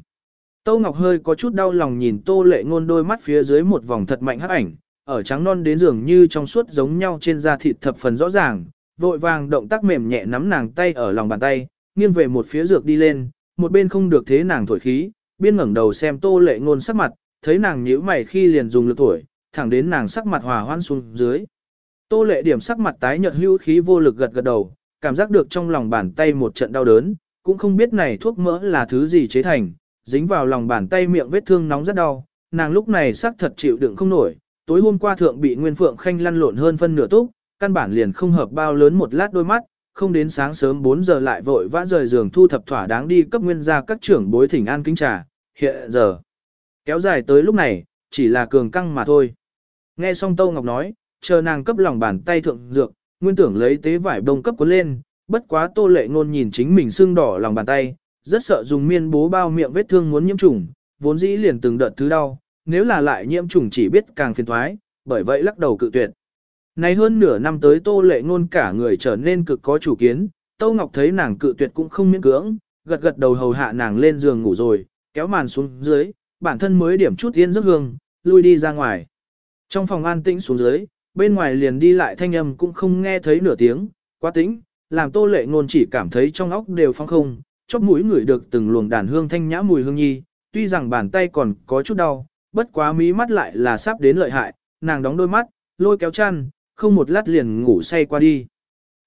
Tô Ngọc hơi có chút đau lòng nhìn Tô Lệ Ngôn đôi mắt phía dưới một vòng thật mạnh hắc ảnh, ở trắng non đến dường như trong suốt giống nhau trên da thịt thập phần rõ ràng, vội vàng động tác mềm nhẹ nắm nàng tay ở lòng bàn tay, nghiêng về một phía dược đi lên, một bên không được thế nàng thổi khí, biên ngẩng đầu xem Tô Lệ Ngôn sắc mặt, thấy nàng nhíu mày khi liền dùng lực thổi, thẳng đến nàng sắc mặt hòa hoãn xuống dưới. Tô Lệ điểm sắc mặt tái nhợt hữu khí vô lực gật gật đầu, cảm giác được trong lòng bàn tay một trận đau đớn, cũng không biết này thuốc mỡ là thứ gì chế thành, dính vào lòng bàn tay miệng vết thương nóng rất đau, nàng lúc này sắc thật chịu đựng không nổi, tối hôm qua thượng bị Nguyên Phượng Khanh lăn lộn hơn phân nửa túc, căn bản liền không hợp bao lớn một lát đôi mắt, không đến sáng sớm 4 giờ lại vội vã rời giường thu thập thỏa đáng đi cấp nguyên gia các trưởng bối thỉnh an kính trà, hiện giờ kéo dài tới lúc này, chỉ là cường căng mà thôi. Nghe xong Tâu Ngọc nói, chờ nàng cấp lòng bàn tay thượng dược, nguyên tưởng lấy tế vải đông cấp cuốn lên, bất quá Tô Lệ ngôn nhìn chính mình sưng đỏ lòng bàn tay, rất sợ dùng miên bố bao miệng vết thương muốn nhiễm trùng, vốn dĩ liền từng đợt thứ đau, nếu là lại nhiễm trùng chỉ biết càng phiền toái, bởi vậy lắc đầu cự tuyệt. Này hơn nửa năm tới Tô Lệ ngôn cả người trở nên cực có chủ kiến, Tô Ngọc thấy nàng cự tuyệt cũng không miễn cưỡng, gật gật đầu hầu hạ nàng lên giường ngủ rồi, kéo màn xuống dưới, bản thân mới điểm chút yên giấc hương, lui đi ra ngoài. Trong phòng an tĩnh xuống dưới, bên ngoài liền đi lại thanh âm cũng không nghe thấy nửa tiếng, quá tĩnh, làm Tô Lệ ngôn chỉ cảm thấy trong óc đều phong không, chóp mũi ngửi được từng luồng đàn hương thanh nhã mùi hương nhi, tuy rằng bàn tay còn có chút đau, bất quá mí mắt lại là sắp đến lợi hại, nàng đóng đôi mắt, lôi kéo chăn, không một lát liền ngủ say qua đi.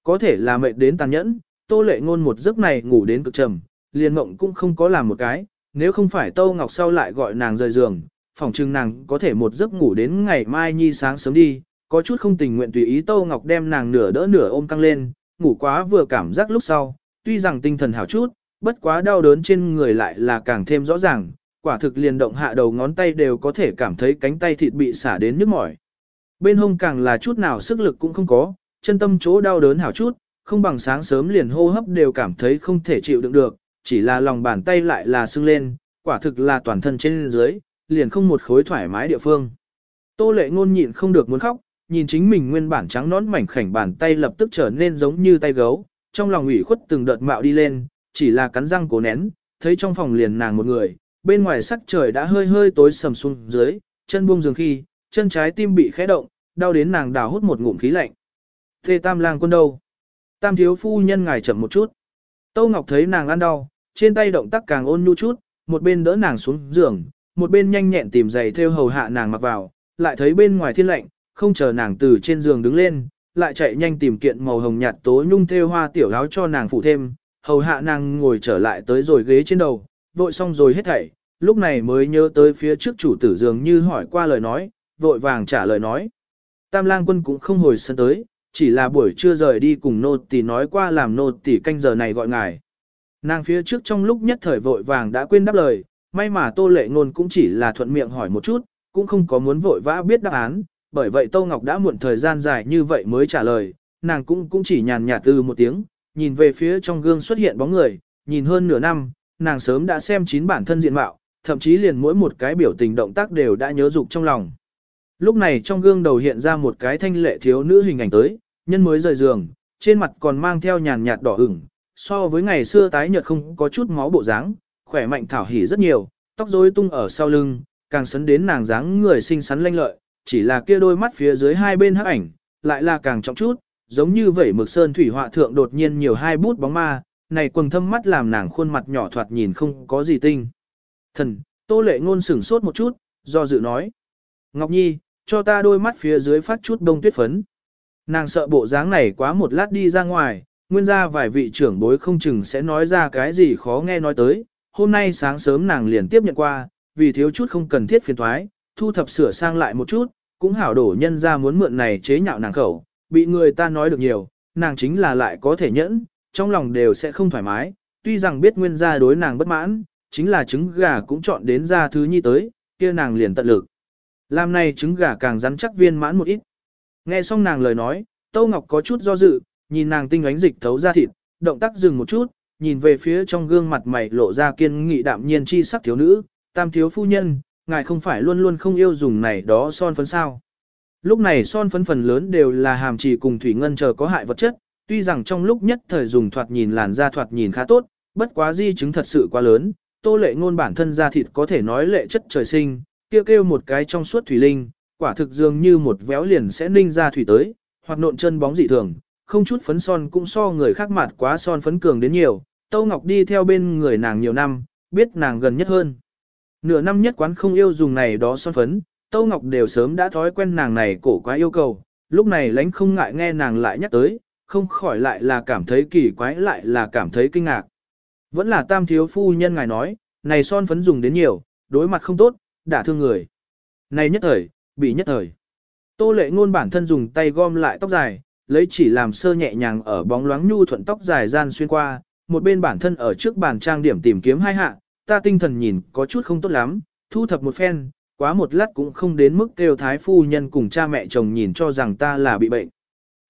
Có thể là mệt đến tàn nhẫn, tô lệ ngôn một giấc này ngủ đến cực trầm, liền mộng cũng không có làm một cái, nếu không phải Tô Ngọc sau lại gọi nàng rời giường, phòng trưng nàng có thể một giấc ngủ đến ngày mai nhi sáng sớm đi, có chút không tình nguyện tùy ý Tô Ngọc đem nàng nửa đỡ nửa ôm căng lên, ngủ quá vừa cảm giác lúc sau, tuy rằng tinh thần hảo chút, bất quá đau đớn trên người lại là càng thêm rõ ràng, quả thực liền động hạ đầu ngón tay đều có thể cảm thấy cánh tay thịt bị xả đến nhức mỏi. Bên hông càng là chút nào sức lực cũng không có, chân tâm chỗ đau đớn hảo chút, không bằng sáng sớm liền hô hấp đều cảm thấy không thể chịu đựng được, chỉ là lòng bàn tay lại là sưng lên, quả thực là toàn thân trên dưới, liền không một khối thoải mái địa phương. Tô lệ ngôn nhịn không được muốn khóc, nhìn chính mình nguyên bản trắng nón mảnh khảnh bàn tay lập tức trở nên giống như tay gấu, trong lòng ủy khuất từng đợt mạo đi lên, chỉ là cắn răng cố nén, thấy trong phòng liền nàng một người, bên ngoài sắc trời đã hơi hơi tối sầm xuống dưới, chân buông giường khi, chân trái tim bị khẽ động, đau đến nàng đào hút một ngụm khí lạnh. Thê tam lang quân đâu? Tam thiếu phu nhân ngài chậm một chút. Tâu Ngọc thấy nàng ăn đau, trên tay động tác càng ôn nhu chút, một bên đỡ nàng xuống giường, một bên nhanh nhẹn tìm giày theo hầu hạ nàng mặc vào, lại thấy bên ngoài thiên lạnh, không chờ nàng từ trên giường đứng lên, lại chạy nhanh tìm kiện màu hồng nhạt tố nhung thêu hoa tiểu áo cho nàng phụ thêm, hầu hạ nàng ngồi trở lại tới rồi ghế trên đầu, vội xong rồi hết thảy, lúc này mới nhớ tới phía trước chủ tử dường như hỏi qua lời nói, vội vàng trả lời nói. Tam lang quân cũng không hồi sân tới, chỉ là buổi trưa rời đi cùng nô tỳ nói qua làm nô tỳ canh giờ này gọi ngài. Nàng phía trước trong lúc nhất thời vội vàng đã quên đáp lời, may mà tô lệ ngôn cũng chỉ là thuận miệng hỏi một chút, cũng không có muốn vội vã biết đáp án, bởi vậy Tô Ngọc đã muộn thời gian dài như vậy mới trả lời, nàng cũng cũng chỉ nhàn nhạt từ một tiếng, nhìn về phía trong gương xuất hiện bóng người, nhìn hơn nửa năm, nàng sớm đã xem chín bản thân diện mạo, thậm chí liền mỗi một cái biểu tình động tác đều đã nhớ dục trong lòng. Lúc này trong gương đầu hiện ra một cái thanh lệ thiếu nữ hình ảnh tới, nhân mới rời giường, trên mặt còn mang theo nhàn nhạt đỏ ửng, so với ngày xưa tái nhợt không có chút máu bộ dáng, khỏe mạnh thảo hỉ rất nhiều, tóc rối tung ở sau lưng, càng sấn đến nàng dáng người xinh xắn lanh lợi, chỉ là kia đôi mắt phía dưới hai bên hắc ảnh, lại là càng trọng chút, giống như vậy mực sơn thủy họa thượng đột nhiên nhiều hai bút bóng ma, này quầng thâm mắt làm nàng khuôn mặt nhỏ thoạt nhìn không có gì tinh. Thần, tô lệ ngôn sửng sốt một chút, do dự nói. Ngọc Nhi, cho ta đôi mắt phía dưới phát chút đông tuyết phấn. Nàng sợ bộ dáng này quá một lát đi ra ngoài, nguyên ra vài vị trưởng bối không chừng sẽ nói ra cái gì khó nghe nói tới. Hôm nay sáng sớm nàng liền tiếp nhận qua, vì thiếu chút không cần thiết phiền thoái, thu thập sửa sang lại một chút, cũng hảo đổ nhân ra muốn mượn này chế nhạo nàng khẩu, bị người ta nói được nhiều, nàng chính là lại có thể nhẫn, trong lòng đều sẽ không thoải mái, tuy rằng biết nguyên gia đối nàng bất mãn, chính là trứng gà cũng chọn đến ra thứ nhi tới, kia nàng liền tận lực. Làm này trứng gà càng rắn chắc viên mãn một ít. Nghe xong nàng lời nói, Tâu Ngọc có chút do dự, nhìn nàng tinh ánh dịch thấu ra thịt, động tác dừng một chút, nhìn về phía trong gương mặt mày lộ ra kiên nghị đạm nhiên chi sắc thiếu nữ, tam thiếu phu nhân, ngài không phải luôn luôn không yêu dùng này đó son phấn sao. Lúc này son phấn phần lớn đều là hàm trì cùng thủy ngân chờ có hại vật chất, tuy rằng trong lúc nhất thời dùng thoạt nhìn làn da thoạt nhìn khá tốt, bất quá di chứng thật sự quá lớn, tô lệ ngôn bản thân da thịt có thể nói lệ chất trời sinh, kêu kêu một cái trong suốt thủy linh, quả thực dường như một véo liền sẽ ninh ra thủy tới, hoặc nộn chân bóng dị thường, không chút phấn son cũng so người khác mặt quá son phấn cường đến nhiều, Tâu Ngọc đi theo bên người nàng nhiều năm, biết nàng gần nhất hơn. Nửa năm nhất quán không yêu dùng này đó son phấn, Tâu Ngọc đều sớm đã thói quen nàng này cổ quá yêu cầu, lúc này lánh không ngại nghe nàng lại nhắc tới, không khỏi lại là cảm thấy kỳ quái lại là cảm thấy kinh ngạc. Vẫn là tam thiếu phu nhân ngài nói, này son phấn dùng đến nhiều, đối mặt không tốt, đả thương người. Này nhất thời, bị nhất thời. Tô lệ ngôn bản thân dùng tay gom lại tóc dài, lấy chỉ làm sơ nhẹ nhàng ở bóng loáng nhu thuận tóc dài gian xuyên qua, một bên bản thân ở trước bàn trang điểm tìm kiếm hai hạ, ta tinh thần nhìn có chút không tốt lắm, thu thập một phen, quá một lát cũng không đến mức kêu thái phu nhân cùng cha mẹ chồng nhìn cho rằng ta là bị bệnh.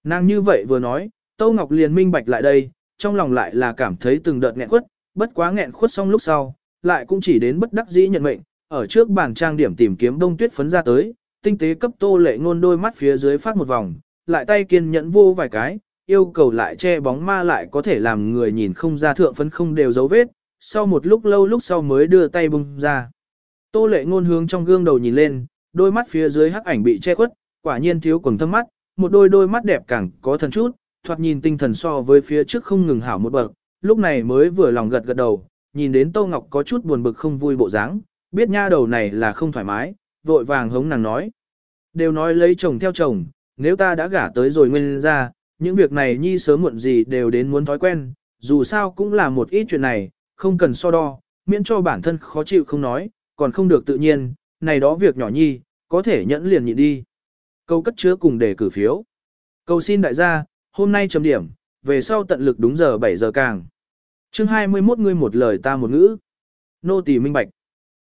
Nàng như vậy vừa nói, tô Ngọc liền minh bạch lại đây, trong lòng lại là cảm thấy từng đợt nghẹn khuất, bất quá nghẹn khuất xong lúc sau, lại cũng chỉ đến bất đắc dĩ nhận mệnh, ở trước bàn trang điểm tìm kiếm đông tuyết phấn ra tới, tinh tế cấp tô lệ ngôn đôi mắt phía dưới phát một vòng, lại tay kiên nhẫn vô vài cái, yêu cầu lại che bóng ma lại có thể làm người nhìn không ra thượng phấn không đều dấu vết, sau một lúc lâu lúc sau mới đưa tay bung ra. Tô lệ ngôn hướng trong gương đầu nhìn lên, đôi mắt phía dưới hắc ảnh bị che khuất, quả nhiên thiếu quầng thâm mắt, một đôi đôi mắt đẹp càng có thần chút, thoạt nhìn tinh thần so với phía trước không ngừng hảo một bậc, lúc này mới vừa lòng gật gật đầu, nhìn đến Tô Ngọc có chút buồn bực không vui bộ dáng, biết nha đầu này là không thoải mái, vội vàng hống nàng nói. Đều nói lấy chồng theo chồng, nếu ta đã gả tới rồi nguyên ra, những việc này nhi sớm muộn gì đều đến muốn thói quen, dù sao cũng là một ít chuyện này, không cần so đo, miễn cho bản thân khó chịu không nói, còn không được tự nhiên, này đó việc nhỏ nhi, có thể nhẫn liền nhịn đi. Câu cất chứa cùng để cử phiếu. Câu xin đại gia, hôm nay chấm điểm, về sau tận lực đúng giờ 7 giờ càng. chương 21 ngươi một lời ta một ngữ. Nô tỳ minh bạch.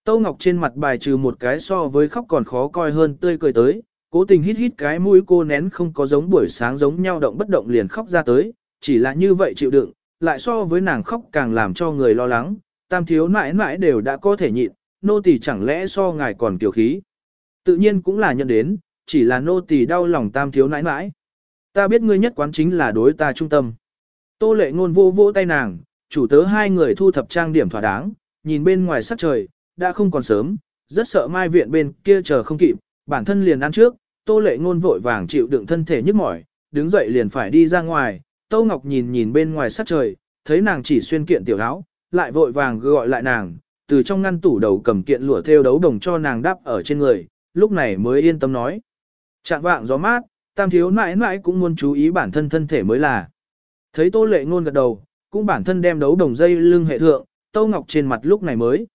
Tâu Ngọc trên mặt bài trừ một cái so với khóc còn khó coi hơn tươi cười tới, cố tình hít hít cái mũi cô nén không có giống buổi sáng giống nhau động bất động liền khóc ra tới, chỉ là như vậy chịu đựng, lại so với nàng khóc càng làm cho người lo lắng, tam thiếu nãi nãi đều đã có thể nhịn, nô tỳ chẳng lẽ so ngài còn kiều khí. Tự nhiên cũng là nhận đến, chỉ là nô tỳ đau lòng tam thiếu nãi nãi. Ta biết ngươi nhất quán chính là đối ta trung tâm. Tô lệ ngôn vô vô tay nàng, chủ tớ hai người thu thập trang điểm thỏa đáng, nhìn bên ngoài sắc trời, đã không còn sớm, rất sợ mai viện bên kia chờ không kịp, bản thân liền ăn trước, tô lệ ngôn vội vàng chịu đựng thân thể nhức mỏi, đứng dậy liền phải đi ra ngoài, Tô Ngọc nhìn nhìn bên ngoài sát trời, thấy nàng chỉ xuyên kiện tiểu áo, lại vội vàng gọi lại nàng, từ trong ngăn tủ đầu cầm kiện lụa theo đấu đồng cho nàng đắp ở trên người, lúc này mới yên tâm nói. Trạng vạng gió mát, tam thiếu nãi nãi cũng muốn chú ý bản thân thân thể mới là. Thấy tô lệ ngôn gật đầu, cũng bản thân đem đấu đồng dây lưng hệ thượng, Tô Ngọc trên mặt lúc này mới.